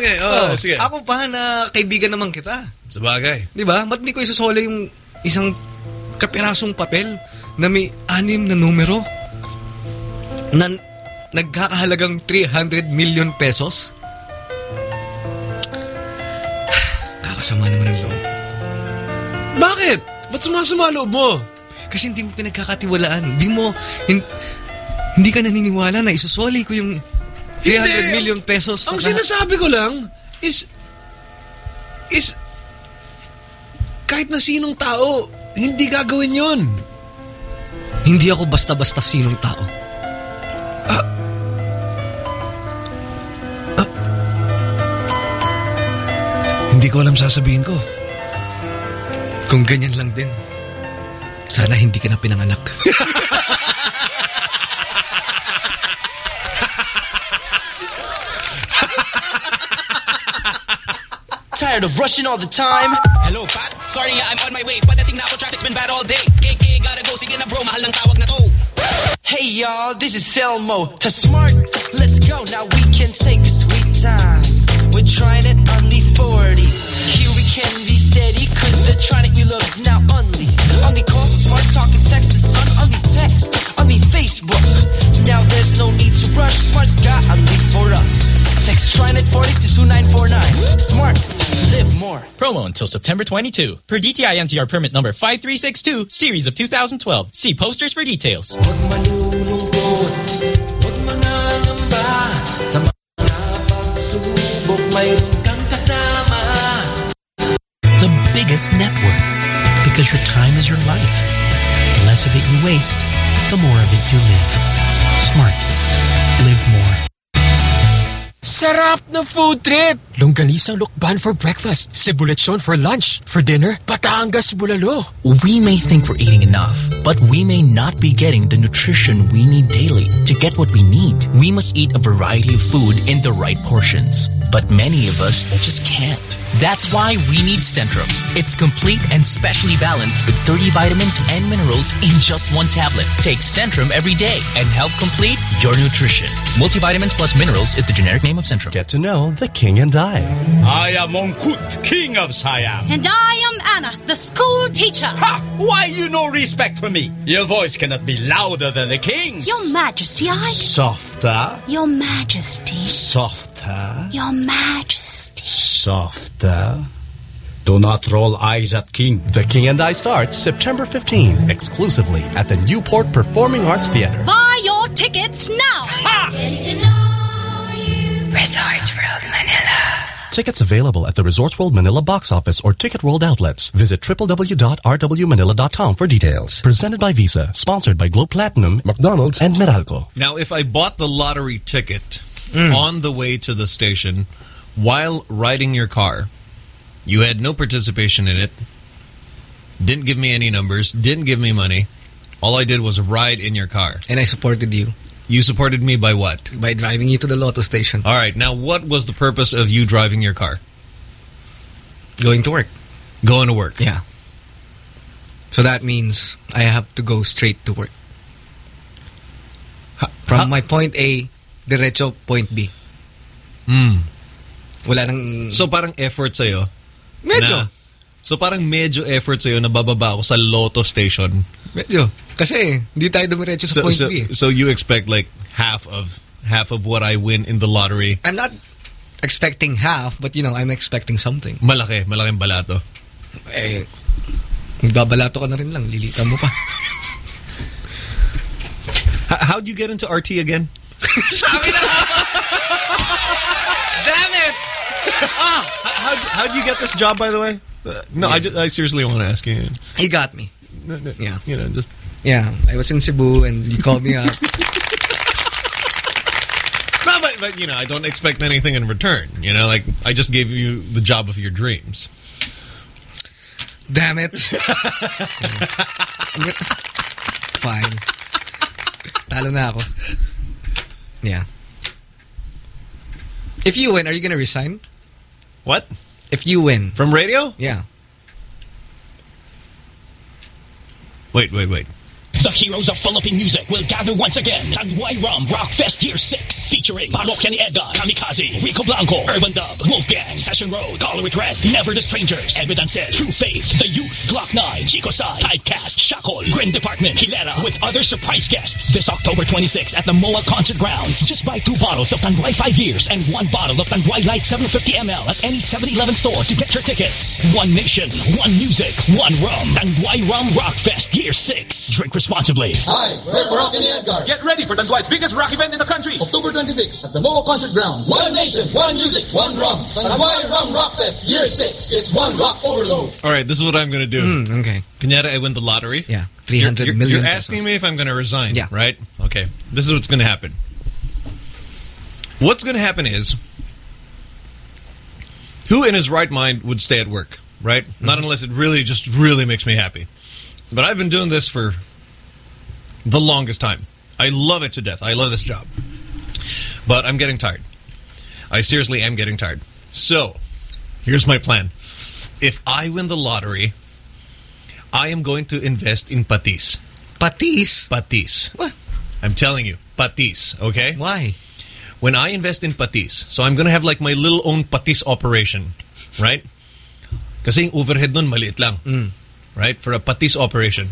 Okay, oh, Oh, sige. Ako pa na kaibigan naman kita. Sabagay. Di ba? Ba't di ko isusole yung isang kapirasong papel na may anim na numero na nagkakahalagang 300 million pesos? Kakasama naman ang loob. Bakit? Ba't sumasama loob mo? Kasi hindi mo pinagkakatiwalaan. Hindi mo, hin- hindi ka naniniwala na isusoli ko yung 300 Hindi. million pesos. Ang na- sinasabi ko lang is is kahit na sinong tao, hindi gagawin yon. Hindi ako basta-basta sinong tao. Hindi ko alam sasabihin ko. Kung ganyan lang din, sana hindi ka na pinanganak. Tired of rushing all the time. Hello, Pat. Sorry I'm on my way. Padating na ako, traffic's been bad all day. KK, gotta go. Sige na bro, mahal ng tawag na to. Hey y'all, this is Selmo. To smart, let's go. Now we can take a sweet time. We're trying it only 40. Here we can be steady, cause the tronic we love is now only. Only calls to smart talk and text and son. Only text, only Facebook. Now there's no need to rush. Smart's got a lead for us. Text TriNet 40 to 2949. Smart, live more. Promo until September 22. Per DTI NCR permit number 5362, series of 2012. See posters for details. Time is your life. The less of it you waste, the more of it you live. Smart. Live. Sarap na food trip! Longganisang Lucban for breakfast, Cebu lechon for lunch, for dinner, Batangas Bulalo. We may think we're eating enough, but we may not be getting the nutrition we need daily. To get what we need, we must eat a variety of food in the right portions. But many of us just can't. That's why we need Centrum. It's complete and specially balanced with 30 vitamins and minerals in just one tablet. Take Centrum every day and help complete your nutrition. Multivitamins plus minerals is the generic name of Centrum. Get to know the king and I. I am Mongkut, king of Siam. And I am Anna, the school teacher. Ha! Why you no respect for me? Your voice cannot be louder than the king's. Your Majesty, I. Softer, Your Majesty. softer, Your Majesty. softer. Do not roll eyes at king. The King and I starts September 15, exclusively at the Newport Performing Arts Theater. Buy your tickets now. Resorts World Manila. Tickets available at the Resorts World Manila box office or Ticket World outlets. Visit www.rwmanila.com for details. Presented by Visa, sponsored by Globe Platinum, McDonald's, and Meralco. Now, if I bought the lottery ticket mm. on the way to the station while riding your car, you had no participation in it, didn't give me any numbers, didn't give me money. All I did was ride in your car. And I supported you. You supported me by what? By driving you to the lotto station. All right. Now, what was the purpose of you driving your car? Going to work. Going to work. Yeah. So that means I have to go straight to work. From my point A, diretso point B. Hmm. Wala nang... So parang effort sa'yo? Medyo. Na, so parang medyo effort sa'yo na bababa ako sa lotto station. Medyo. Kasi hindi tayo dumiretso sa So, point so, B. so you expect like half of half of what I win in the lottery. I'm not expecting half, but you know, I'm expecting something. Malaki, malaking balato. Eh, magbabalato ka na rin lang, lilitan mo pa. How'd you get into RT again? Sabi na! Damn it! ah! How how'd you get this job, by the way? Uh, no, I, ju- I seriously want to ask you. He got me. Yeah. You know, just... Yeah, I was in Cebu and you called me up. No, but, but, you know, I don't expect anything in return. You know, like, I just gave you the job of your dreams. Damn it. Fine. Talo na ako. Yeah. If you win, are you gonna resign? What? If you win. From radio? Yeah. Wait, wait, wait. The heroes of Philippine music will gather once again. Tanduay Rum Rock Fest Year 6 featuring Parokya ni Edgar, Kamikazee, Rico Blanco, Urban Dub, Wolfgang, Session Road, Color Red, Never the Strangers, Evidence, True Faith, The Youth, Gloc-9, Chico Sai, Typecast, Shakol, Grin Department, Hilera, with other surprise guests. This October 26 at the MOA Concert Grounds. Just buy two bottles of Tanduay 5 years and one bottle of Tanduay Light 750 ml at any 7-Eleven store to get your tickets. One nation, one music, one rum. Tanduay Rum Rock Fest Year 6. Drink responsibly. Hi, we're Rocky and Edgar. Get ready for Tanduay's biggest rock event in the country. October 26 at the Momo Concert Grounds. One nation, one music, one rum. Tanduay Rum Rock Fest Year 6. It's one rock overload. All right, this is what I'm going to do. Mm, okay. Kunyari, I win the lottery. Yeah, You're, you're, million you're asking pesos. me if I'm going to resign. Yeah. Right? Okay. This is what's going to happen. What's going to happen is, who in his right mind would stay at work, right? Mm-hmm. Not unless it really just really makes me happy. But I've been doing this for the longest time. I love it to death. I love this job. But I'm getting tired. I seriously am getting tired. So, here's my plan. If I win the lottery, I am going to invest in patis. Patis? Patis. What? I'm telling you, patis, okay? Why? When I invest in patis, so I'm going to have like my little own patis operation, right? Kasi yung overhead nun maliit lang. Mm. Right? For a patis operation.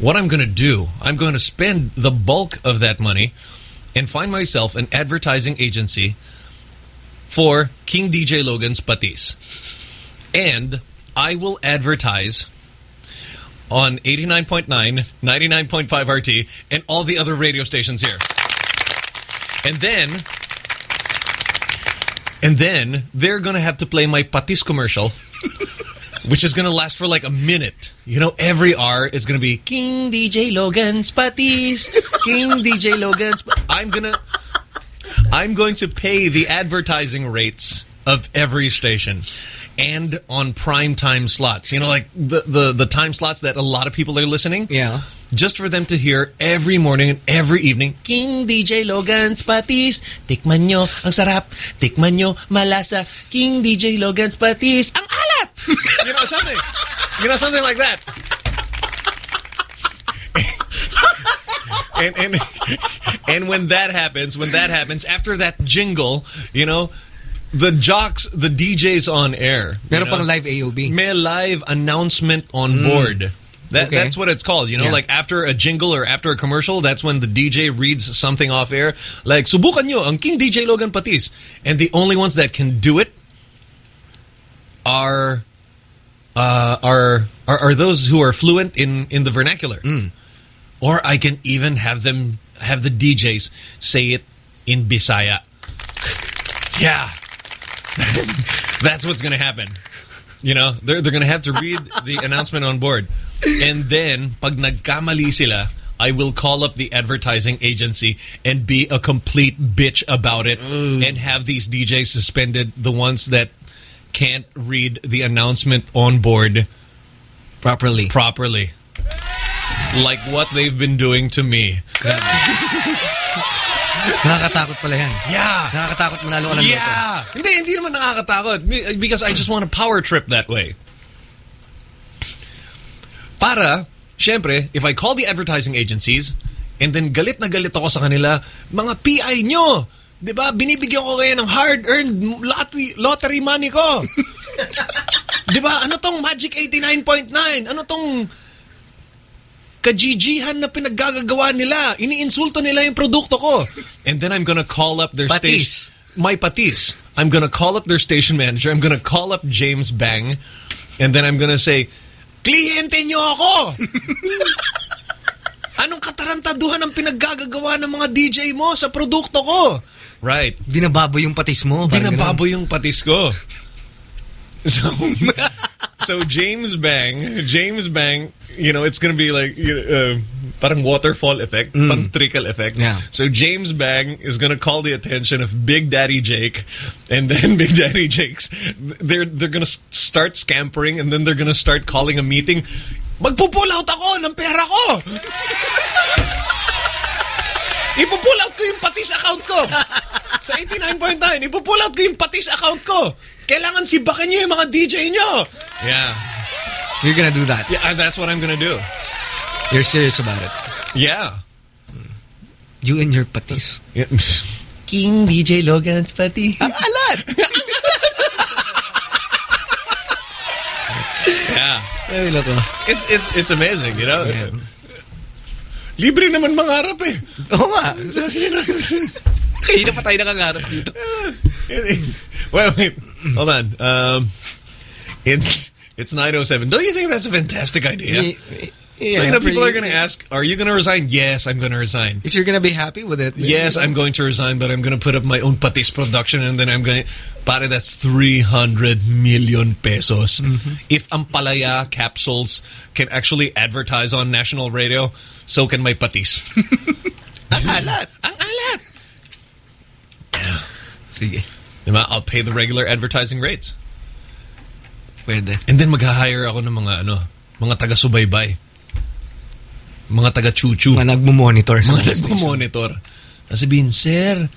What I'm going to do, I'm going to spend the bulk of that money and find myself an advertising agency for King DJ Logan's patis. And I will advertise on 89.9, 99.5 RT, and all the other radio stations here. And then, and then they're going to have to play my patis commercial, which is going to last for like a minute. You know, every hour is going to be King DJ Logan's patis, King DJ Logan's. I'm to, I'm going to pay the advertising rates of every station and on prime time slots. You know, like the, the, the time slots that a lot of people are listening. Yeah. Just for them to hear every morning and every evening, King DJ Logan's Patis, tikman nyo, ang sarap, tikman nyo, malasa, King DJ Logan's Patis, ang alat! you know, something. You know, something like that. and and and when that happens, when that happens, after that jingle, you know, the jocks, the DJs on air. Meron pang live AOB. May live announcement on Mm. board. That, Okay. That's what it's called. You know, Yeah. like after a jingle or after a commercial, that's when the DJ reads something off air. Like, subukan nyo ang King DJ Logan Patis. And the only ones that can do it are uh, are, are are those who are fluent in in the vernacular. Or I can even have them have the DJs say it in Bisaya. Yeah. That's what's going to happen. You know, they're they're going to have to read the announcement on board. And then pag nagkamali sila, I will call up the advertising agency and be a complete bitch about it and have these DJs suspended, the ones that can't read the announcement on board properly. Properly. Like what they've been doing to me. Nakakatakot pala yan. Yeah. Nakakatakot manalo ka ng Yeah. loto. Hindi, hindi naman nakakatakot. Because I just want to power trip that way. Para, syempre, if I call the advertising agencies, and then galit na galit ako sa kanila, mga PI nyo, di ba, binibigyan ko kayo ng hard-earned lottery, lottery money ko. di ba, ano tong Magic 89.9? Ano tong kajijihan na pinaggagawa nila. Iniinsulto nila yung produkto ko. And then I'm gonna call up their Patis. station. My patis. I'm gonna call up their station manager. I'm gonna call up James Bang. And then I'm gonna say, Kliyente nyo ako! Anong katarantaduhan ang pinaggagawa ng mga DJ mo sa produkto ko? Right. Binababoy yung patis mo. Binababoy yung patis ko. So, so James Bang, James Bang, you know, it's gonna be like, you uh, parang waterfall effect, Mm. trickle effect. Yeah. So James Bang is gonna call the attention of Big Daddy Jake, and then Big Daddy Jake's, they're they're gonna start scampering, and then they're gonna start calling a meeting. Magpupull out ako ng pera ko! Ipupull out ko yung patis account ko. Sa 89.9, ipupull out ko yung patis account ko. Kailangan sibakan nyo yung mga DJ nyo. Yeah. You're gonna do that. Yeah, that's what I'm gonna do. You're serious about it. Yeah. You and your patis. King DJ Logan's pati. Ang alat! Yeah. It's it's it's amazing, you know. Libre naman mangarap eh. Oo nga. Kanina pa tayo nakangarap dito. wait, wait. Hold on. Um, it's it's 907. Don't you think that's a fantastic idea? Ye- so, you know, people are going to ask, are you going to resign? Yes, I'm going to resign. If you're gonna be happy with it. then, Yes. I'm going to resign, but I'm going to put up my own patis production and then I'm going to... Pare, that's 300 million pesos. Mm-hmm. If Ampalaya capsules can actually advertise on national radio, so can my patis. Ang alat! Ang alat! Yeah. Sige. Diba? I'll pay the regular advertising rates. Pwede. And then mag-hire ako ng mga ano, mga taga-subaybay. Mga taga-chuchu. Mga nagmo-monitor sa Mga nagmo-monitor. Sabihin, Sir,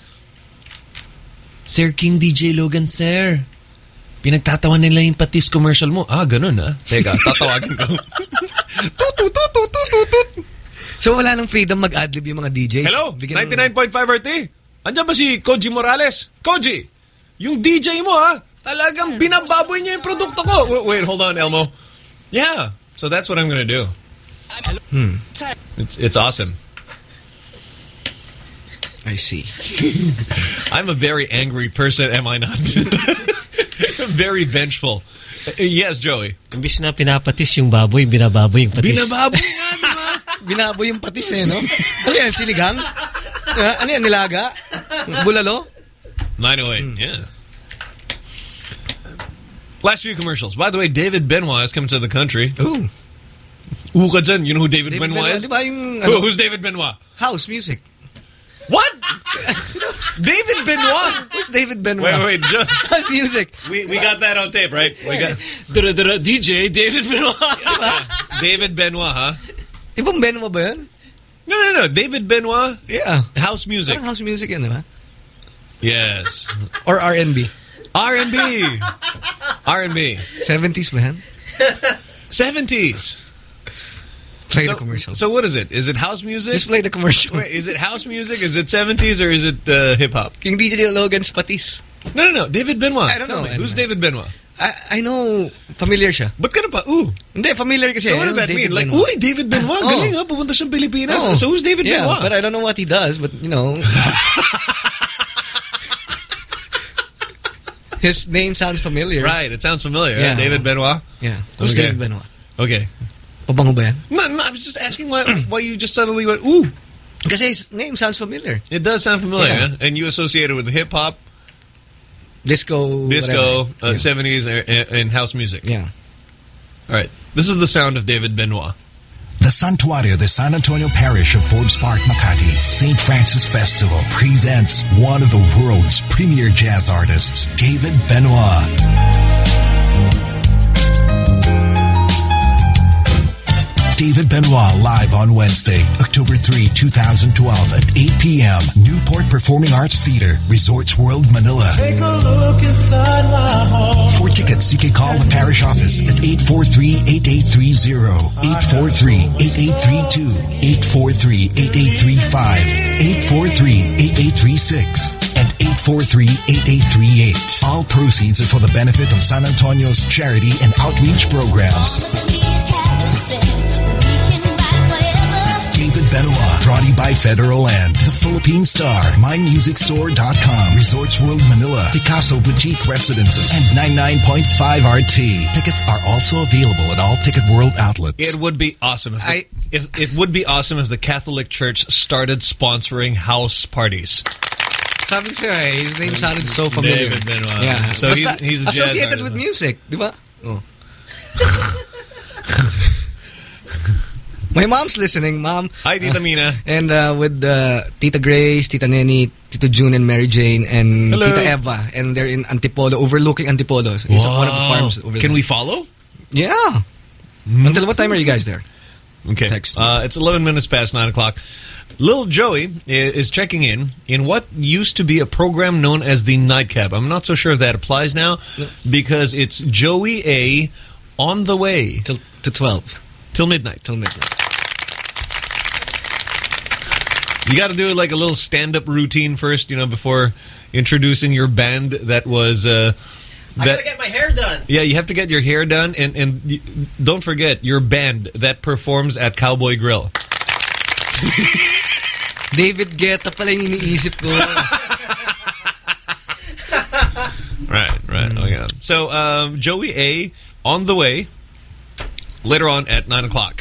Sir King DJ Logan, Sir, pinagtatawan nila yung patis commercial mo. Ah, ganun ah. Teka, tatawagin ko. So wala nang freedom mag-adlib yung mga DJs. Hello, Bigyan ng- 99.5 RT. Andiyan ba si Koji Morales? Koji, yung DJ mo ha, talagang binababoy niya yung produkto ko. Wait, hold on, Elmo. Yeah, so that's what I'm gonna do. Hmm. It's, it's awesome. I see. I'm a very angry person, am I not? very vengeful. Uh, Yes, Joey. Imbis na pinapatis yung baboy, binababoy yung patis. Binababoy Binabo yung patis eh, no? Ano yan, sinigang? Ah, ano yan, nilaga? Bulalo? 908, yeah. Last few commercials. By the way, David Benoit has come to the country. Ooh. Ooh ka dyan. You know who David, David Benoit, Benoit, is? di ba yung, Who- ano? who's David Benoit? House music. What? David Benoit? Who's David Benoit? Wait, wait. House music. We we got that on tape, right? We got DJ David Benoit. David Benoit, huh? Ibang Benoit ba yan? No, no, no. David Benoit. Yeah. House music. Parang house music yan, di ba? Yes. Or R&B. R&B. R&B. 70s man. 70s. Play so, the commercial. So what is it? Is it house music? Just play the commercial. Wait, is it house music? Is it 70s or is it uh, hip hop? King DJ Logan's patis. No, no, no. David Benoit. I don't Tell know. me, Who's know. David Benoit? I, I know, familiar siya. Ba't ka na pa? Ooh. Hindi, familiar kasi. So what does that David mean? Like, Benoit. uy, David Benoit, Oh. galing ha, pupunta siyang Pilipinas. Oh. So who's David yeah, Benoit? but I don't know what he does, but you know. His name sounds familiar. Right, it sounds familiar. Yeah. David Benoit? Yeah. Who's Okay. David Benoit? Okay. Pabango ba yan? No, no, I was just asking why, why you just suddenly went, ooh. Because his name sounds familiar. It does sound familiar, Yeah. huh? And you associate it with hip-hop, Disco. disco, whatever. uh, 70s, and, and house music. Yeah. All right. This is the sound of David Benoit. The Santuario de San Antonio Parish of Forbes Park, Makati, St. Francis Festival presents one of the world's premier jazz artists, David Benoit. David Benoit live on Wednesday, October 3, 2012 at 8 p.m. Newport Performing Arts Theater, Resorts World, Manila. Take a look inside my heart. For tickets, you can call the parish office at 843-8830, 843-8832, 843-8835, 843-8836, and 843-8838. All proceeds are for the benefit of San Antonio's charity and outreach programs. David Benoit, brought to you by Federal Land, The Philippine Star, MyMusicStore.com, Resorts World Manila, Picasso Boutique Residences, and 99.5 RT. Tickets are also available at all Ticket World outlets. It would be awesome if, the, if it would be awesome if the Catholic Church started sponsoring house parties. Sabi ko sa'yo eh, his name sounded so familiar. David Benoit. Yeah. So he's- Basta he's a associated artist. with music, di ba? Oh. My mom's listening, mom. Hi, Tita Mina. And uh, with uh, Tita Grace, Tita Neni, Tito June and Mary Jane, and Hello. Tita Eva. And they're in Antipolo, overlooking Antipolo. It's one of the farms over Can there. we follow? Yeah. Until what time are you guys there? Okay. Uh, it's 11 minutes past 9 o'clock. Little Joey is checking in in what used to be a program known as the Nightcap. I'm not so sure if that applies now because it's Joey A on the way. Till to 12. Till midnight. Till midnight. You got to do like a little stand-up routine first, you know, before introducing your band that was... Uh, I gotta get my hair done. yeah, you have to get your hair done, and and you, don't forget your band that performs at Cowboy Grill. David Guetta pala yung iniisip ko. Right, right. Oh yeah. So um, Joey A on the way later on at nine o'clock.